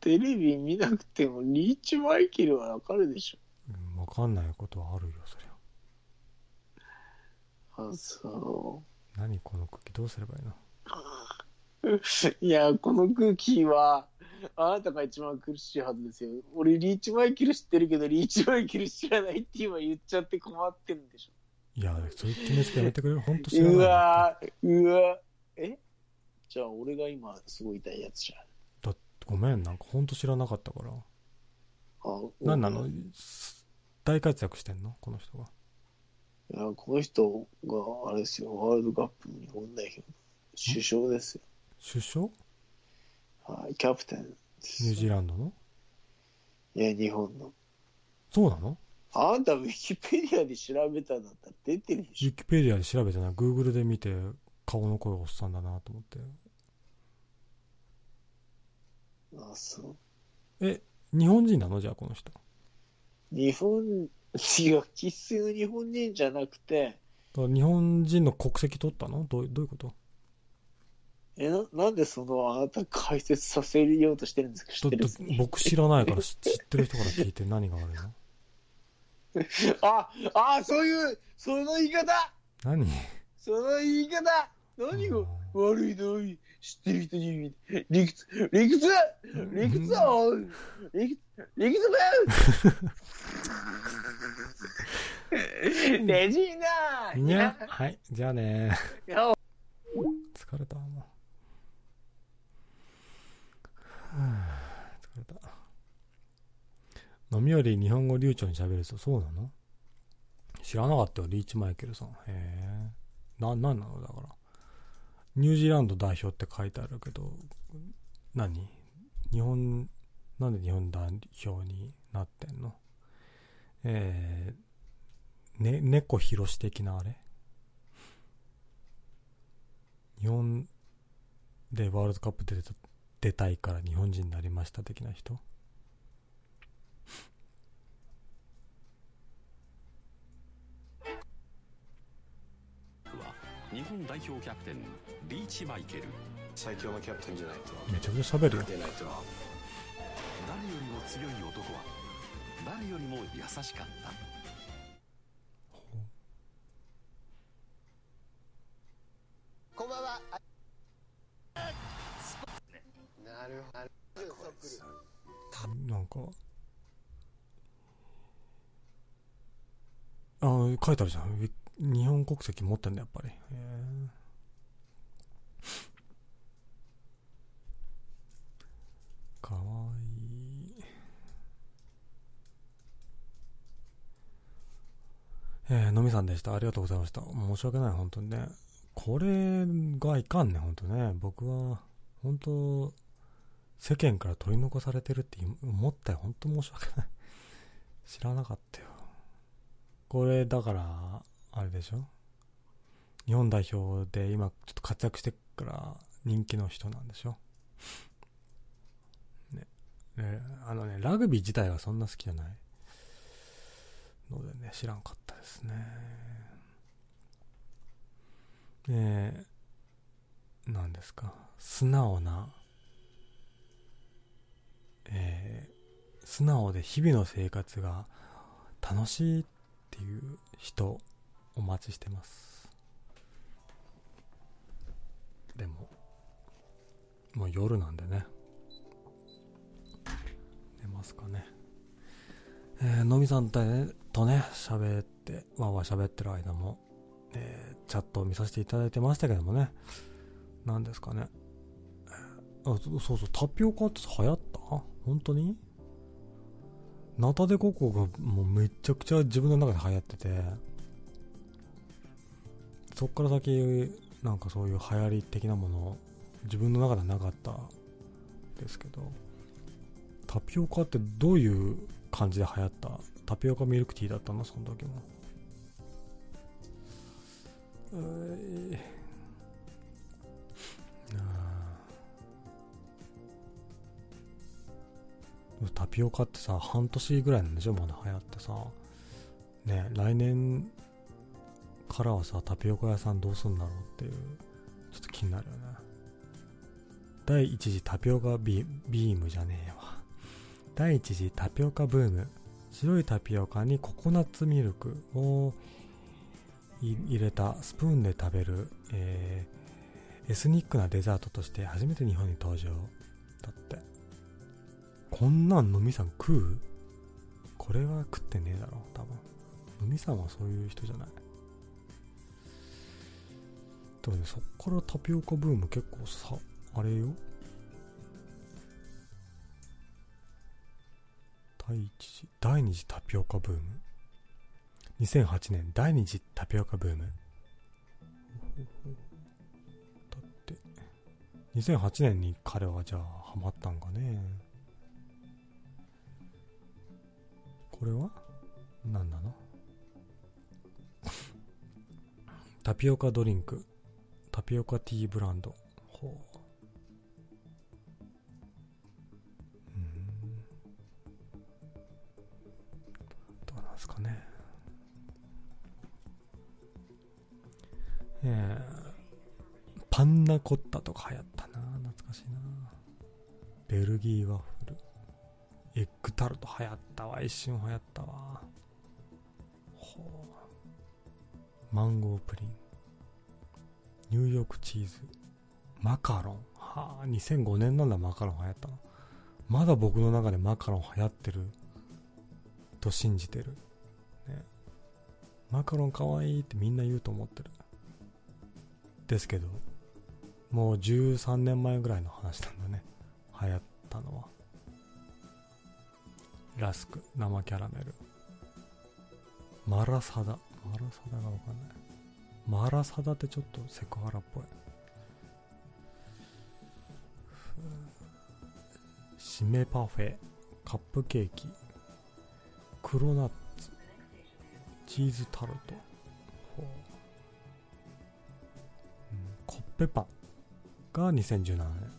テレビ見なくてもリーチマイケルは分かるでしうんわかんないことはあるよ、そりゃ。ょ。あ、そ何この空気？どうすればいいの？う。いや、この空気は、あなたが一番苦しいはずですよ。俺、リーチマイケル知ってるけど、リーチマイケル知らないって今言っちゃって困ってるんでしょ。いや、そういう決めつけやめてくれる本当知らないうわー、うわえ？じゃあ、俺が今、すごい痛いやつじゃん。だってごめん、なんか本当知らなかったから。あ何なの？大活躍してんの？この人が。いや、この人が、あれですよ、ワールドカップ日本代表の首相ですよ。首相ニはい、キャプテンです。ュージーランドの？いや、日本の。そうなの？あんた、ウィキペディアで調べたんだったら出てるでウしィキペディアで調べてない。Google で見て顔の声おっさんだなと思って。ょ。あ、そう。え、日本人なの？じゃあこの人。日本、違う、生粋の日本人じゃなくて、だから日本人の国籍取ったの？どうどういうこと？え、な、なんでその、あなた解説させようとしてるんですか？知だってるんです僕知らないから知 知ってる人から聞いて何が悪いの？あ、あ、そういう、その言い方？何？その言い方？何が悪いの？知ってる人に。理屈、理屈？理屈を理屈、理屈だレジ ーナにゃはい、じゃあね疲れた、もう。はぁ疲れた。飲みより日本語流暢に喋る人、そうなの？知らなかったよ、リーチマイケルさん。へえ。な、なんなの？だから。ニュージーランド代表って書いてあるけど、何？日本、なんで日本代表になってんの？えー、ね、猫ひろし的なあれ？日本でワールドカップ出てた出たいから日本人になりました的な人？は日本代表キャプテンリーチマイケル。最強のキャプテンじゃないと。めちゃくちゃ喋るよ。出ないと誰よりも強い男は誰よりも優しかった。こんばんは。なるほど。なんかあ書いてあるじゃん。日本国籍持ってんだやっぱり。へえかわいい。えー、のみさんでした。ありがとうございました。申し訳ない本当にね。これがいかんね本当ね。僕は本当世間から取り残されてるって思ったよ。本当申し訳ない。知らなかったよ。これだからあれでしょ？日本代表で今ちょっと活躍してから人気の人なんでしょ？ね。ねあのねラグビー自体はそんな好きじゃないのでね知らんかったですね。ねえ何ですか？素直なえー素直で日々の生活が楽しいっていう人お待ちしてます。でももう夜なんでね。寝ますかね。えーのみさんとね喋ってわわ喋ってる間も、えーチャットを見させていただいてましたけどもね。何ですかね。あそそうそうタピオカって流行った本当に？ナタデココがもうめちゃくちゃ自分の中で流行ってて。そっから先なんかそういう流行り的なもの自分の中ではなかった。ですけど。タピオカってどういう感じで流行った？タピオカミルクティーだったの？その時も。うーあタピオカってさ半年ぐらいなんでしょ？まだ流行ってさ。ね来年からはさタピオカ屋さんどうすんだろうっていう。ちょっと気になるよね。第一次タピオカビビームじゃねえわ。第一次タピオカブーム。白いタピオカにココナッツミルクを入れたスプーンで食べる、えーエスニックなデザートとして初めて日本に登場。だって。こんなんのみさん食う？これは食ってねえだろ多分。のみさんはそういう人じゃない。でもねそっからタピオカブーム結構さあれよ。第一次第二次タピオカブーム？2008年第二次タピオカブーム？だって2008年に彼はじゃあハマったんかね。これは？何なの？タピオカドリンク。タピオカティーブランド。ほう。うん。どうなんですかね。えーパンナコッタとか流行ったな。懐かしいな。ベルギーワッフタルト流行ったわ一瞬流行ったわ。ほう。マンゴープリン。ニューヨークチーズ。マカロン。はあ2005年なんだマカロン流行ったの。まだ僕の中でマカロン流行ってる。と信じてる、ね、マカロンかわいいってみんな言うと思ってる。ですけどもう13年前ぐらいの話なんだね。流行ったのは。ラスク生キャラメル。マラサダ。マラサダがわかんない。マラサダってちょっとセクハラっぽい。シメパフェ。カップケーキ。黒ナッツ。チーズタルト。ほう、うん、コッペパン。が2017年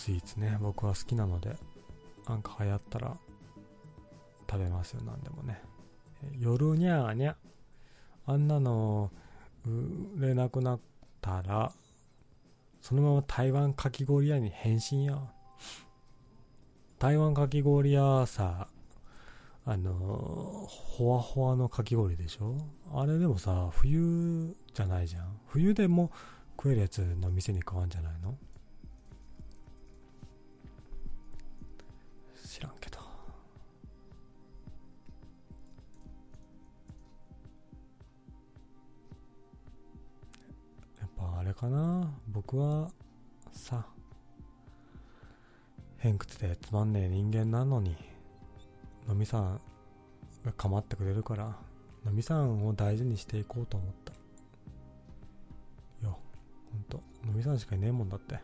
スイーツね僕は好きなのでなんか流行ったら食べますよ何でもね。夜にゃーにゃあんなの売れなくなったらそのまま台湾かき氷屋に変身や台湾かき氷屋さあのほわほわのかき氷でしょ？あれでもさ冬じゃないじゃん。冬でも食えるやつの店に変わんじゃないの？知らんけど。やっぱあれかな？僕はさ偏屈でつまんねえ人間なのにのみさんが構ってくれるからのみさんを大事にしていこうと思った。いやほんと。のみさんしかいねえもんだって。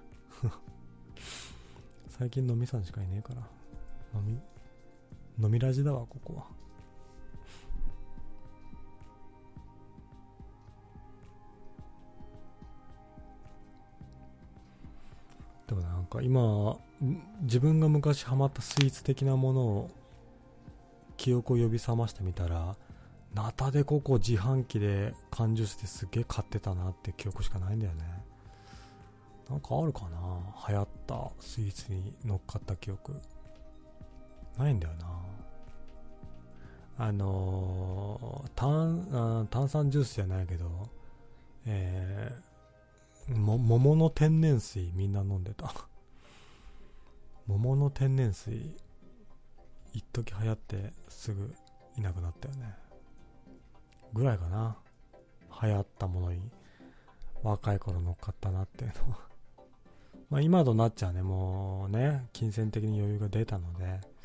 最近のみさんしかいねえから。飲み飲みラジだわここは。でもなんか今自分が昔ハマったスイーツ的なものを記憶を呼び覚ましてみたらナタデココ自販機で缶ジュースですげえ買ってたなって記憶しかないんだよね。なんかあるかな？流行ったスイーツに乗っかった記憶。ないんだよな。あのー、炭炭酸ジュースじゃないけどえー、も桃の天然水みんな飲んでた。桃の天然水一時流行ってすぐいなくなったよね。ぐらいかな。流行ったものに若い頃乗っかったなっていうの。は まあ今となっちゃうね。もうね金銭的に余裕が出たので。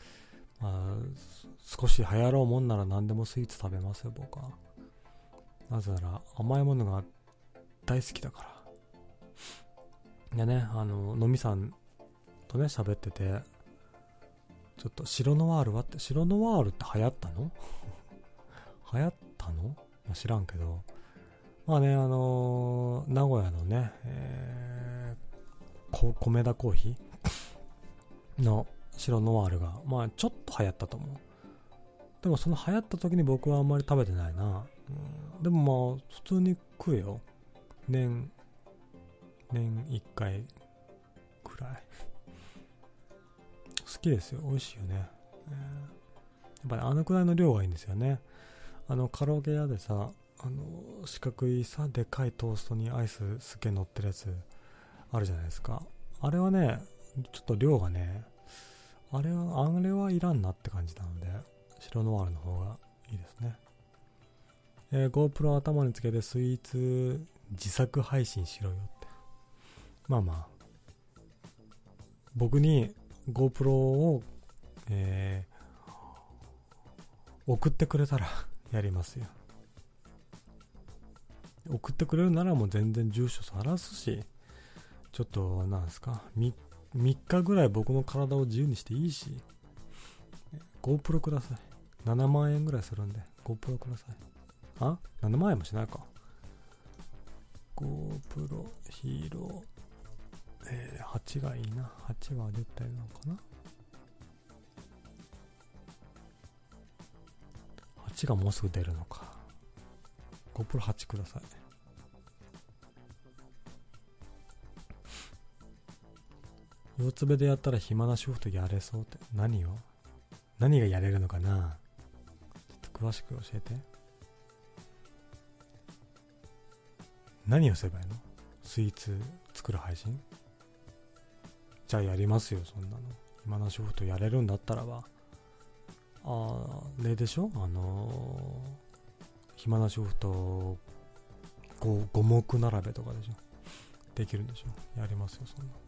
まあ少し流行ろうもんなら何でもスイーツ食べますよ僕は。なぜなら甘いものが大好きだから。でねあの飲みさんとね喋っててちょっと白ノワールはって白ノワールって流行ったの？流行ったの、ま、知らんけど。まあねあのー、名古屋のね、えー、米田コーヒーの白ノワールがまあちょっと流行ったと思う。でもその流行った時に僕はあんまり食べてないな、うん、でもまあ普通に食うよ。年年1回くらい。好きですよ。美味しいよね、えー、やっぱりあのくらいの量がいいんですよね。あのカラオケ屋でさあの四角いさでかいトーストにアイスすげえ乗ってるやつあるじゃないですか。あれはねちょっと量がねあれはあれはいらんなって感じなので白ノワールの方がいいですね。えー、GoPro 頭につけてスイーツ自作配信しろよって。まあまあ。僕に GoPro を、えー、送ってくれたら やりますよ。送ってくれるならもう全然住所さらすし、ちょっと、なんですか3、3日ぐらい僕の体を自由にしていいし、GoPro ください。7万円ぐらいするんで、GoPro ください。あ ?7 万円もしないか。GoPro ヒーロー。えー、8がいいな。8は絶対なのかな。8がもうすぐ出るのか。GoPro8 ください。四つ目でやったら暇な主婦とやれそうって何を？何がやれるのかな？ちょっと詳しく教えて。何をすればいいの？スイーツ作る配信？じゃあやりますよ、そんなの。暇な主婦とやれるんだったらば。あ、れでしょ？あのー、暇な主婦と五目並べとかでしょ？できるんでしょ？やりますよ、そんなの。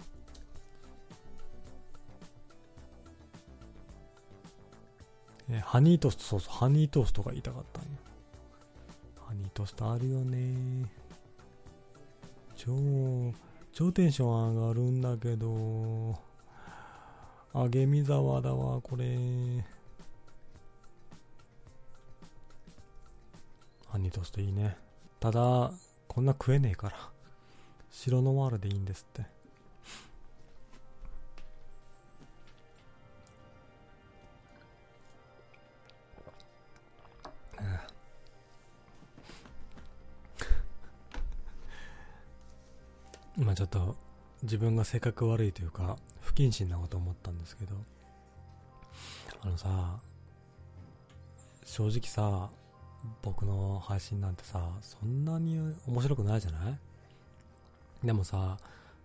えハニートースト、そうそう、ハニートーストが言いたかったんよ。ハニートーストあるよね超、超テンション上がるんだけど、あげみざわだわ、これ。ハニートーストいいね。ただ、こんな食えねえから。白ノワールでいいんですって。今ちょっと自分が性格悪いというか不謹慎なこと思ったんですけどあのさ正直さ僕の配信なんてさそんなに面白くないじゃない？でもさ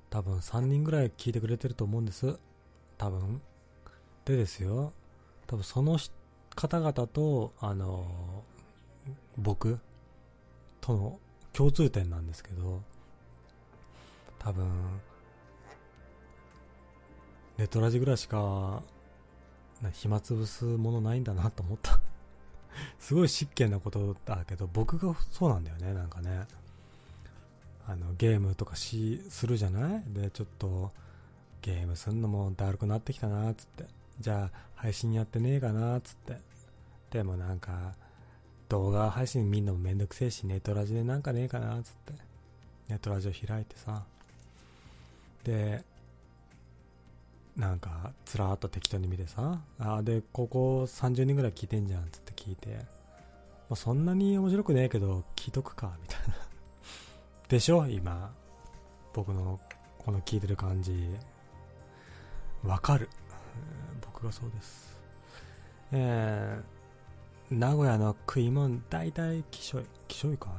多分3人ぐらい聞いてくれてると思うんです。多分。でですよ。多分その方々とあの僕との共通点なんですけど多分ネトラジぐらいしか暇つぶすものないんだなと思った。すごい失敬なことだけど僕がそうなんだよねなんかね。あのゲームとかしするじゃない？でちょっとゲームすんのもだるくなってきたなつって。じゃあ配信やってねえかなつって。でもなんか動画配信見んのもめんどくせえしネットラジでなんかねえかなつって。ネットラジオ開いてさ。でなんかつらーっと適当に見てさあでここ30人ぐらい聞いてんじゃんつって聞いて、まあ、そんなに面白くねえけど聞いとくかみたいな。でしょ今。僕のこの聞いてる感じ。わかる、僕がそうです。えー、名古屋の食い物大体きしょい。きしょいか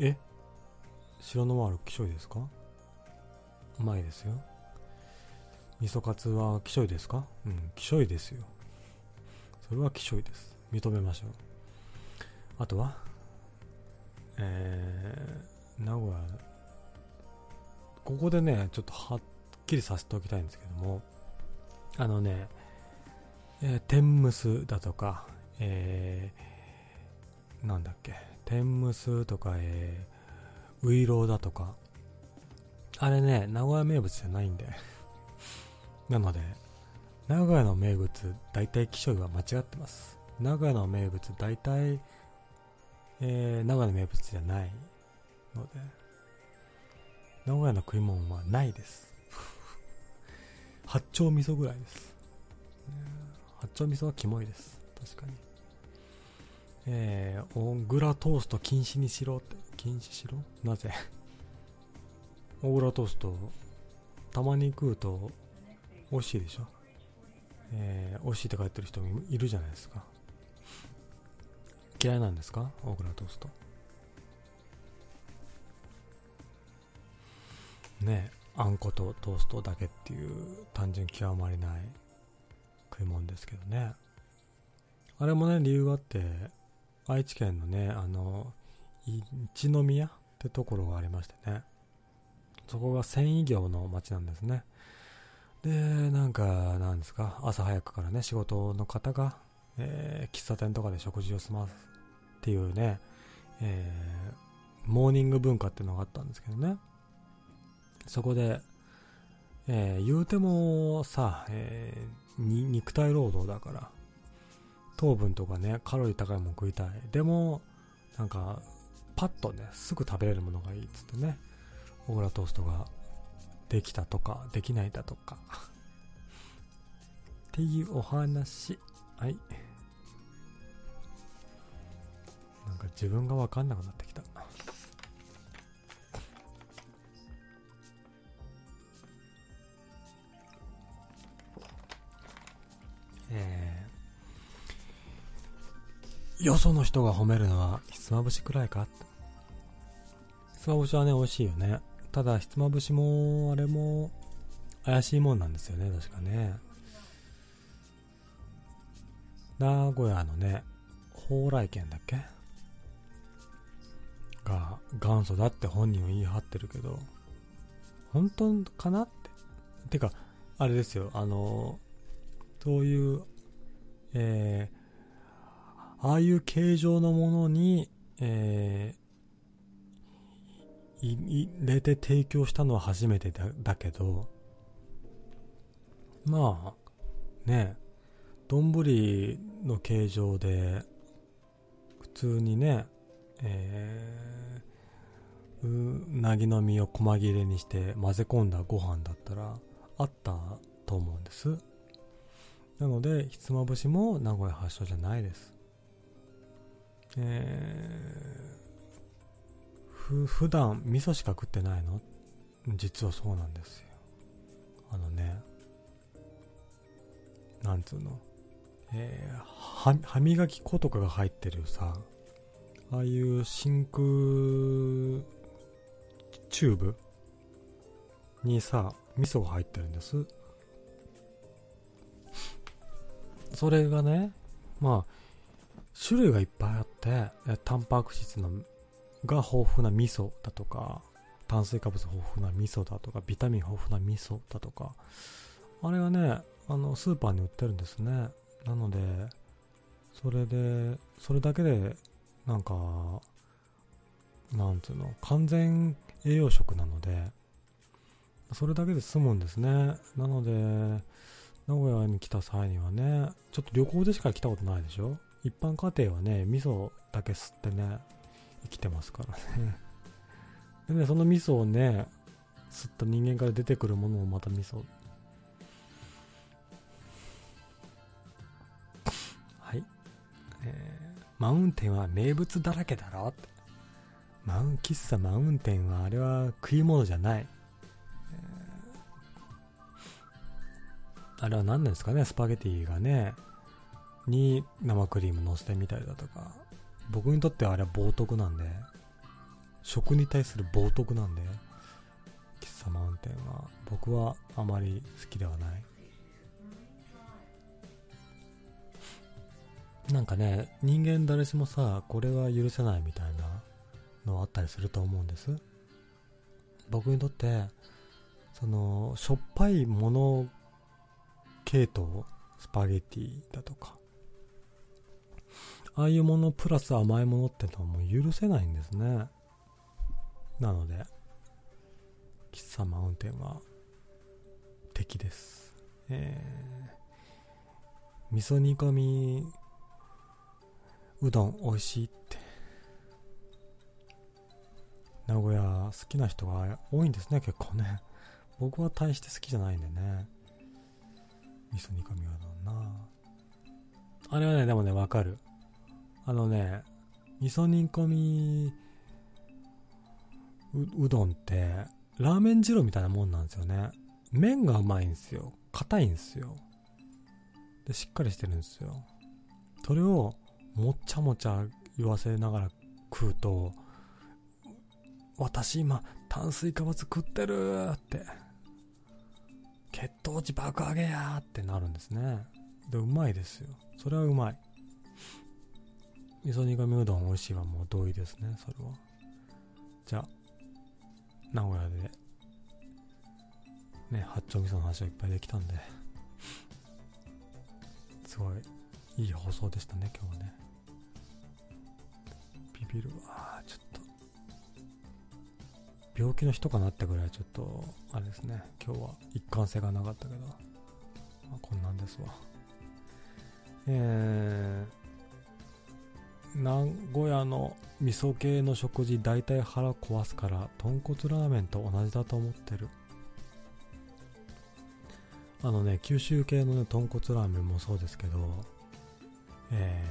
い？え？白のワールきしょいですか？うまいですよ。味噌カツはきしょいですか？うんきしょいですよ。それはきしょいです。認めましょう。あとは？えー、名古屋。ここでねちょっとはっきりさせておきたいんですけども。あのね、えー、天むすだとかえー、なんだっけ？天むすとかえー、ウイローだとか。あれね、名古屋名物じゃないんで。なので、名古屋の名物、大体気象は間違ってます。名古屋の名物、大体、えー、名古屋の名物じゃないので、名古屋の食い物はないです。八丁味噌ぐらいです。八丁味噌はキモいです。確かに。えー、オングラトースト禁止にしろって、禁止しろ？なぜ？オーラトーストたまに食うと美味しいでしょ？えー、美味しいって書いてる人もいるじゃないですか。嫌いなんですか？オーラトースト。ねあんことトーストだけっていう単純極まりない食い物ですけどね。あれもね理由があって愛知県のねあの一宮ってところがありましてね。そこが繊維業の街なんですね。で、なんか、なんですか、朝早くからね、仕事の方が、えー、喫茶店とかで食事を済ますっていうね、えー、モーニング文化っていうのがあったんですけどね。そこで、えー、言うてもさ、えー、肉体労働だから、糖分とかね、カロリー高いもの食いたい。でも、なんか、パッとね、すぐ食べれるものがいいっつってね。オーラトーストができたとか、できないだとか っていうお話。はい。なんか自分が分かんなくなってきたえー、よその人が褒めるのはひつまぶしくらいか？ひつまぶしはね美味しいよねただひつまぶしもあれも怪しいもんなんですよね。確かね。名古屋のね蓬莱県だっけ？が元祖だって本人は言い張ってるけど本当かなって。てかあれですよ。あのそういうえー、ああいう形状のものにえー、入れて提供したのは初めてだだけどまあね丼の形状で普通にねえー、うなぎの身を細切れにして混ぜ込んだご飯だったらあったと思うんですなのでひつまぶしも名古屋発祥じゃないですえー、ふ普段味噌しか食ってないの？実はそうなんですよ。あのねなんつうの？えー、歯磨き粉とかが入ってるさああいう真空チューブ？にさ味噌が入ってるんです。それがねまあ種類がいっぱいあってタンパク質のが豊富な味噌だとか炭水化物豊富な味噌だとかビタミン豊富な味噌だとかあれがねあのスーパーに売ってるんですね。なのでそれでそれだけでなんかなんつうの完全栄養食なのでそれだけで済むんですね。なので名古屋に来た際にはねちょっと旅行でしか来たことないでしょ？一般家庭はね味噌だけ吸ってね生きてますからね でねその味噌をね吸った人間から出てくるものもまた味噌はいえーマウンテンは名物だらけだろ？って。マウン、喫茶マウンテンはあれは食い物じゃない。あれは何なんですかね、スパゲティがね、に生クリーム乗せてみたりだとか。僕にとってはあれは冒涜なんで、食に対する冒涜なんで、喫茶マウンテンは僕はあまり好きではない。なんかね、人間誰しもさ、これは許せないみたいなのあったりすると思うんです。僕にとって、その、しょっぱいもの系統、スパゲティだとか、ああいうものプラス甘いものってのはもう許せないんですね。なので、喫茶マウンテンは敵です。えー、味噌煮込みうどん美味しいって。名古屋好きな人が多いんですね結構ね。僕は大して好きじゃないんでね。味噌煮込みうどんな。あれはねでもねわかる。あのね味噌煮込みうどんってラーメン二郎みたいなもんなんですよね麺がうまいんですよ硬いんですよでしっかりしてるんですよそれをもっちゃもちゃ言わせながら食うと、私今炭水化物食ってるって、血糖値爆上げやってなるんですね。で、うまいですよ。それはうまい。味噌煮込みうどん美味しいはもう同意ですね、それは。じゃあ、名古屋で、ね、八丁味噌の話はいっぱいできたんで、すごいいい放送でしたね、今日はね。ビビるわ。ちょっと。病気の人かなってぐらいちょっとあれですね。今日は一貫性がなかったけど、まあ、こんなんですわ。えー、名古屋の味噌系の食事大体腹壊すから豚骨ラーメンと同じだと思ってる。あのね九州系のね豚骨ラーメンもそうですけどえ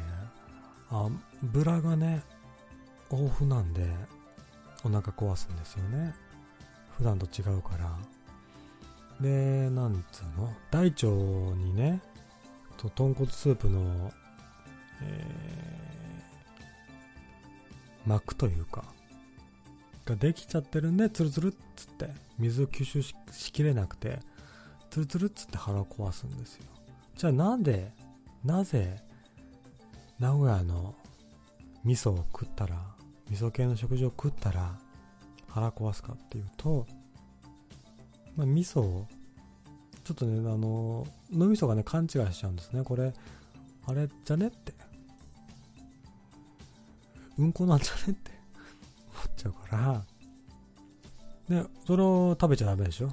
ー、油がね豊富なんでお腹壊すんですよね。普段と違うから。でなんつうの？大腸にねと豚骨スープの、えー、膜というか。ができちゃってるんでツルツルっつって水を吸収しきれなくてツルツルっつって腹を壊すんですよ。じゃあなんでなぜ名古屋の味噌を食ったら味噌系の食事を食ったら腹壊すかっていうと、まあ、味噌をちょっとねあの脳みそがね勘違いしちゃうんですね。これあれじゃねって。うんこなんじゃねって。思っちゃうから。でそれを食べちゃダメでしょ。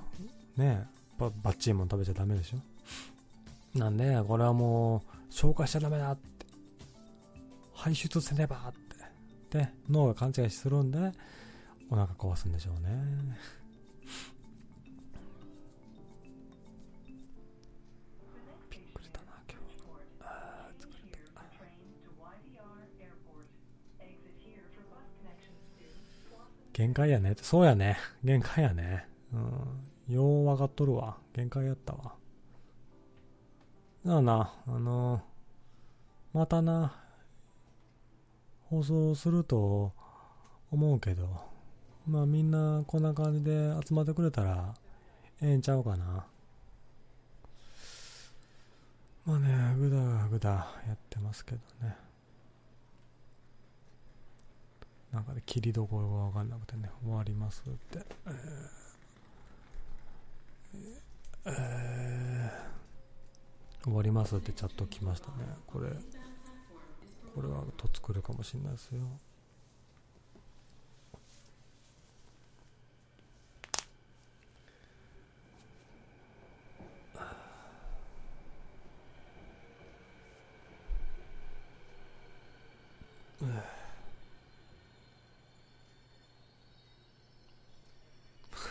ねババッチリもん食べちゃダメでしょ。なんでこれはもう消化しちゃダメだって。排出せねばって。で脳が勘違いするんでお腹壊すんでしょうね。限界やね。ってそうやね。限界やね。うん。よう分かっとるわ。限界やったわ。だからなあのーまたな放送すると思うけどまあみんなこんな感じで集まってくれたらええんちゃうかな。まあねぐだぐだやってますけどね。なんかで切りどころが分かんなくてね終わりますって。えーえー終わりますってチャット来ましたね。これこれはと作るかもしれないですよ。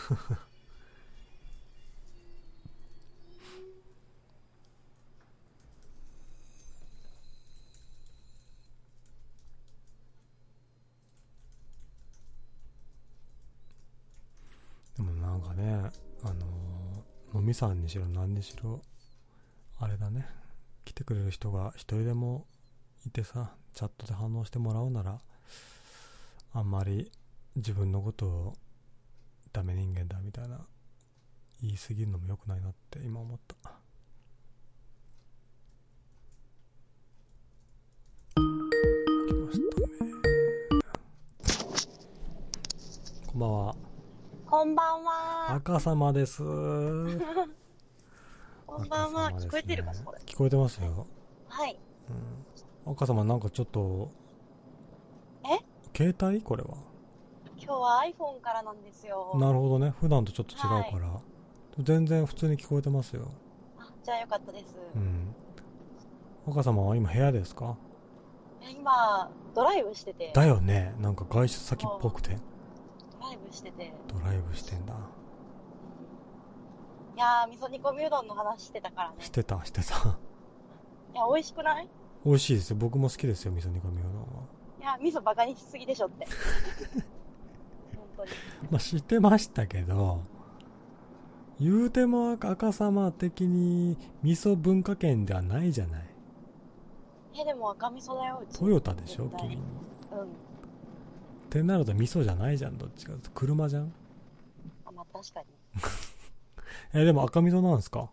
でもなんかねあのー、飲みさんにしろ何にしろあれだね来てくれる人が一人でもいてさチャットで反応してもらうならあんまり自分のことをダメ人間だみたいな言い過ぎるのも良くないなって今思った。来ましたね。こんばんは。こんばんは。赤様です。こんばんは。聞こえてるかなこれ。聞こえてますよ、はい。うん、赤様なんかちょっとえ？携帯？これは今日は iPhone からなんですよ。なるほどね。普段とちょっと違うから、全然普通に聞こえてますよ。あじゃあよかったです。うん。赤様は今部屋ですか？いや今、ドライブしてて。だよね。なんか外出先っぽくて。ドライブしてて。いドライブしてんだ。やー、味噌煮込みうどんの話してたからね。してたしてた。いや、美味しくない？美味しいですよ。僕も好きですよ味噌煮込みうどんは。いや、味噌バカにしすぎでしょって。本当に。まあ知ってましたけど言うても赤様的に味噌文化圏ではないじゃないえ、でも赤味噌だよ、うち。トヨタでしょ君うん。ってなると味噌じゃないじゃんどっちか車じゃん？あ、まあ確かに。えでも赤味噌なんですか？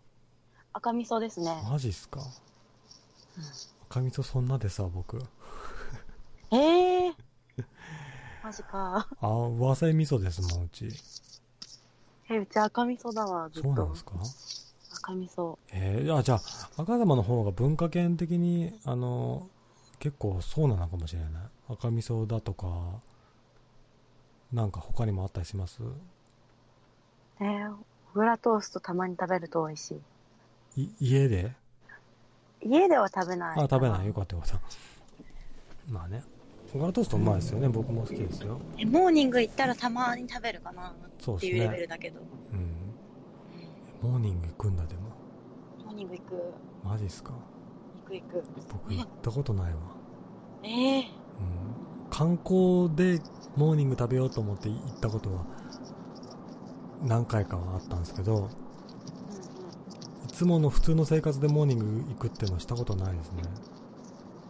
赤味噌ですね。マジっすか？赤味噌そんなでさ僕ええー。マジか。あ噂味噌ですもんうちえ、うち赤味噌だわ、ずっと。そうなんですか？赤味噌。えー、あじゃあ赤玉の方が文化圏的にあの結構そうなのかもしれない赤味噌だとかなんか他にもあったりします？えー、小倉トーストたまに食べると美味しい。い家で？家では食べない。あ食べないよかったよかったまあね小柄トーストうまいですよね僕も好きですよえモーニング行ったらたまに食べるかなっていうレベルだけど。うんモーニング行くんだでもモーニング行く。マジっすか行く行く。僕行ったことないわええうん観光でモーニング食べようと思って行ったことは何回かはあったんですけど。いつもの普通の生活でモーニング行くっていうのはしたことないですね。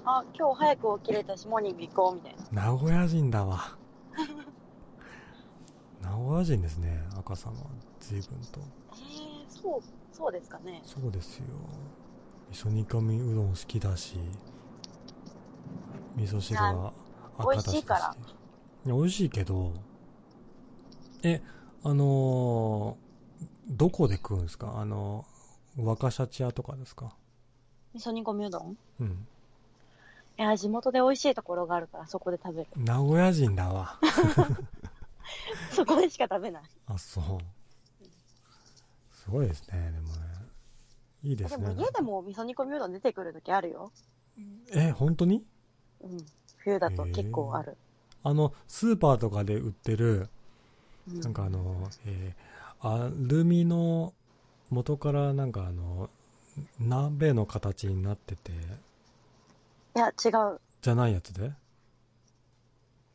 あ、今日早く起きれたし、モーニング行こう、みたいな。名古屋人だわ。名古屋人ですね、赤さんは。随分と。えー、そう、そうですかね。そうですよ。味噌煮込みうどん好きだし、味噌汁は赤だし。美味しいから美味しいけど、え、あのーどこで食うんですか？あの若シャチ屋とかですか？味噌煮込みうどん？うん。いや、地元で美味しいところがあるから、そこで食べる。名古屋人だわ。そこでしか食べない。あ、そう。すごいですね、でもね。いいでね。ですも家でも味噌煮込みうどん出てくるときあるよ。え、本当に？うん。冬だと結構ある。あの、スーパーとかで売ってる、うんなんかあの、えーアルミの元からなんかあの、鍋の形になってて、いや、違う。じゃないやつで？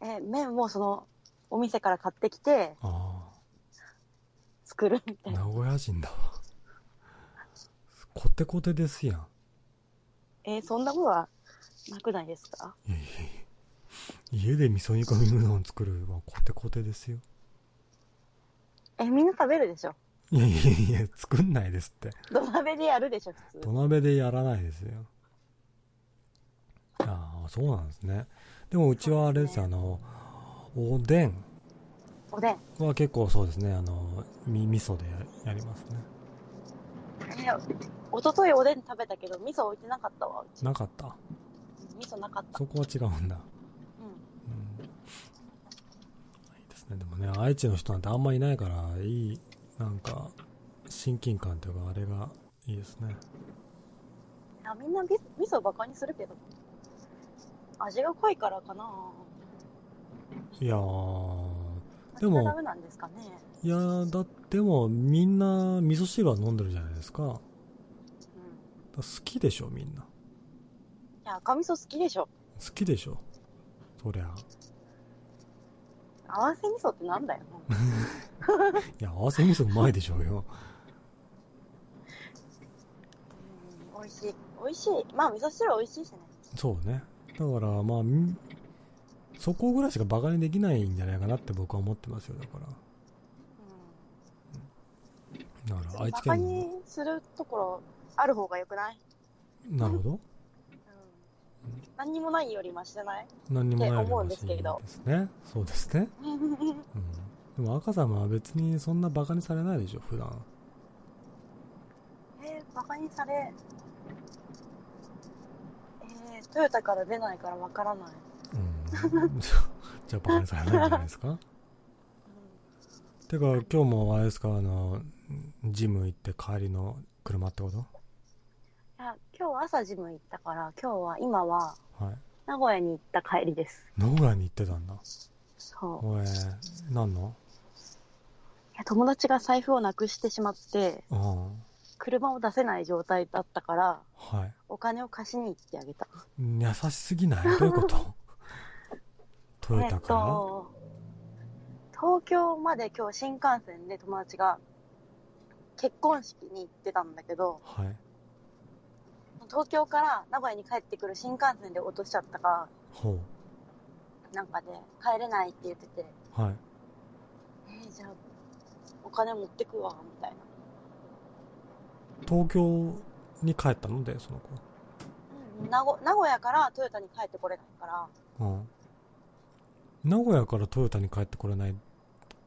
え、麺をその、お店から買ってきて、あ作るみあ、たいな。名古屋人だわ。コテコテですやん。えーそんなことはなくないですか？いやいや家で味噌煮込みうどん作るはコテコテですよ。え、みんな食べるでしょ？いやいやいや、作んないですって。土鍋でやるでしょ、普通。土鍋でやらないですよ。ああ、そうなんですね。でもうちはあれですよ、あの、おでんおでん。は結構そうですね、あの、み、味噌でややりますね。え、おとといおでん食べたけど、味噌置いてなかったわ、うち。なかった？うん味噌なかった。そこは違うんだ。うん。うん。いいですね。でもね、愛知の人なんてあんまいないから、いい、なんか、親近感というか、あれがいいですね。いやみんな味味噌バカにするけど。味が濃いからかないやー、で味がダもメなんですかね。いやー、だってもみんな味噌汁は飲んでるじゃないですか。うん。ら好きでしょ、みんな。いや、赤味噌好きでしょ。好きでしょ。そりゃ。合わせ味噌ってなんだよ。いや、合わせ味噌うまいでしょうよ。うん、美味しい。美味しい。まあ、味噌汁美味しいしね。そうね。だから、まあ、みそこぐらいしかバカにできないんじゃないかなって僕は思ってますよ、だから。だから、うん。愛バカ知県の、にするところある方がよくない？なるほど。うん。何にもないよりマシじゃない？何にもないって思うんらしいですけどですね。そうですね。うん。でも赤様は別にそんなバカにされないでしょ、普段。えー、バカにされ、えー、トヨタから出ないからわからない。うん。じゃじゃあバカにされないんじゃないですか？てか、今日もあれですか、あの、ジム行って帰りの車ってこと？いや、今日朝ジム行ったから、今日は、今は、はい。名古屋に行った帰りです。名古屋に行ってたんだ。そう。おえー、何の？いや友達が財布をなくしてしまって、うん。車を出せない状態だったから、はい。お金を貸しに行ってあげた。優しすぎない？どういうこと？トヨタから、えっと、東京まで今日新幹線で友達が結婚式に行ってたんだけど、はい。東京から名古屋に帰ってくる新幹線で落としちゃったかほなんかで帰れないって言ってて、う。はい。えー、じゃあお金持ってくわ、みたいな。東京に帰ったので、その子。うん名古名古屋からトヨタに帰ってこれないから、うん。名古屋からトヨタに帰ってこれない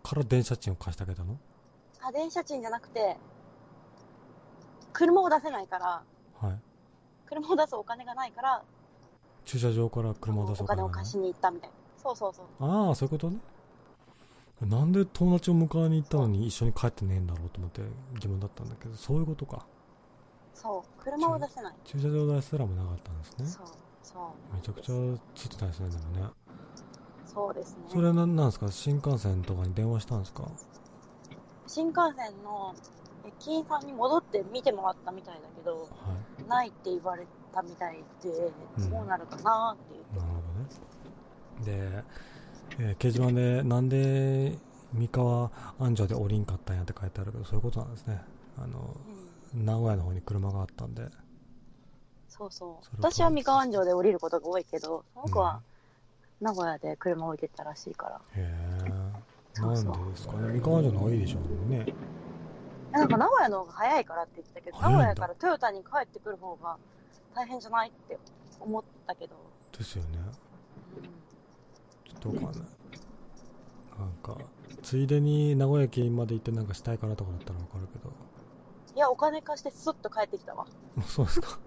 から電車賃を貸してあげたの？あ、電車賃じゃなくて、車を出せないから、はい。車を出すお金がないから、駐車場から車を出すおお金がない金を貸しに行ったみたいな。そうそうそう。ああ、そういうことね。なんで友達を迎えに行ったのに一緒に帰ってねえんだろうと思って疑問だったんだけど、そういうことか。そう。車を出せない。駐車場代すらもなかったんですね。そう。そう。めちゃくちゃつってたですね、でもね。そうですね。それは何なんですか？新幹線とかに電話したんですか？新幹線の駅員さんに戻って見てもらったみたいだけど、はい。ないって言われたみたいで、うんどうなるかなって言って。なるほどね。で、えー掲示板でなんで三河安城で降りんかったんやって書いてあるけどそういうことなんですね。あのうん名古屋の方に車があったんで。そうそう。私は三河安城で降りることが多いけど、その子は名古屋で車置いてったらしいから。へえそうそう。なんでですかね。三河安城の方がいいでしょうね。えなんか名古屋の方が早いからって言ってたけど、名古屋からトヨタに帰ってくる方が大変じゃないって思ったけど、ですよね。うんちょっとわかんないなんかついでに名古屋駅まで行ってなんかしたいかなとかだったらわかるけど。いや、お金貸してスッと帰ってきたわ。そうですか。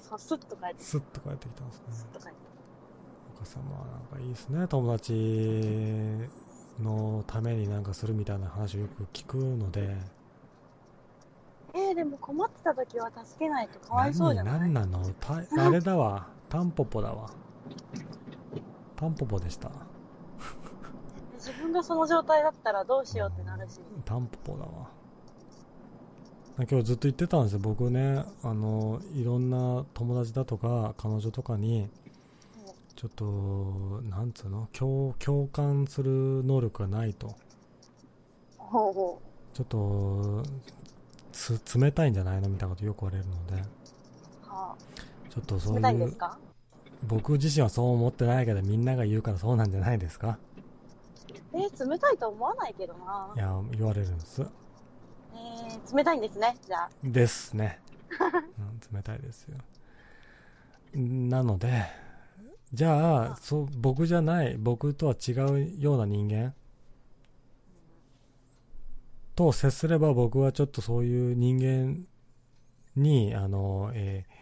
そう、スッと帰ってきスッと帰ってきたんですね。た。スッと帰ってお母様はなんかいいですね。友達のためになんかするみたいな話をよく聞くので。えー、でも困ってた時は助けないとかわいそうじゃない？何なの？たあれだわ。タンポポだわタンポポでした。自分がその状態だったらどうしようってなるし。タンポポだわ。今日ずっと言ってたんですよ。僕ねあのいろんな友達だとか彼女とかにちょっとなんつうの？共共感する能力がないと。ほうほちょっとつ冷たいんじゃないの？みたいなことよく言われるので。う。はちょっとそあ、う冷たいんいうですか？僕自身はそう思ってないけどみんなが言うからそうなんじゃないですか？えー、冷たいと思わないけどな。いや言われるんです。えー、冷たいんですね、じゃあ。ですね、うん、冷たいですよ。なのでじゃあそう僕じゃない僕とは違うような人間と接すれば僕はちょっとそういう人間にあの、えー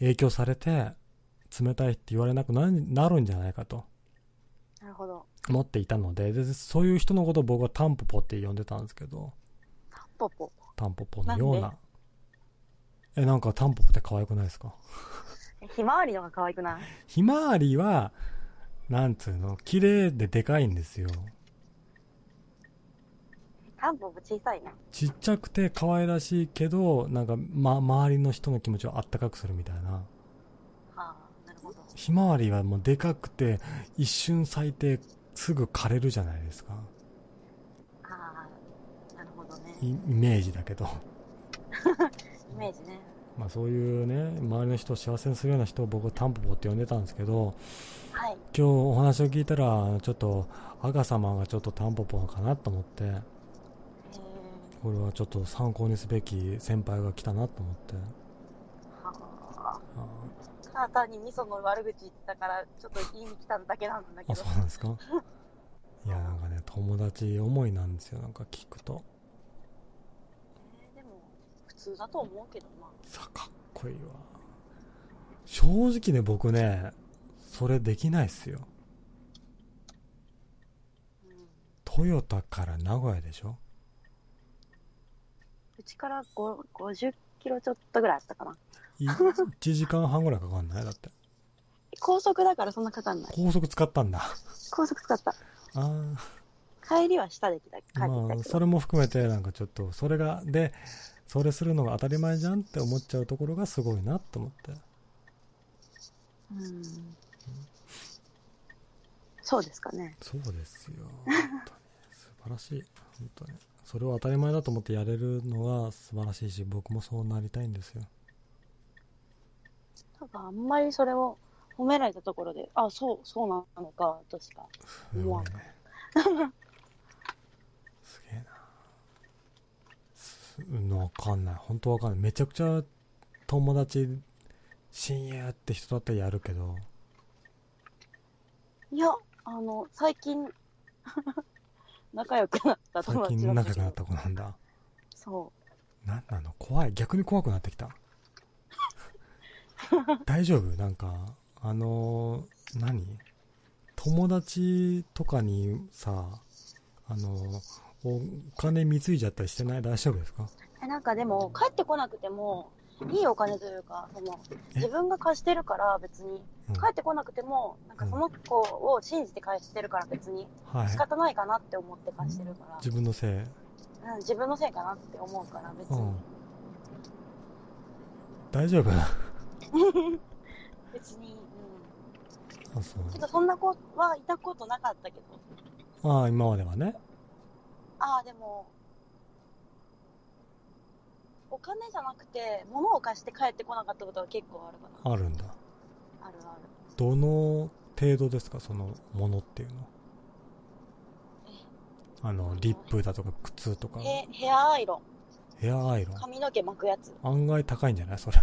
影響されて冷たいって言われなくななるんじゃないかとなるほど。思っていたのででそういう人のことを僕はタンポポって呼んでたんですけどタンポポ？タンポポのようななえなんかタンポポって可愛くないですか？えひまわりのが可愛くない？ひまわりはなんつうの？綺麗ででかいんですよタンポポ小さいな。ちっちゃくて可愛らしいけどなんか、ま、周りの人の気持ちをあったかくするみたいな。ひまわりはもうでかくて一瞬咲いてすぐ枯れるじゃないですかああ、なるほどね。イイメージだけど イメージね。まあそういうね周りの人を幸せにするような人を僕はタンポポって呼んでたんですけどはい。今日お話を聞いたらちょっと赤様がちょっとタンポポかなと思ってえこれはちょっと参考にすべき先輩が来たなと思って。ただ単に味噌の悪口言ったから、ちょっと言いに来ただけなんだけどあそう。なんですか？いやなんかね友達思いなんですよなんか聞くとえーでも、普通だと思うけどな。さかっこいいわ正直ね僕ねそれできないっすようん。トヨタから名古屋でしょ？うちから5 50キロちょっとぐらいあったかな。い1時間半ぐらいかかんない？だって高速だからそんなかかんない。高速使ったんだ高速使った。あ帰りは下で来た。帰ってまあ。それも含めてなんかちょっとそれがでそれするのが当たり前じゃんって思っちゃうところがすごいなと思ってうん。そうですかね。そうですよ本当に素晴らしい本当にそれを当たり前だと思ってやれるのは素晴らしいし僕もそうなりたいんですよ多分あんまりそれを褒められたところで、あ、そう、そうなのか、としか。すごい。ねすげえな。すうんわかんない。本当わかんない。めちゃくちゃ友達親友って人だったらやるけど。いや、あの、最近、仲良くなった最友達近だけど仲良くなった子なんだ。そなんなの？怖い。逆に怖くなってきた 大丈夫？なんかあのー何？友達とかにさあのーお金貢いじゃったりしてない？大丈夫ですか？なんかでも、帰ってこなくても、いいお金というか、その、え？自分が貸してるから別に、うん。帰ってこなくても、なんかその子を信じて返してるから別に、はい。仕方ないかなって思って貸してるから、自分のせい。うん、自分のせいかなって思うから別に、うん。大丈夫？別に、あ、そう。けどそんな子はいたことなかったけど。ああ、今まではね。ああ、でも、お金じゃなくて、物を貸して帰ってこなかったことは結構あるかな。あるんだ。あるある。どの程度ですか、そのものっていうの。あの、リップだとか靴とか、ヘヘアアイロン。ヘアアイロン？髪の毛巻くやつ。案外高いんじゃない？それ。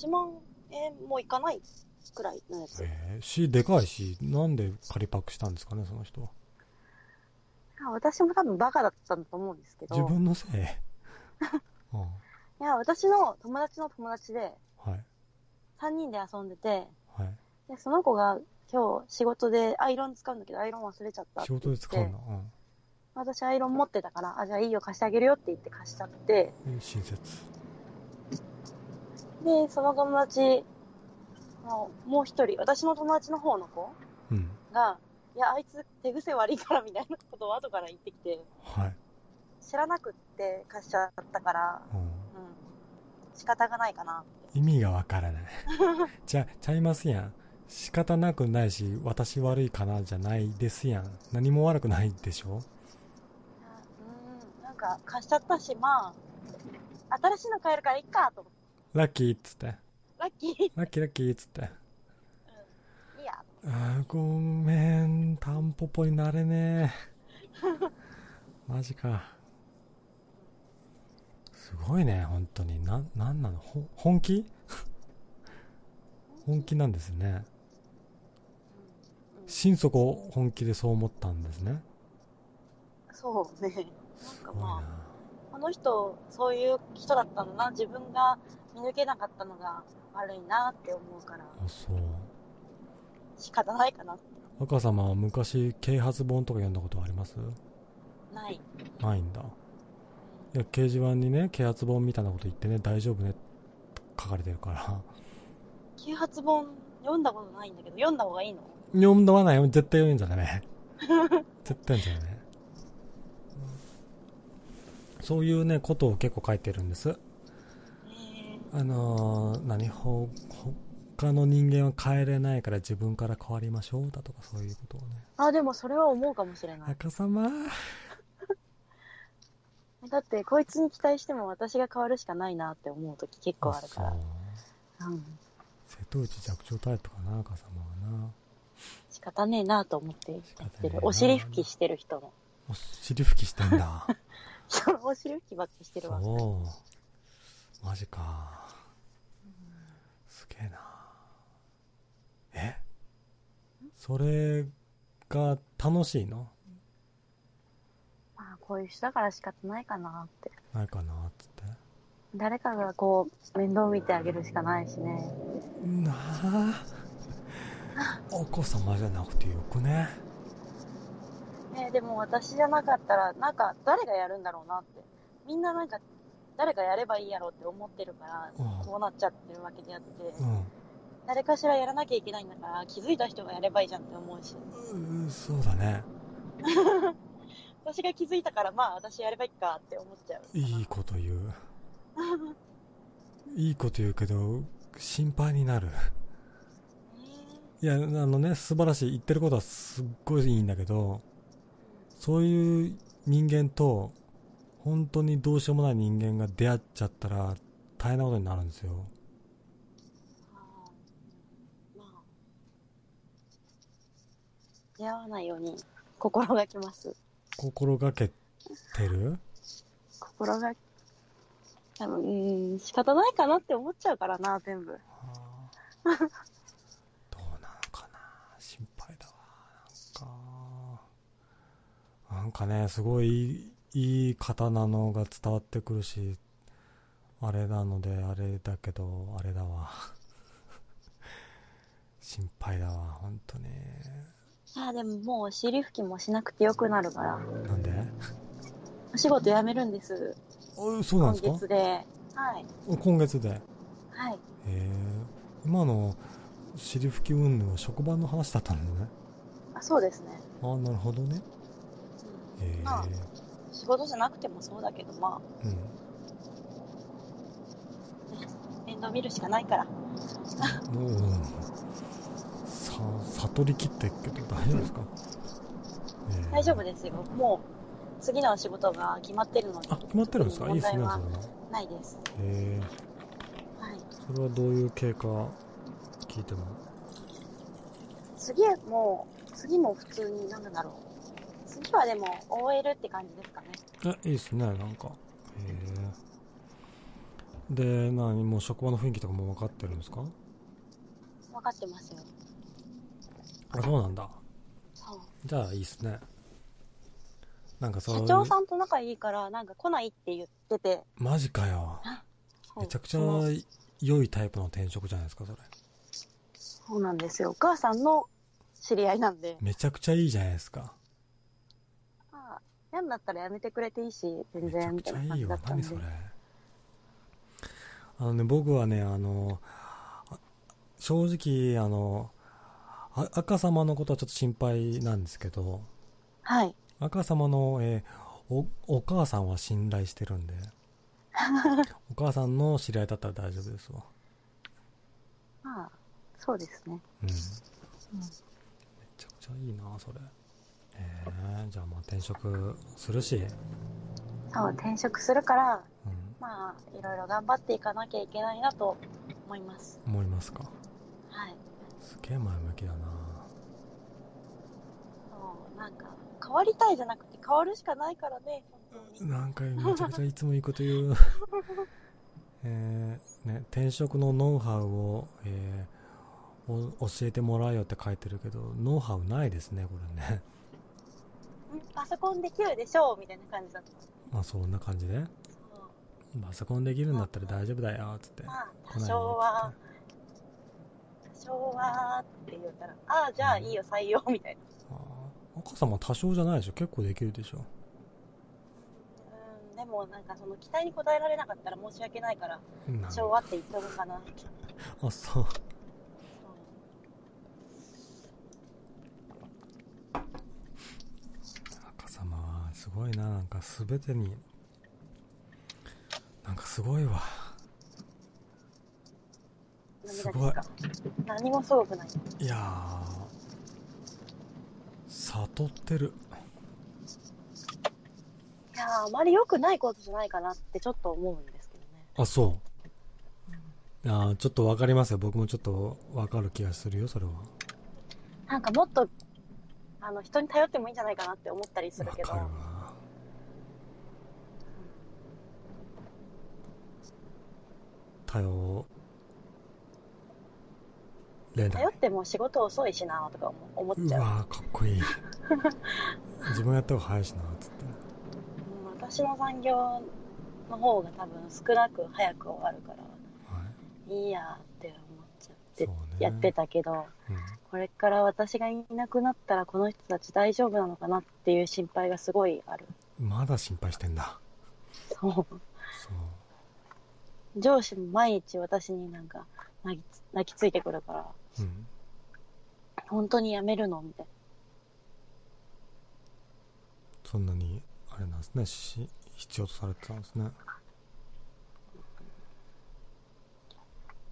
あでも、1万円もいかないくらいのやつ。えー、し、でかいし、なんで仮パックしたんですかね、その人は。あ私も多分バカだったんだと思うんですけど。自分のせい？うん。いや、私の友達の友達で、はい。3人で遊んでて、はい。で、その子が今日仕事でアイロン使うんだけど、アイロン忘れちゃった仕。事で使うんだ。うん。私アイロン持ってたから、あ、じゃあいいよ貸してあげるよって言って貸しちゃって、えー親切。で、その友達、もうもう一人、私の友達の方の子うん。が、いや、あいつ手癖悪いからみたいなことを後から言ってきて、はい。知らなくって貸しちゃったから、うん。うん、仕方がないかな。意味がわからない。じゃ、ちゃいますやん。仕方なくないし、私悪いかなじゃないですやん。何も悪くないでしょ？うん、なんか貸しちゃったし、まあ、新しいの買えるからいっかと思って、ラッキーっつって。ラッキー、ラッキーラッキーっつって。いいや。あーごめん、タンポポになれねえ。マジか。すごいね、本当に。な、なんなの？ほ本気？本気？なんですね。心底本気でそう思ったんですね。そうね。すなんかま。あ、あの人、そういう人だったのな、自分が見抜けなかったのが悪いなって思うから、あ、そう。仕方ないかなって。赤様は昔、啓発本とか読んだことあります？ない。ないんだ。いや、掲示板にね、啓発本みたいなこと言ってね、大丈夫ね、書かれてるから。啓発本読んだことないんだけど、読んだ方がいいの？読んだわないよ。絶対読んじゃダメ。絶対読んじゃダメ。そういうね、ことを結構書いてるんです。えあのー、何、ほ、他の人間は変えれないから自分から変わりましょうだとかそういうことをね。ー、あ、でもそれは思うかもしれない。赤様 だって、こいつに期待しても私が変わるしかないなって思う時結構あるから。そううん。瀬戸内寂聴タイプかな、赤様はな。仕方ねえなと思ってやってる。お尻拭きしてる人の。お尻拭きしてんだ。お尻拭きばっかりしてるわ。そう。マジか。すげえな。え？それが楽しいの？まあ、こういう人だから仕方ないかなって。ないかなっつって。誰かがこう、面倒見てあげるしかないしね。なあ。お子様じゃなくてよくね？えーでも私じゃなかったら、なんか誰がやるんだろうなって。みんななんか、誰かやればいいやろって思ってるから、うんこうなっちゃってるわけであって、うん。誰かしらやらなきゃいけないんだから、気づいた人がやればいいじゃんって思うし。うそうだね。私が気づいたから、まあ私やればいいかって思っちゃう。いいこと言う。いいこと言うけど、心配になる。いや、あのね、素晴らしい。言ってることはすっごいいいんだけど、そういう人間と、本当にどうしようもない人間が出会っちゃったら、大変なことになるんですよ。まあ、出会わないように心がけます。心がけてる？心が、多分、うーん、仕方ないかなって思っちゃうからな、全部。はあどうなのかな心配だわ。なんか、なんかね、すごいいいいい方なのが伝わってくるし、あれなので、あれだけど、あれだわ。心配だわ、本当に。ああ、でももう尻拭きもしなくてよくなるから、なんで？お仕事辞めるんです。あそうなん今ですか？月で。はい。今月で？へはい。え今の尻拭き云々は職場の話だったんだね。あそうですね。あなるほどね。へえまあ仕事じゃなくてもそうだけど、まうん。面倒見るしかないから。うん悟り切ってっけど大丈夫ですか、えー大丈夫ですよ。もう、次の仕事が決まってるので。あ決まってるんですか？いいですねそれはないです。えはい。ー、それはどういう経過聞いても？次はもう、次も普通に、なんだろう。次はでも、OL って感じですかね。えいいですねなんかへえで何もう職場の雰囲気とかも分かってるんですか？分かってますよ。あそうなんだそう。じゃあいいっすねなんかそ社長さんと仲いいから、なんか来ないって言ってて。マジかよめちゃくちゃ良いタイプの転職じゃないですかそれそうなんですよ。お母さんの知り合いなんで。めちゃくちゃいいじゃないですかまあ、嫌になったらやめてくれていいし、全然、みたいな感じくちゃいいよだったんで。何それあのね僕はねあのあ正直あのあ赤様のことはちょっと心配なんですけどはい。赤様の、えーおお母さんは信頼してるんで お母さんの知り合いだったら大丈夫ですわまあ、そうですね。うんめちゃくちゃいいなそれえー、じゃあまあ転職するし、そう、転職するから、うん、まあ、いろいろ頑張っていかなきゃいけないなと思います。思いますか？はい。すげえ前向きだな。そう、なんか、変わりたいじゃなくて変わるしかないからね、本当に。なんかめちゃくちゃいつもいいこと言う。えーね、転職のノウハウを、えーお教えてもらえよって書いてるけどノウハウないですねこれね。んパソコンできるでしょうみたいな感じだった。まあそんな感じで。パソコンできるんだったら大丈夫だよつって。まあ、多少は、多少はって言ったら、ああ、じゃあいいよ、採用みたいな。あー赤様多少じゃないでしょ。結構できるでしょ。うん、でもなんかその期待に応えられなかったら申し訳ないから、多少はって言ったのかな。あそう赤様はすごいななんか全てになんかすごいわ。何すごい。何もすごくない。いやー悟ってる。いやーあまり良くないことじゃないかなってちょっと思うんですけどね。あそう。いやーちょっとわかりますよ。僕もちょっとわかる気がするよそれは。なんかもっと、あの、人に頼ってもいいんじゃないかなって思ったりするけど。わか、るわ頼っても仕事遅いしなとか思思っちゃう。うわーかっこいい。自分やった方が早いしなつって。うん私の残業の方が多分少なく早く終わるから、はい。いいやって思っちゃってね。やってたけど、うん。これから私がいなくなったらこの人たち大丈夫なのかなっていう心配がすごいある。まだ心配してんだ。そう。上司も毎日私になんか泣き泣きついてくるから、うん。本当に辞めるのみたいそんなにあれなんですね。し必要とされてたんですね。な。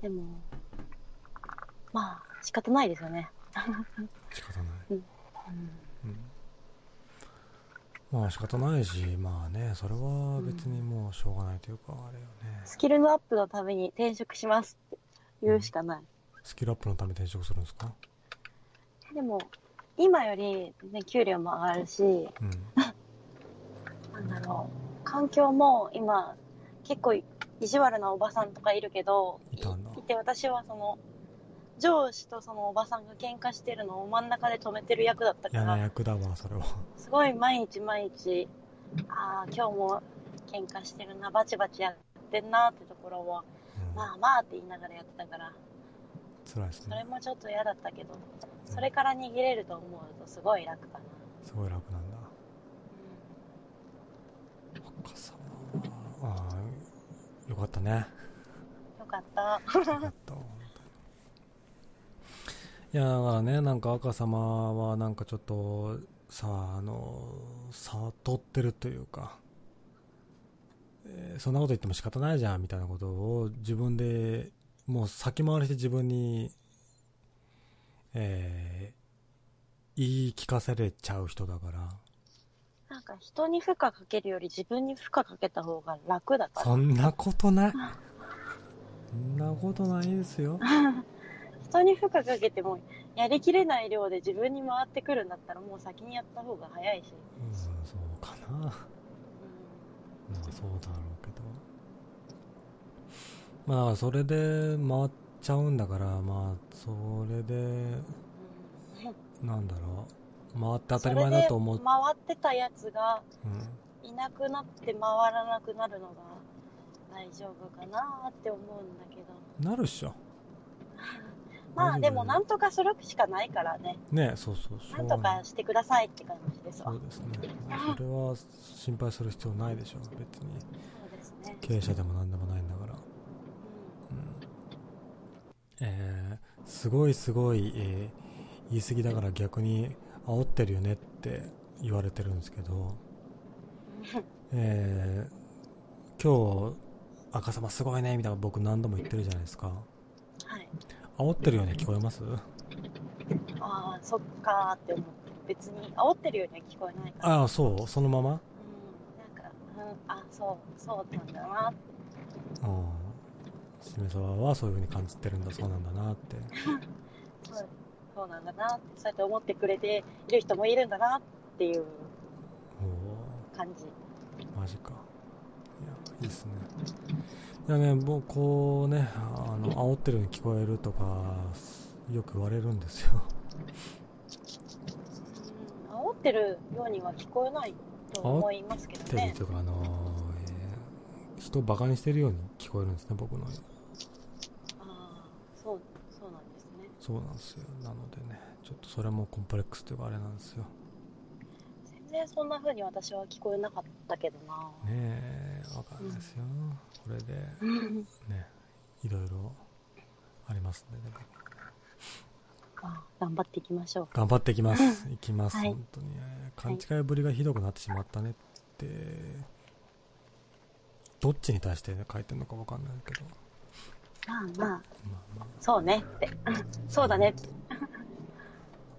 でも、まあ、仕方ないですよね。仕方ない、うん。うん、まあ仕方ないしまあねそれは別にもうしょうがないというかあれよね。スキルのアップのために転職しますって言うしかない。スキルアップのために転職するんですか？でも、今より、ね、給料も上がるし、うん。なんだろう、環境も今、結構意地悪なおばさんとかいるけど、いいて私はその、上司とそのおばさんが喧嘩してるのを真ん中で止めてる役だったか嫌なら、役だわそれは。すごい毎日毎日、ああ、今日も喧嘩してるな、バチバチやってんなってところを、うん。まあまあって言いながらやってたから、辛いですそれねもちょっと嫌だったけど、それから逃げれると思うとすごい楽かな。すごい楽なんだ。赤様あ。あよかったね。よかった。よかったいやだからねなんか赤様はなんかちょっとさあの悟ってるというか、えーそんなこと言っても仕方ないじゃんみたいなことを自分でもう先回りして自分にえー、言い聞かせれちゃう人だから、なんか人に負荷かけるより自分に負荷かけた方が楽だから。そんなことない。そんなことないですよ。人に負荷かけてもやりきれない量で自分に回ってくるんだったらもう先にやった方が早いし。うん、そうかな。まあそうだろうけど。まあそれで回っちゃうんだから、まあそれで、うんなんだろう。回って当たり前だと思うそれで。回ってたやつがうんいなくなって回らなくなるのが大丈夫かなって思うんだけど。なるっしょ。まあでもなんとかするしかないからね。ねそうそうそう。なんとかしてくださいって感じですわ。そうですね。まあそれは心配する必要ないでしょう。別に。そうですね。経営者でも何でもないんだから。ううんえーすごいすごい、えー言い過ぎだから逆に煽ってるよねって言われてるんですけど、んえー今日赤様すごいねみたいな僕何度も言ってるじゃないですかはい。煽ってるように聞こえます？ああ、そっかーって思って。別に煽ってるようには聞こえないから。ああそう？そのまま？うん。なんか、うん、あ、そう、そうなんだなって。うんしめそばはそういう風に感じてるんだそうなんだなってそうそうなんだなって。そうやって思ってくれている人もいるんだなっていうお感じ。ーマジかいやいいっすねいやね僕こうねあの煽ってるように聞こえるとかよく言われるんですようん、煽ってるようには聞こえないと思いますけどってるねと。いうかあのえー人をバカにしてるように聞こえるんですね僕のああ、そう、そうなんですね。そうなんですよなのでねちょっとそれもコンプレックスというかあれなんですよ全然そんな風に私は聞こえなかったけどな。ねえわかんないですよ、これでうん。ねいろいろありますんでねまあ頑張っていきましょう。頑張っていきます。いきます、はい。本当に、えー勘違いぶりがひどくなってしまったねって。どっちに対して、ね、書いてるのかわかんないけど。まあまあ、まあまそうねって。そうだねって。い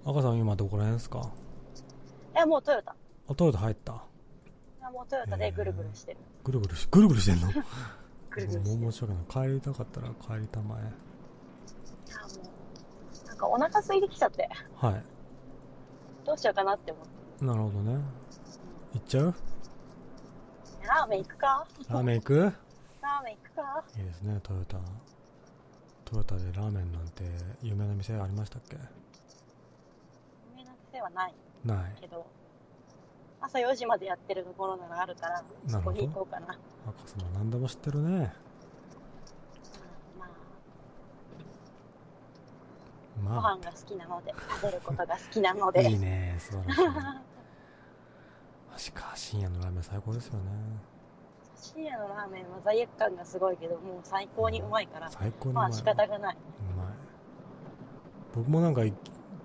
あ赤さん今どこら辺ですか？や、もうトヨタ。あトヨタ入った？いやもうトヨタでぐるぐるしてる。ぐるぐるしぐるぐるしてんの？ぐるぐるしてる。もう申し訳ない。帰りたかったら帰りたまえ。いや、もう、なんかお腹空いてきちゃって、はい。どうしようかなって思って。なるほどね。行っちゃう？ラーメン行くか？ラーメン行く？ラーメン行くか？いいですねトヨタ。トヨタでラーメンなんて有名な店ありましたっけ？有名な店はないない。けど、朝4時までやってるところならあるから、そこに行こうかな。赤様何でも知ってるね。まあ、ごま飯が好きなので、食べることが好きなのあで。いいね素晴らしい。マジか深夜のラーメン最高ですよね。深夜のラーメンは罪悪感がすごいけど、もう最高にうまいから、最高にうまい。まあ仕方がない。うまい。僕もなんかい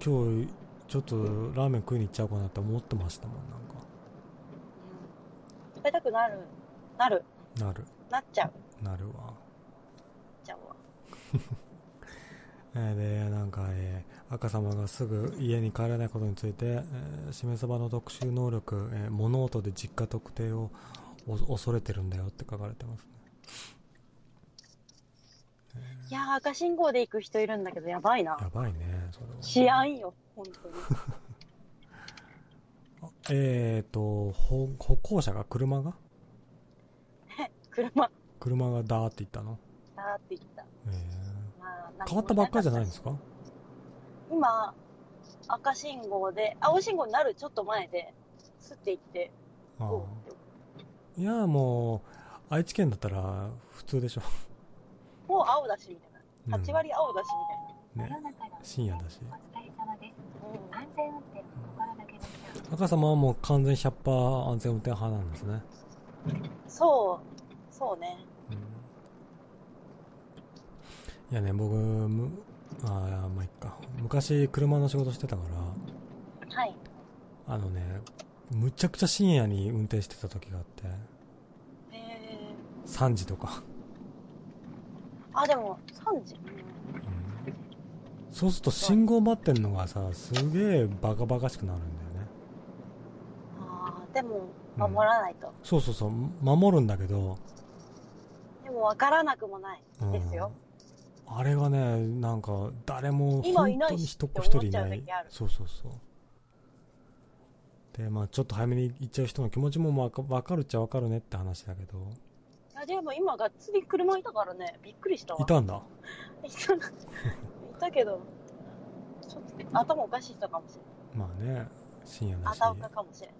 今日ちょっとラーメン食いに行っちゃおうかなって思ってましたもんなんか。うん食べたくなる、なる、なる。なっちゃう、なるわ。なっちゃうわ。えーでなんか、えー赤様がすぐ家に帰れないことについて、えーしめ鯖の特殊能力、えー物音で実家特定をお恐れてるんだよって書かれてますね。いやー、赤信号で行く人いるんだけど、やばいな。やばいねそれは。治安よ、本当に。あ えっ、とほ歩行者が車が？車、車がダーって行ったの、だーって言った。えまあー変わったばっかりじゃないんですか？か今、赤信号で、青信号になるちょっと前で、スッて行って、あいやもう愛知県だったら普通でしょ、もう青だし、みたいうん。な。8割青だし、みたいな。ね。深夜だし。うん赤様はもう完全100%安全運転派なんですね、そう、そうね。うん、いやね僕むあーまあいっか。昔車の仕事してたから。はい。あのねむちゃくちゃ深夜に運転してた時があって。え3時とか、ー、あ、でも、3時。うん、そうすると信号待ってんのがさすげえバカバカしくなるんだよね。ああ、でも、守らないと。そうそうそう。守るんだけど、でも、わからなくもないうんですよ。あれがねなんか誰も本当に一しってっ子一人いないそうそうそう。でまあちょっと早めに行っちゃう人の気持ちもわかわかるっちゃわかるねって話だけど。あでも今、がっつり車いたからね、びっくりしたわ。いたんだ。いたいたけど、ちょっと頭おかしい人かもしれない。まあね深夜だしあたおかかもしれない。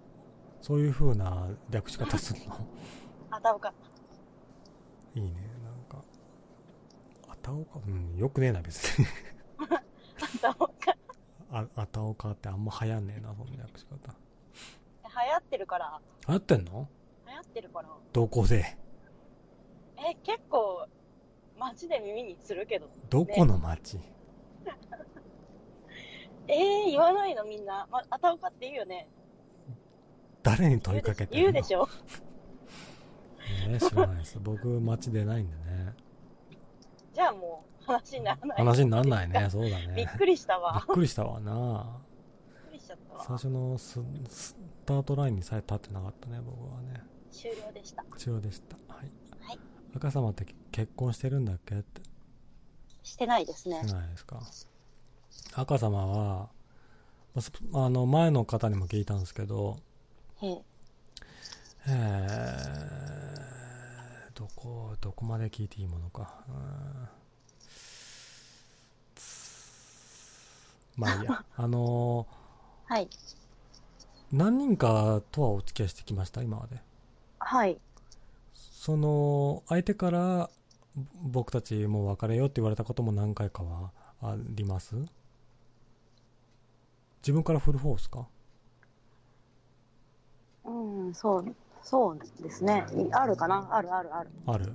そういう風な略し方するの？あたおか。いいねなんかあたおか？うんよくねえな別にあたおか。ああたおかってあんま流行んねえなその略し方流行ってるから、流行ってんの？流行ってるから。どこで？え、結構、街で耳にするけど。どこの町、えー、言わないのみんな。ま、あたおかって言うよね。誰に問いかけてんの？言うでしょね知らないです僕町出ないんでねじゃあもう、話にならない。話になんないねそうだねびっくりしたびわ。っくりしたわなびっくりしちゃった最わ。初のススタートラインにさえ立ってなかったね僕はね終了でした。後ろでしたはい、はい赤様って結婚してるんだっけってしてないですねして。ないですか赤様はまあの前の方にも聞いたんですけどへえ。えー、どこどこまで聞いていいものかうんまあいいや あのはい。何人かとはお付き合いしてきました？今まではい。その相手からぼ僕たちもう別れようって言われたことも何回かはあります？自分から振る方ですか？うん、そう、そうですね。いあるかな？あるあるある。ある。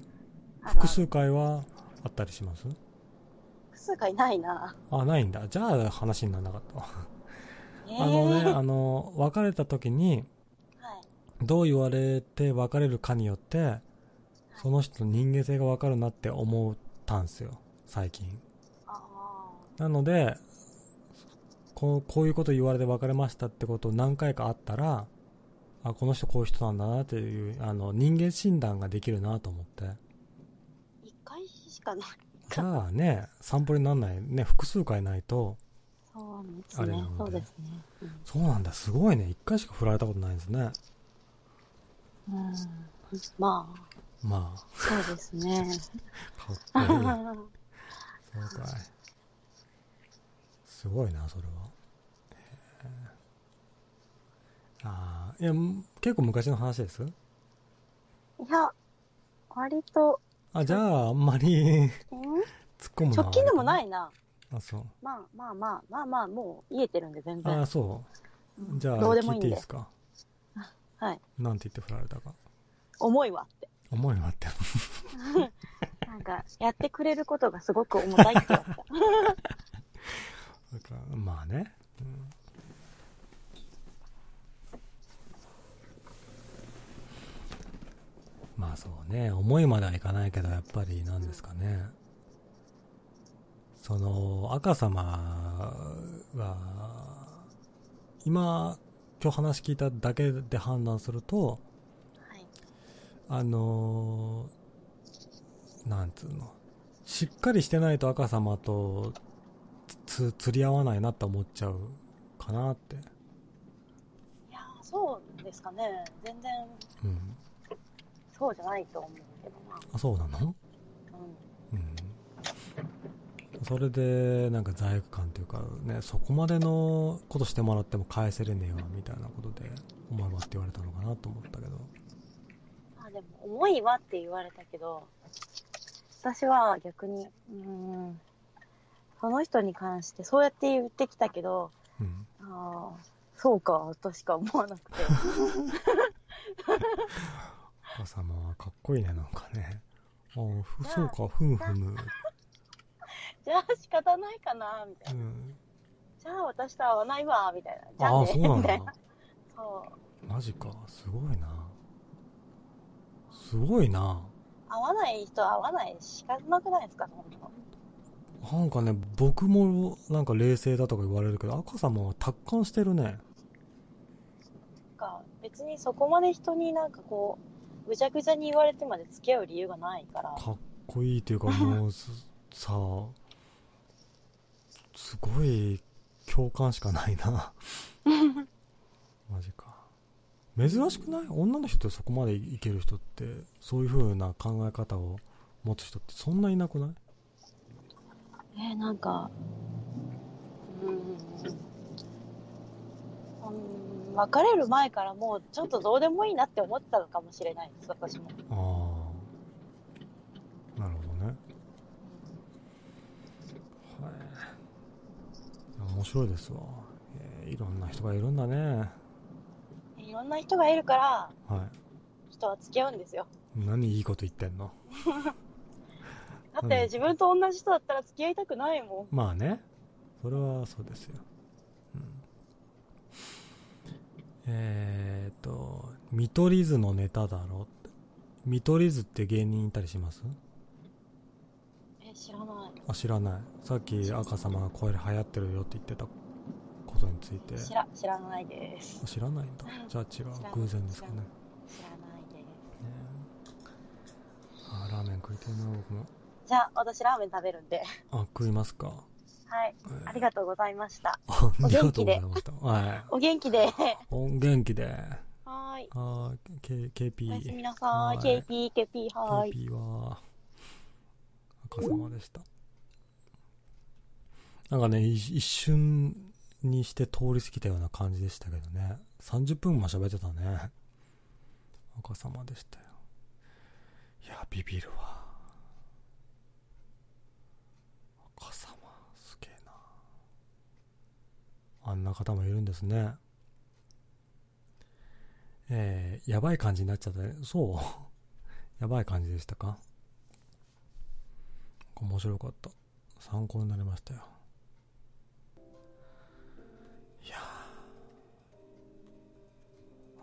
ある複数回はあったりします？複数回ないな。あないんだ。じゃあ話にならなかった。わえー、あのねあの別れた時にはい。どう言われて別れるかによってその人の人間性が分かるなって思ったんですよ最近。あなのでこうこういうこと言われて別れましたってこと何回かあったらあこの人こういう人なんだなっていうあの人間診断ができるなと思って。あ、一回しかない。じゃあねサンプルにならない。ね複数回ないとそうですね。あれなの。で。そうですね。そうなんだ。すごいね。1回しか振られたことないんですね。うん。うん、まあ、まそうですね。あ かっこいいそうかい。すごいなそれはへえああいやん結構昔の話です？いや、割と、あじゃああんまりん突っ込む直近でもないいな。あそうまあまあまあ、まあまあ、もう言えてるんで全然。あそううんじゃあどうでも聞いいんで。いていいですか？はい。なんて言って振られたか重いわって。思いはあって なんか、やってくれることがすごく重たいって言われた。まあね、うんまあそうね思いまではいかないけどやっぱりなんですかねその赤様が今今日話聞いただけで判断するとはい。あのなんつうのしっかりしてないと赤様とつ釣り合わないなって思っちゃうかなっていやー、そうですかね。全然、うんそうじゃないと思うけどな。あそうなの？うん。うんそれでなんか罪悪感というかねそこまでのことしてもらっても返せれねえわみたいなことで思いはって言われたのかなと思ったけどまあでも、重いわって言われたけど、私は逆に、うーん、その人に関してそうやって言ってきたけど、うんああ、そうか、としか思わなくて。赤様はかっこいいねなんかねああふそうかふむふむ じゃあ仕方ないかな、みたいな。うんじゃあ私と合わないわ、みたいな。じゃあね、ああそうなんみたいなだ。そう。マジかすごいなすごいな合わない人は合わないし仕方なくないですか、そんなの。なんかね、僕もなんか冷静だとか言われるけど、赤様は達観してるね。なんか別にそこまで人になんかこう、ぐちゃぐちゃに言われてまで付き合う理由がないから。かっこいいというか、もうす、さあ、すごい共感しかないな。マジか。珍しくない？女の人ってそこまでいける人って、そういう風な考え方を持つ人ってそんないなくない？えー、なんか、うーん。うん、別れる前からもうちょっとどうでもいいなって思ってたのかもしれないです、私も。ああ。なるほどね。はい。面白いですわ。えーいろんな人がいるんだね。いろんな人がいるから、は人は付き合うんですよ。い。何いいこと言ってんの？だっうんて自分と同じ人だったら付き合いたくないもん。まあね。それはそうですよ。うん、えーっと、見取り図のネタだろ。見取り図って芸人いたりします？え、知らない。あ、知らない。さっき赤様がこれ流行ってるよって言ってたことについて。知ら、知らないです。あ知らないんだ。じゃあ違う。い偶然ですかね。ね知らないです。あ、ラーメン食いてえな、僕も。じゃあ、私ラーメン食べるんで。あ、食いますか。はい。えー ありがとうございました。お元気で。はい。お元気で。お元気で。はーい。あー、K、KP。おやすみなさはいい。KP、KP、はーい。KP は、赤様でした。なんかね、い一瞬にして通り過ぎたような感じでしたけどね。30分も喋ってたね。赤様でしたよ。いや、ビビるわ。赤様、すげえな。あんな方もいるんですね。えー、やばい感じになっちゃったね。そう？やばい感じでしたか？面白かった。参考になりましたよ。いや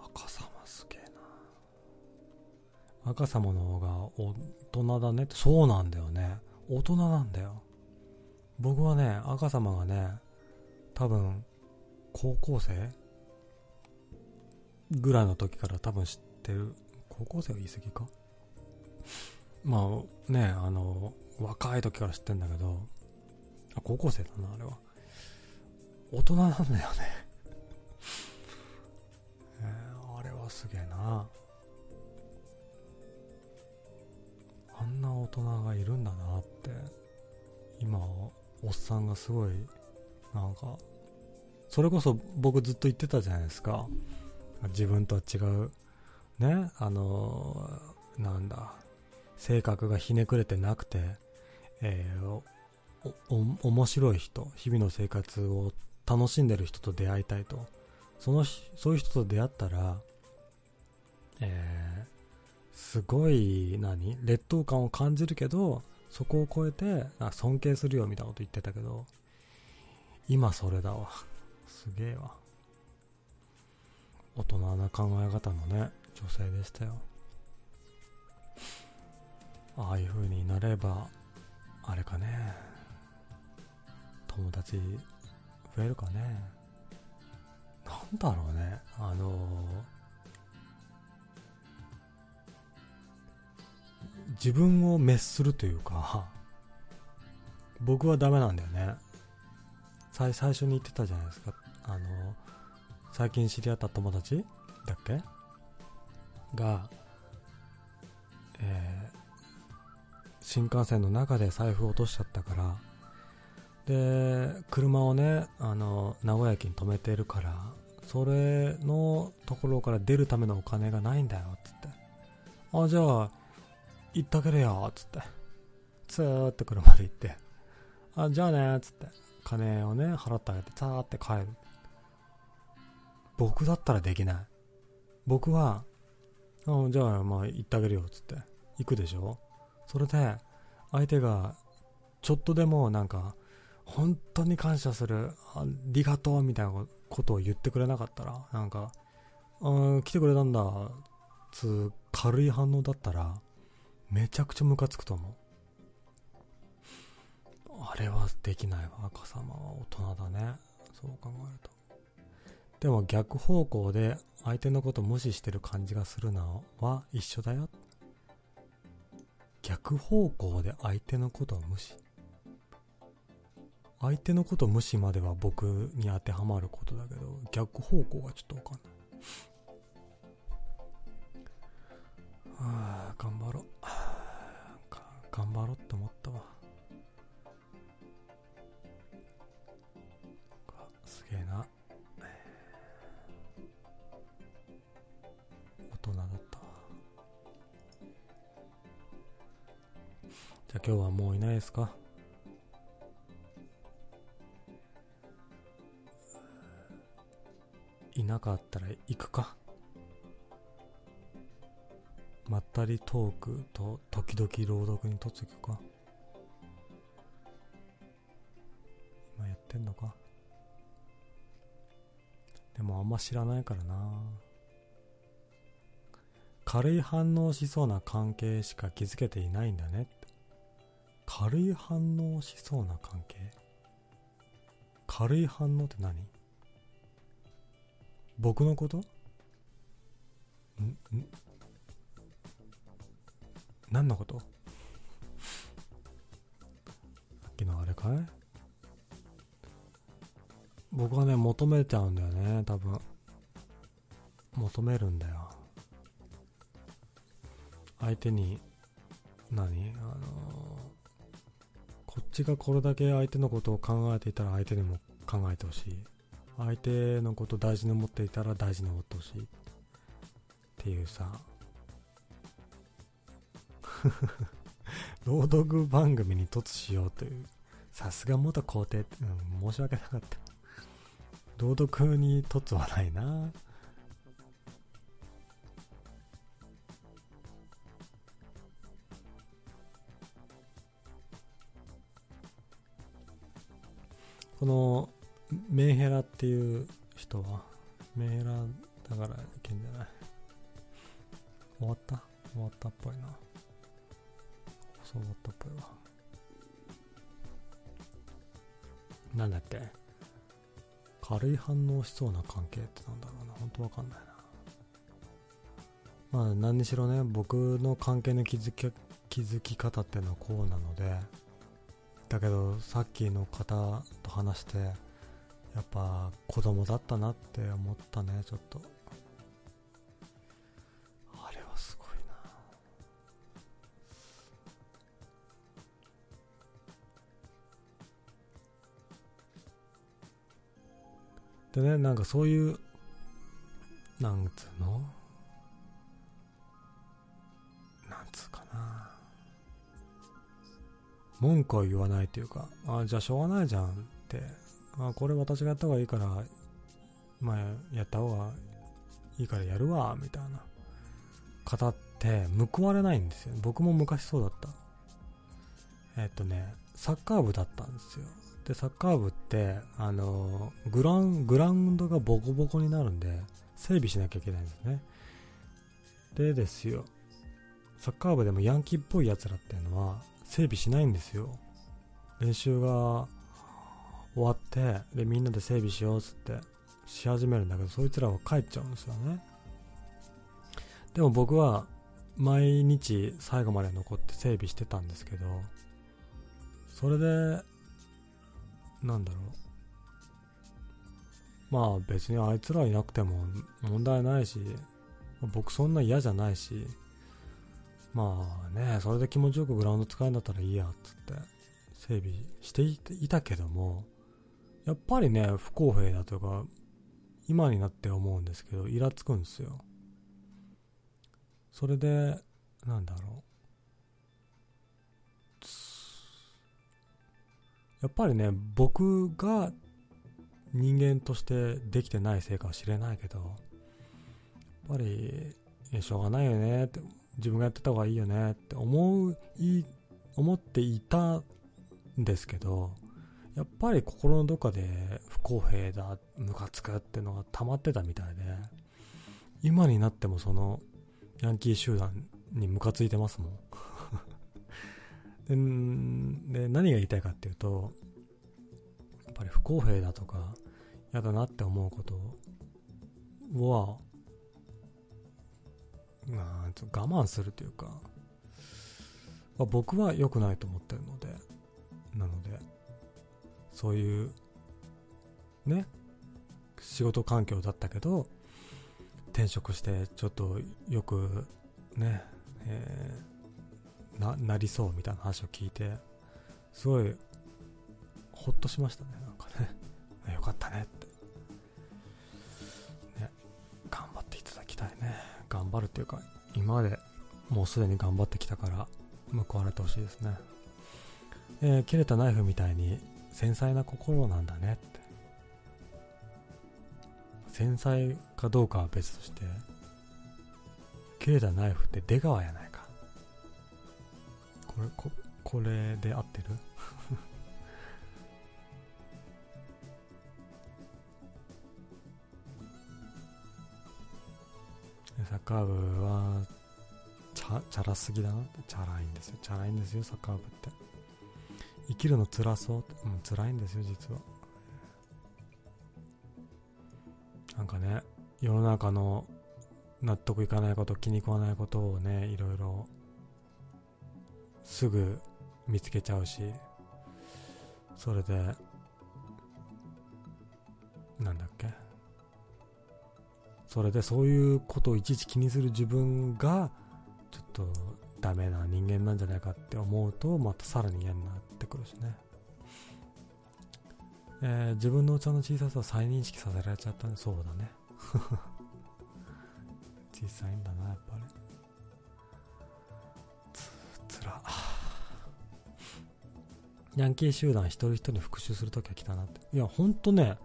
ー赤様すげえな。赤様の方が大人だねって、そうなんだよね。大人なんだよ。僕はね、赤様がね、多分、高校生ぐらいの時から多分知ってる。高校生は言い過ぎか？まあね、あの、若い時から知ってんだけど、あ、高校生だな、あれは。大人なんだよね。えーあれはすげえな。あんな大人がいるんだなって、今、おっさんがすごい、なんか、それこそ僕ずっと言ってたじゃないですか。自分とは違う、ね、あのなんだ、性格がひねくれてなくて、えーお面白い人、日々の生活を楽しんでる人と出会いたいと。そのひ、そういう人と出会ったら、えーすごい、何？劣等感を感じるけど、そこを超えて、あ尊敬するよみたいなこと言ってたけど、今それだわ。すげえわ。大人な考え方のね、女性でしたよ。ああいう風になれば、あれかね、友達増えるかね。なんだろうね、あの自分を滅するというか、僕はダメなんだよね。最最初に言ってたじゃないですか。あの、最近知り合った友達？だっけ？が、えー新幹線の中で財布を落としちゃったから、で、車をね、あの、名古屋駅に止めてるから、それのところから出るためのお金がないんだよ、つって。あ、じゃあ、行ってあげるよ、つって。つーって車で行って。あ、じゃあね、つって。金をね、払ってあげて、さーって帰る。僕だったらできない。僕は、あじゃあ、まあ、行ってあげるよ、つって。行くでしょ？それで、相手が、ちょっとでもなんか、本当に感謝する、ありがとう、みたいなことを言ってくれなかったら、なんか、あー来てくれたんだ、つう、軽い反応だったら、めちゃくちゃムカつくと思う。あれはできないわ赤様は大人だねそう考えるとでも逆方向で相手のこと無視してる感じがするのは一緒だよ。逆方向で相手のことを無視。相手のこと無視までは僕に当てはまることだけど逆方向がちょっとわかんない。はあ頑張ろう。頑張ろうって思ったわすげえな。じゃあ今日はもういないですか？いなかったら行くか？まったりトークと時々朗読に突くか？今やってんのか？でもあんま知らないからな。軽い反応しそうな関係しか気づけていないんだね。軽い反応しそうな関係？軽い反応って何？僕のこと？ん？ん？何のこと？さっきのあれかい？僕はね求めちゃうんだよね多分。求めるんだよ。相手に何？あのーちがこれだけ相手のことを考えていたら相手にも考えてほしい。相手のこと大事に思っていたら大事に思ってほしい。っていうさ。朗読番組に突しようという。さすが元皇帝って、うん、申し訳なかった。朗読に突はないな。このメンヘラっていう人はメンヘラだからいけんじゃない？終わった？終わったっぽいな。そう終わったっぽいわ。なんだっけ？軽い反応しそうな関係ってなんだろうな。本当わかんないな。まあ何にしろね僕の関係の気づき気づき方っていうのはこうなのでだけどさっきの方と話してやっぱ子供だったなって思ったねちょっと。あれはすごいな。でねなんかそういうなんつうの？文句を言わないというかあじゃあしょうがないじゃんって。あこれ私がやった方がいいからまあやった方がいいからやるわみたいな。方って報われないんですよ。僕も昔そうだった。えっとねサッカー部だったんですよ。でサッカー部ってあのグラングラウンドがボコボコになるんで整備しなきゃいけないんですね。でですよ。サッカー部でもヤンキーっぽいやつらっていうのは整備しないんですよ。練習が終わってでみんなで整備しようっつってし始めるんだけどそいつらは帰っちゃうんですよね。でも僕は毎日最後まで残って整備してたんですけどそれでなんだろう。まあ別にあいつらいなくても問題ないし僕そんな嫌じゃないしまあねそれで気持ちよくグラウンド使うんだったらいいやつって整備していたけどもやっぱりね不公平だというか今になって思うんですけどイラつくんですよ。それでなんだろう。やっぱりね僕が人間としてできてないせいかもしれないけどやっぱりしょうがないよねって自分がやってた方がいいよねって思う思っていたんですけどやっぱり心のどっかで不公平だムカつくっていうのが溜まってたみたいで今になってもそのヤンキー集団にムカついてますもん。でで何が言いたいかっていうとやっぱり不公平だとか嫌だなって思うことはなんつう我慢するというか、まあ僕は良くないと思ってるのでなのでそういうね仕事環境だったけど転職してちょっとよくね、えーななりそうみたいな話を聞いてすごいほっとしましたねなんかね。あ よかったねって。ね頑張っていただきたいね。頑張るっていうか今までもうすでに頑張ってきたから報われてほしいですね。えー切れたナイフみたいに繊細な心なんだねって。繊細かどうかは別として切れたナイフって出川やないか。これここれで合ってる？サッカー部はチャチャラすぎだな。ってチャラいんですよ。チャラいんですよサッカー部って。生きるの辛そうって。う辛いんですよ実は。なんかね世の中の納得いかないこと気に食わないことをねいろいろすぐ見つけちゃうし。それでなんだっけ。それでそういうことをいちいち気にする自分がちょっとダメな人間なんじゃないかって思うとまたさらに嫌になってくるしね、えー自分のお茶の小ささを再認識させられちゃったんでそうだね。小さいんだなやっぱり。つつら。ヤンキー集団一人一人復讐するときは来たなって。いやほんとね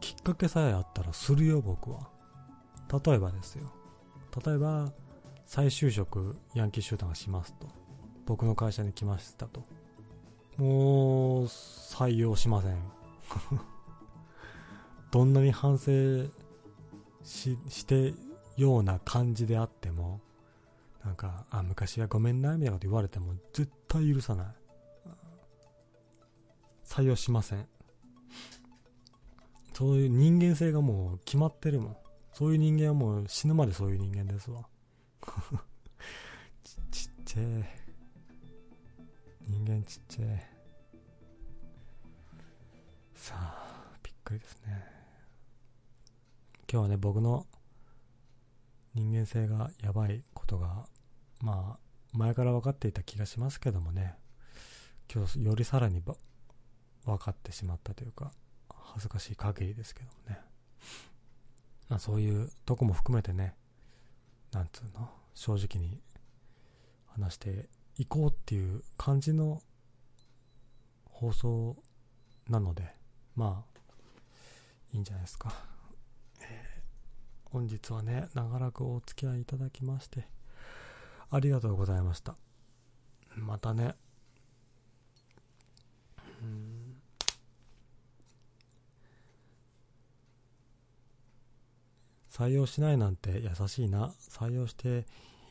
きっかけさえあったらするよ僕は。例えばですよ。例えば再就職ヤンキー集団がしますと。僕の会社に来ましたと。もう採用しません。どんなに反省してような感じであってもなんかあ昔はごめんなみたいなこと言われても絶対許さない。採用しません。そういう人間性がもう決まってるもん。そういう人間はもう死ぬまでそういう人間ですわ。ちちっちゃい。人間ちっちゃい。さあびっくりですね。今日はね僕の人間性がやばいことがまあ前から分かっていた気がしますけどもね。今日よりさらにば分かってしまったというか恥ずかしい限りですけどもね。まあそういうとこも含めてねなんつうの正直に話していこうっていう感じの放送なのでまあいいんじゃないですか、えー本日はね長らくお付き合いいただきましてありがとうございました。またね。うん。採用しないなんて優しいな。採用して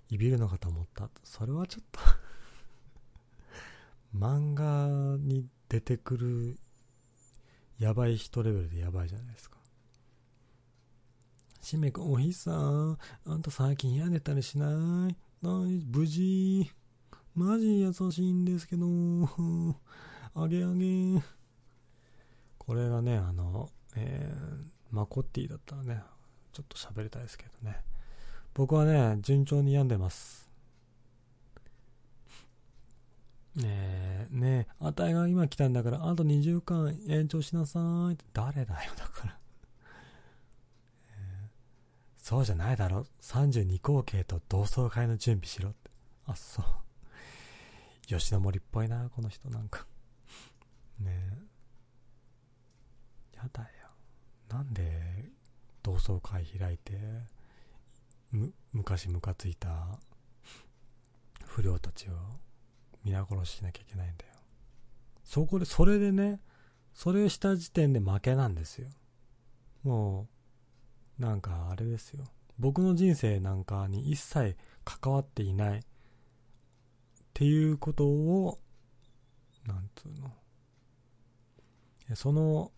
いびるのかと思った。それはちょっと。漫画に出てくるやばい人レベルでやばいじゃないですか。しめくんおひさん。あんた最近屋根たりしない？ない。無事。マジ優しいんですけど。あげあげ。これがねあのえー、マコッティだったらねちょっと喋りたいですけどね。僕はね順調に病んでます。ねえねえあたいが今来たんだからあと2週間延長しなさいって。誰だよだから、えーそうじゃないだろ。32口径と同窓会の準備しろって。あそう。吉野森っぽいなこの人なんか。ねえ。やだよ。なんで同窓会開いてむ昔ムカついた不良たちを皆殺ししなきゃいけないんだよ。そこでそれでねそれをした時点で負けなんですよ。もうなんかあれですよ。僕の人生なんかに一切関わっていない。っていうことを、なんつうの。その、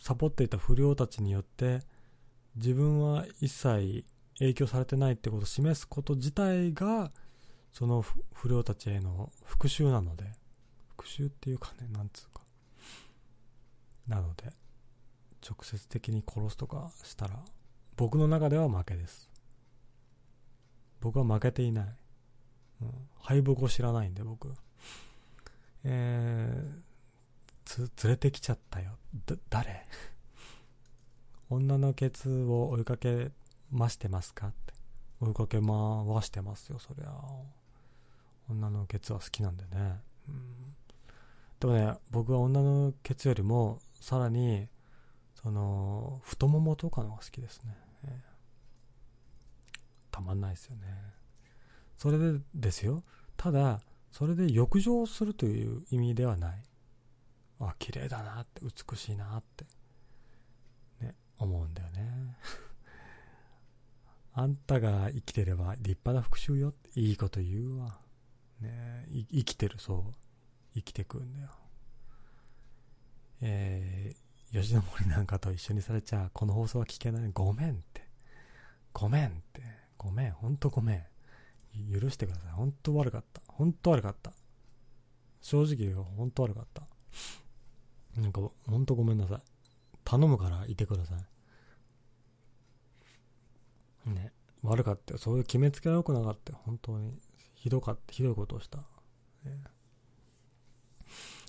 サボっていた不良たちによって、自分は一切影響されてないってことを示すこと自体が、その不不良たちへの復讐なので、復讐っていうかね、なんつうか。なので、直接的に殺すとかしたら、僕の中では負けです。僕は負けていない。うん、敗北を知らないんで、僕。えー、つ、連れてきちゃったよ。だ、誰？女のケツを追いかけましてますか？って。追いかけ回してますよ、そりゃ。女のケツは好きなんでね。うん。でもね、僕は女のケツよりも、さらに、その、太ももとかのが好きですね。ええたまんないですよね。それでですよ。ただ、それで浴場するという意味ではない。あ、綺麗だなって、美しいなって、ね、思うんだよね。あんたが生きてれば立派な復讐よっていいこと言うわ。ね生きてる、そう。生きてくんだよ。えー、吉野森なんかと一緒にされちゃ、この放送は聞けない。ごめんって。ごめんって。ごめん。ほんとごめん。許してください。ほんと悪かった。ほんと悪かった。正直言うよ。ほんと悪かった。なんか、ほんとごめんなさい。頼むからいてください。ね。悪かったよ。そういう決めつけは良くなかったよ。本当に。ひどかった。ひどいことをした。ね、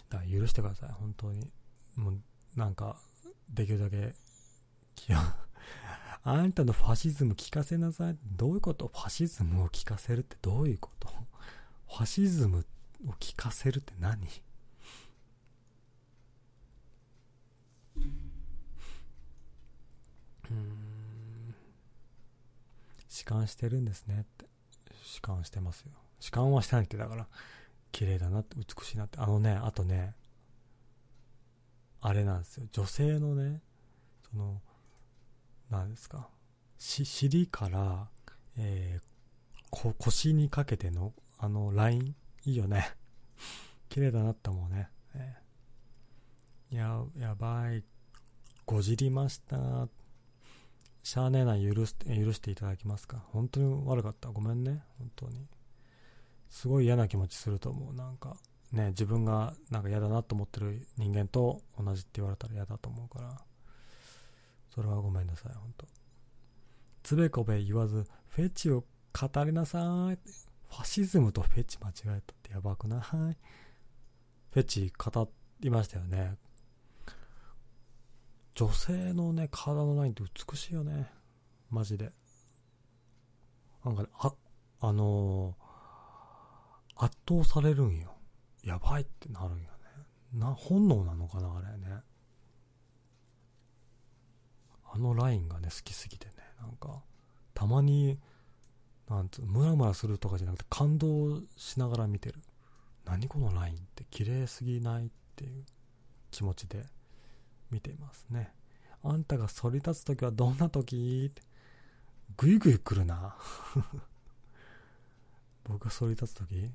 だから許してください。本当に。もう、なんか、できるだけ、いや、あんたのファシズム聞かせなさい。どういうこと？ファシズムを聞かせるってどういうこと？ファシズムを聞かせるって何？うん。弛緩してるん。ですねって。弛緩してますよ。弛緩はしてないって、だから、綺麗だなって、美しいなって。あのね、あとね、あれなん。ですよ。女性のね、その、なん。ですか。尻から、えー、腰にかけての、あの、ライン、いいよね。綺麗だなって思うね。えー、や、やばい。ごじりました。しゃあねえな、許して、許していただきますか？本当に悪かった。ごめんね。本当に。すごい嫌な気持ちすると思う。なんか、ね、自分がなんか嫌だなと思ってる人間と同じって言われたら嫌だと思うから。それはごめんなさい、本当つべこべ言わず、フェチを語りなさい。ファシズムとフェチ間違えたってやばくない？フェチ語りましたよね。女性のね、体のラインって美しいよね。マジで。なんかね、あ、あのー、圧倒されるんよ。やばいってなるんよね。な、本能なのかな、あれね。あのラインがね、好きすぎてね、なんか、たまに、なんつう、ムラムラするとかじゃなくて感動しながら見てる。何このラインって綺麗すぎないっていう気持ちで見ていますね。あんたが反り立つときはどんなときって、ぐいぐい来るな。僕が反り立つとき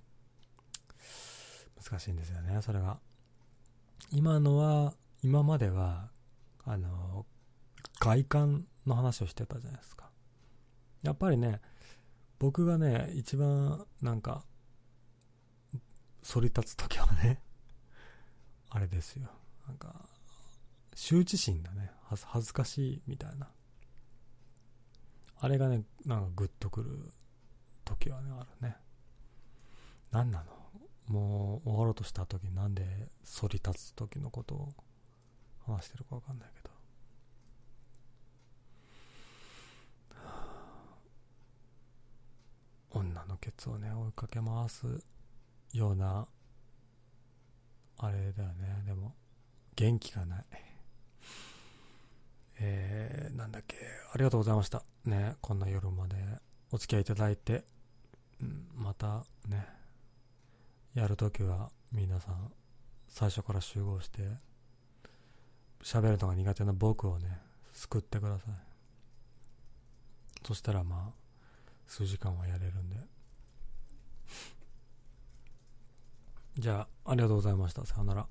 難しいんですよね、それが。今のは、今までは、あの、外観の話をしてたじゃないですか。やっぱりね、僕がね、一番なんか、反り立つときはね、あれですよ。なんか、羞恥心だね。恥ずかしいみたいな。あれがね、なんかグッとくる時はね、あるね。何なの？もう終わろうとした時なんで反り立つ時のことを話してるかわかんないけど。女のケツをね、追いかけ回すような、あれだよね。でも、元気がない。えー、なんだっけ、ありがとうございました。ね、こんな夜までお付き合いいただいて、またね、やるときは皆さん最初から集合して、喋るのが苦手な僕をね、救ってください。そしたらまあ、数時間はやれるんで。じゃあ、ありがとうございました。さよなら。